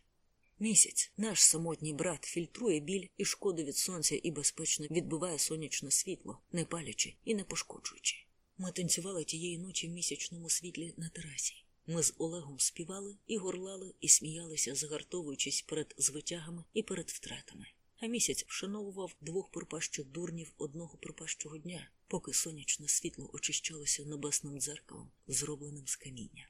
Місяць, наш самотній брат, фільтрує біль і шкоду від сонця і безпечно відбиває сонячне світло, не палячи і не пошкоджуючи. Ми танцювали тієї ночі в місячному світлі на терасі. Ми з Олегом співали і горлали, і сміялися, загартовуючись перед звитягами і перед втратами. А місяць вшановував двох пропащих дурнів одного пропащого дня, поки сонячне світло очищалося небесним дзеркалом, зробленим з каміння.